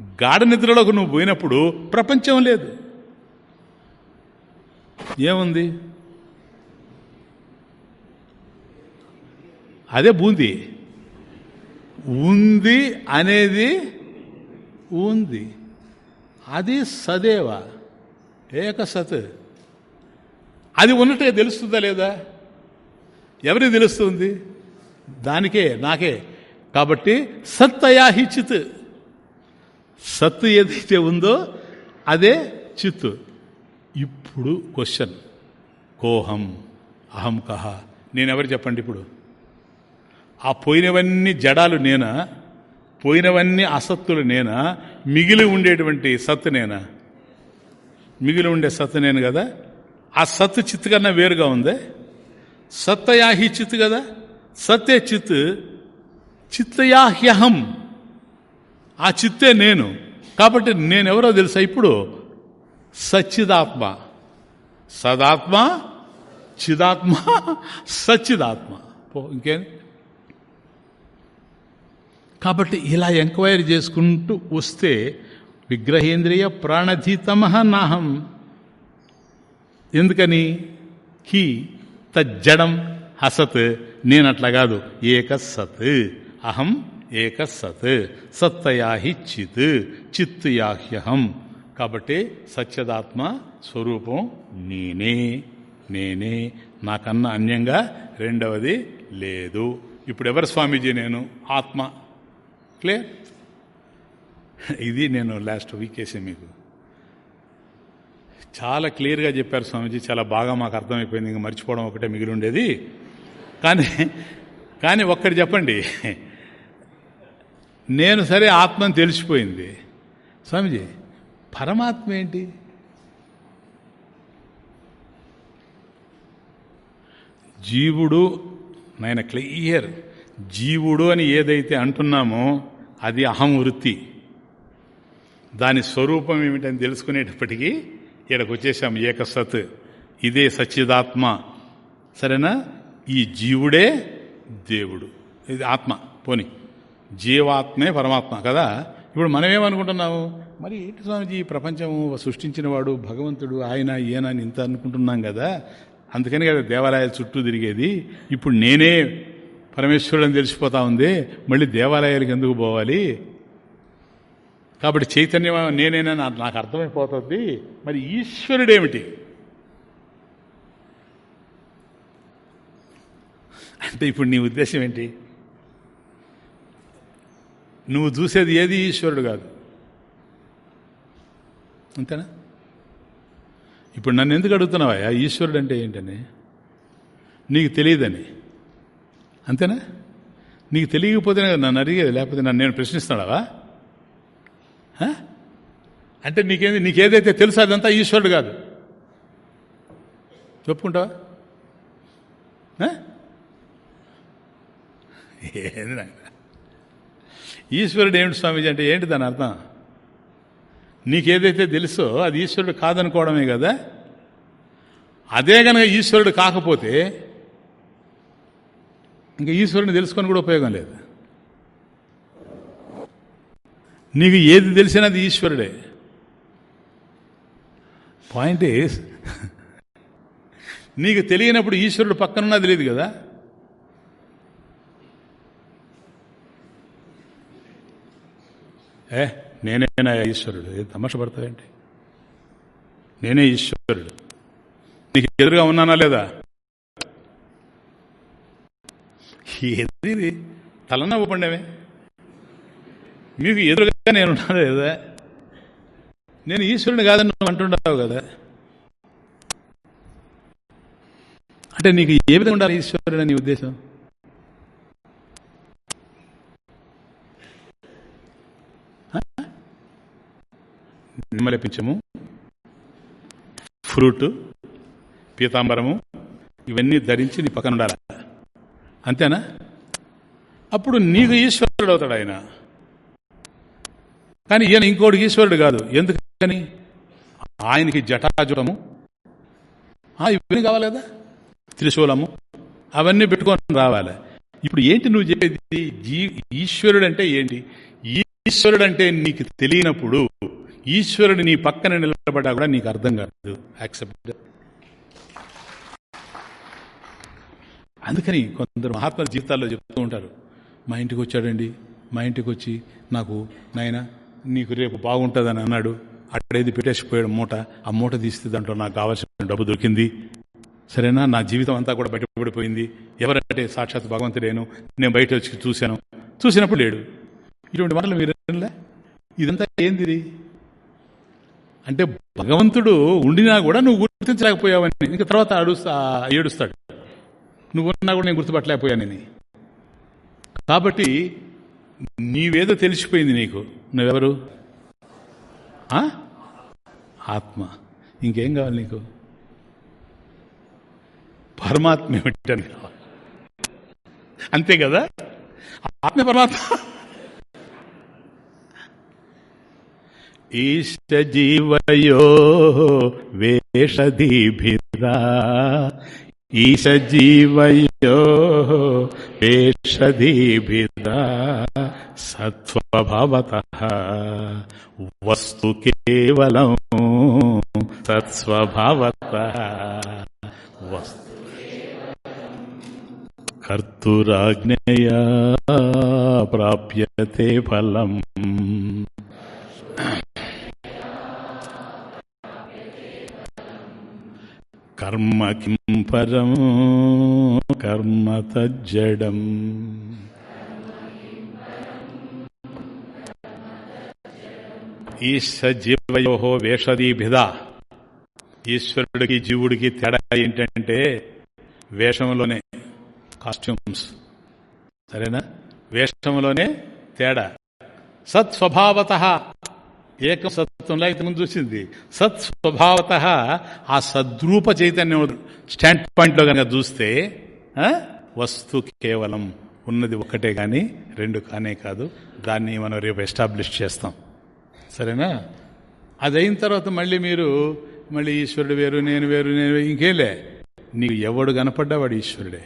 గాఢ నిద్రలోకి నువ్వు పోయినప్పుడు ప్రపంచం లేదు. ఏముంది? అదే బూంది. ఉంది అనేది ఉంది. అది సదేవ. ఏక సత్. అది ఉన్నట్టే తెలుస్తుందా లేదా? ఎవరికి తెలుస్తుంది? దానికే నాకే. కాబట్టి సత్తయా అయాహి సత్తు ఏదైతే ఉందో అదే చిత్తు. ఇప్పుడు క్వశ్చన్. కోహం అహం కహ. నేనెవరు చెప్పండి ఇప్పుడు? ఆ పోయినవన్నీ జడాలు నేనా? పోయినవన్నీ అసత్తులు నేనా? మిగిలి ఉండేటువంటి సత్తు నేనా? మిగిలి ఉండే సత్తు నేను కదా? ఆ సత్తు చిత్తు కన్నా వేరుగా ఉందే? సత్తయాహి చిత్తు కదా? సత్తే చిత్తు. చిత్తయాహ్యహం. ఆ చిత్తే నేను. కాబట్టి నేనెవరో తెలుసా ఇప్పుడు? సచ్చిదాత్మ. సదాత్మ చిదాత్మ సచ్చిదాత్మ. పో ఇంకేం? కాబట్టి ఇలా ఎంక్వైరీ చేసుకుంటూ వస్తే విగ్రహేంద్రియ ప్రాణధీతమ నాహం. ఎందుకని? హి తజ్జడం హసత్. నేనట్లా కాదు. ఏక సత్. అహం ఏక సత్ సత్తయాహి చిత్ చిత్తుయాహ్యహం కాబట్టి సత్యదాత్మ స్వరూపం నేనే నేనే. నాకన్నా అన్యంగా రెండవది లేదు. ఇప్పుడు ఎవరు స్వామీజీ నేను? ఆత్మ. క్లియర్? ఇది నేను లాస్ట్ వీక్ వేసే మీకు. చాలా క్లియర్గా చెప్పారు స్వామీజీ. చాలా బాగా మాకు అర్థమైపోయింది. ఇంకా మర్చిపోవడం ఒకటే మిగిలి ఉండేది. కానీ కానీ ఒక్కటి చెప్పండి. నేను సరే ఆత్మని తెలిసిపోయింది. స్వామిజీ పరమాత్మ ఏంటి? జీవుడు నాయన క్లియర్ జీవుడు అని ఏదైతే అంటున్నామో అది అహం వృత్తి దాని స్వరూపం ఏమిటని తెలుసుకునేటప్పటికీ ఇక్కడికి వచ్చేసాం ఏకసత్ ఇదే సచ్చిదాత్మ. సరేనా? ఈ జీవుడే దేవుడు. ఇది ఆత్మ. పోని. జీవాత్మే పరమాత్మ కదా? ఇప్పుడు మనమేమనుకుంటున్నాము? మరి ఏంటి స్వామిజీ ఈ ప్రపంచం సృష్టించిన వాడు భగవంతుడు ఆయన ఈయన అని ఇంత అనుకుంటున్నాం కదా? అందుకని కదా దేవాలయాల చుట్టూ తిరిగేది. ఇప్పుడు నేనే పరమేశ్వరుడు తెలిసిపోతా ఉంది. మళ్ళీ దేవాలయాలకు ఎందుకు పోవాలి? కాబట్టి చైతన్యం నేనేనా? నాకు అర్థమైపోతుంది. మరి ఈశ్వరుడేమిటి? అంటే ఇప్పుడు నీ ఉద్దేశం ఏంటి? నువ్వు చూసేది ఏది ఈశ్వరుడు కాదు. అంతేనా? ఇప్పుడు నన్ను ఎందుకు అడుగుతున్నావా ఈశ్వరుడు అంటే ఏంటని? నీకు తెలియదని. అంతేనా? నీకు తెలియకపోతేనే కదా నన్ను అడిగేది లేకపోతే నన్ను నేను ప్రశ్నిస్తున్నావా? అంటే నీకేది నీకేదైతే తెలుసు అదంతా ఈశ్వరుడు కాదు. చెప్పుకుంటావా? ఏంది నాకు ఈశ్వరుడు ఏమిటి స్వామీజీ అంటే ఏంటి దాని అర్థం? నీకేదైతే తెలుసో అది ఈశ్వరుడు కాదనుకోవడమే కదా? అదే కనుక ఈశ్వరుడు కాకపోతే ఇంకా ఈశ్వరుని తెలుసుకొని కూడా ఉపయోగం లేదు. నీకు ఏది తెలిసినది ఈశ్వరుడే. పాయింట్ ఈస్ నీకు తెలియనప్పుడు ఈశ్వరుడు పక్కనున్నా తెలియదు కదా? ఏ నేనేనా ఈశ్వరుడు? ఏది తమాష పడతావేంటి నేనే ఈశ్వరుడు. నీకు ఎదురుగా ఉన్నానా లేదా? ఏది తలనవ్వు పండేవే మీకు ఎదురుగా నేను ఉన్నాను లేదా? నేను ఈశ్వరుని కాదని నువ్వు అంటుండవు కదా. అంటే నీకు ఏ విధంగా ఉండాలి ఈశ్వరుడు నీ ఉద్దేశం? నిమ్మలపించము ఫ్రూట్ పీతాంబరము ఇవన్నీ ధరించి నీ పక్కన ఉండాలి. అంతేనా? అప్పుడు నీకు ఈశ్వరుడు అవుతాడు ఆయన. కానీ ఈయన ఇంకోటి ఈశ్వరుడు కాదు. ఎందుకని? ఆయనకి జటాజుటము ఇవన్నీ కావాలి త్రిశూలము. అవన్నీ పెట్టుకొని రావాలి. ఇప్పుడు ఏంటి నువ్వు చెప్పేది? ఈశ్వరుడు అంటే ఏంటి? ఈశ్వరుడు అంటే నీకు తెలియనప్పుడు ఈశ్వరుడు నీ పక్కన నిలబడ్డా కూడా నీకు అర్థం కాదు. యాక్సెప్ట్ అందుకని కొందరు మహాత్మ జీవితాల్లో చెప్తూ ఉంటారు మా ఇంటికి వచ్చాడండి మా ఇంటికి వచ్చి నాకు నాయన నీకు రేపు బాగుంటుందని అన్నాడు. అక్కడేది పెట్టేసిపోయాడు మూట. ఆ మూట తీస్తే దాంట్లో నాకు కావాల్సిన డబ్బు దొరికింది. సరేనా? నా జీవితం అంతా కూడా బయటపడిపోయింది. ఎవరంటే సాక్షాత్ భగవంతుడేను నేను. బయట వచ్చి చూశాను. చూసినప్పుడు లేడు. ఇటువంటి మాటలు మీరు ఇదంతా ఏంది అంటే భగవంతుడు ఉండినా కూడా నువ్వు గుర్తించలేకపోయావని. ఇంకా తర్వాత అడుస్తా ఏడుస్తాడు. నువ్వున్నా కూడా నేను గుర్తుపట్టలేకపోయానని. కాబట్టి నీవేదో తెలిసిపోయింది నీకు. నువ్వెవరు? ఆత్మ. ఇంకేం కావాలి నీకు? పరమాత్మ ఏమిటని కావాలి. అంతే కదా? ఆత్మ పరమాత్మ. ఈశజీవయో వేషదీభిరా ఈశజీవయో వేషదీభిరా సత్వభవత వస్తు కేవలం సత్స్వభావత. వస్తు కర్తురాజ్ఞయా ప్రాప్యతే ఫలం. కర్మ కిం పరం కర్మ తజ్జడం. ఈశ్వరజీవయో వేషదీభిద ఈశ్వరుడికి జీవుడికి తేడా ఏంటంటే వేషంలోనే కాస్ట్యూమ్స్. సరేనా? వేషంలోనే తేడా. సత్స్వభావత. ఏకం సత్వంలో ఇంతకుముందు చూసింది. సత్ స్వభావత ఆ సద్రూప చైతన్యం స్టాండ్ పాయింట్లో కనుక చూస్తే వస్తు కేవలం ఉన్నది ఒక్కటే కానీ రెండు కానే కాదు దాన్ని మనం రేపు ఎస్టాబ్లిష్ చేస్తాం. సరేనా? అది అయిన తర్వాత మళ్ళీ మీరు మళ్ళీ ఈశ్వరుడు వేరు నేను వేరు నేను ఇంకేలే నీకు ఎవడు కనపడ్డా వాడు ఈశ్వరుడే.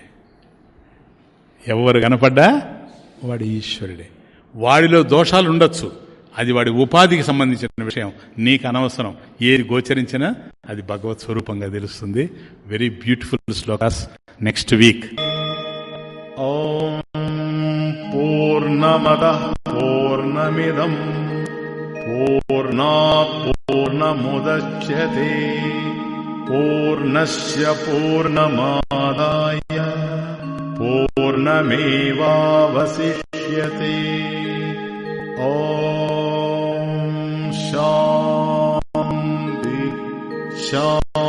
ఎవరు కనపడ్డా? వాడు ఈశ్వరుడే. వాడిలో దోషాలు ఉండొచ్చు. అది వాడి ఉపాధికి సంబంధించిన విషయం. నీకు అనవసరం. ఏది గోచరించినా అది భగవత్ స్వరూపంగా తెలుస్తుంది. Very beautiful shlokas next week పూర్ణమద పూర్ణమిదం. పూర్ణా పూర్ణముద్యతే. పూర్ణస్ పూర్ణమాదాయ. పూర్ణమేవాసిష్యే ఓ show.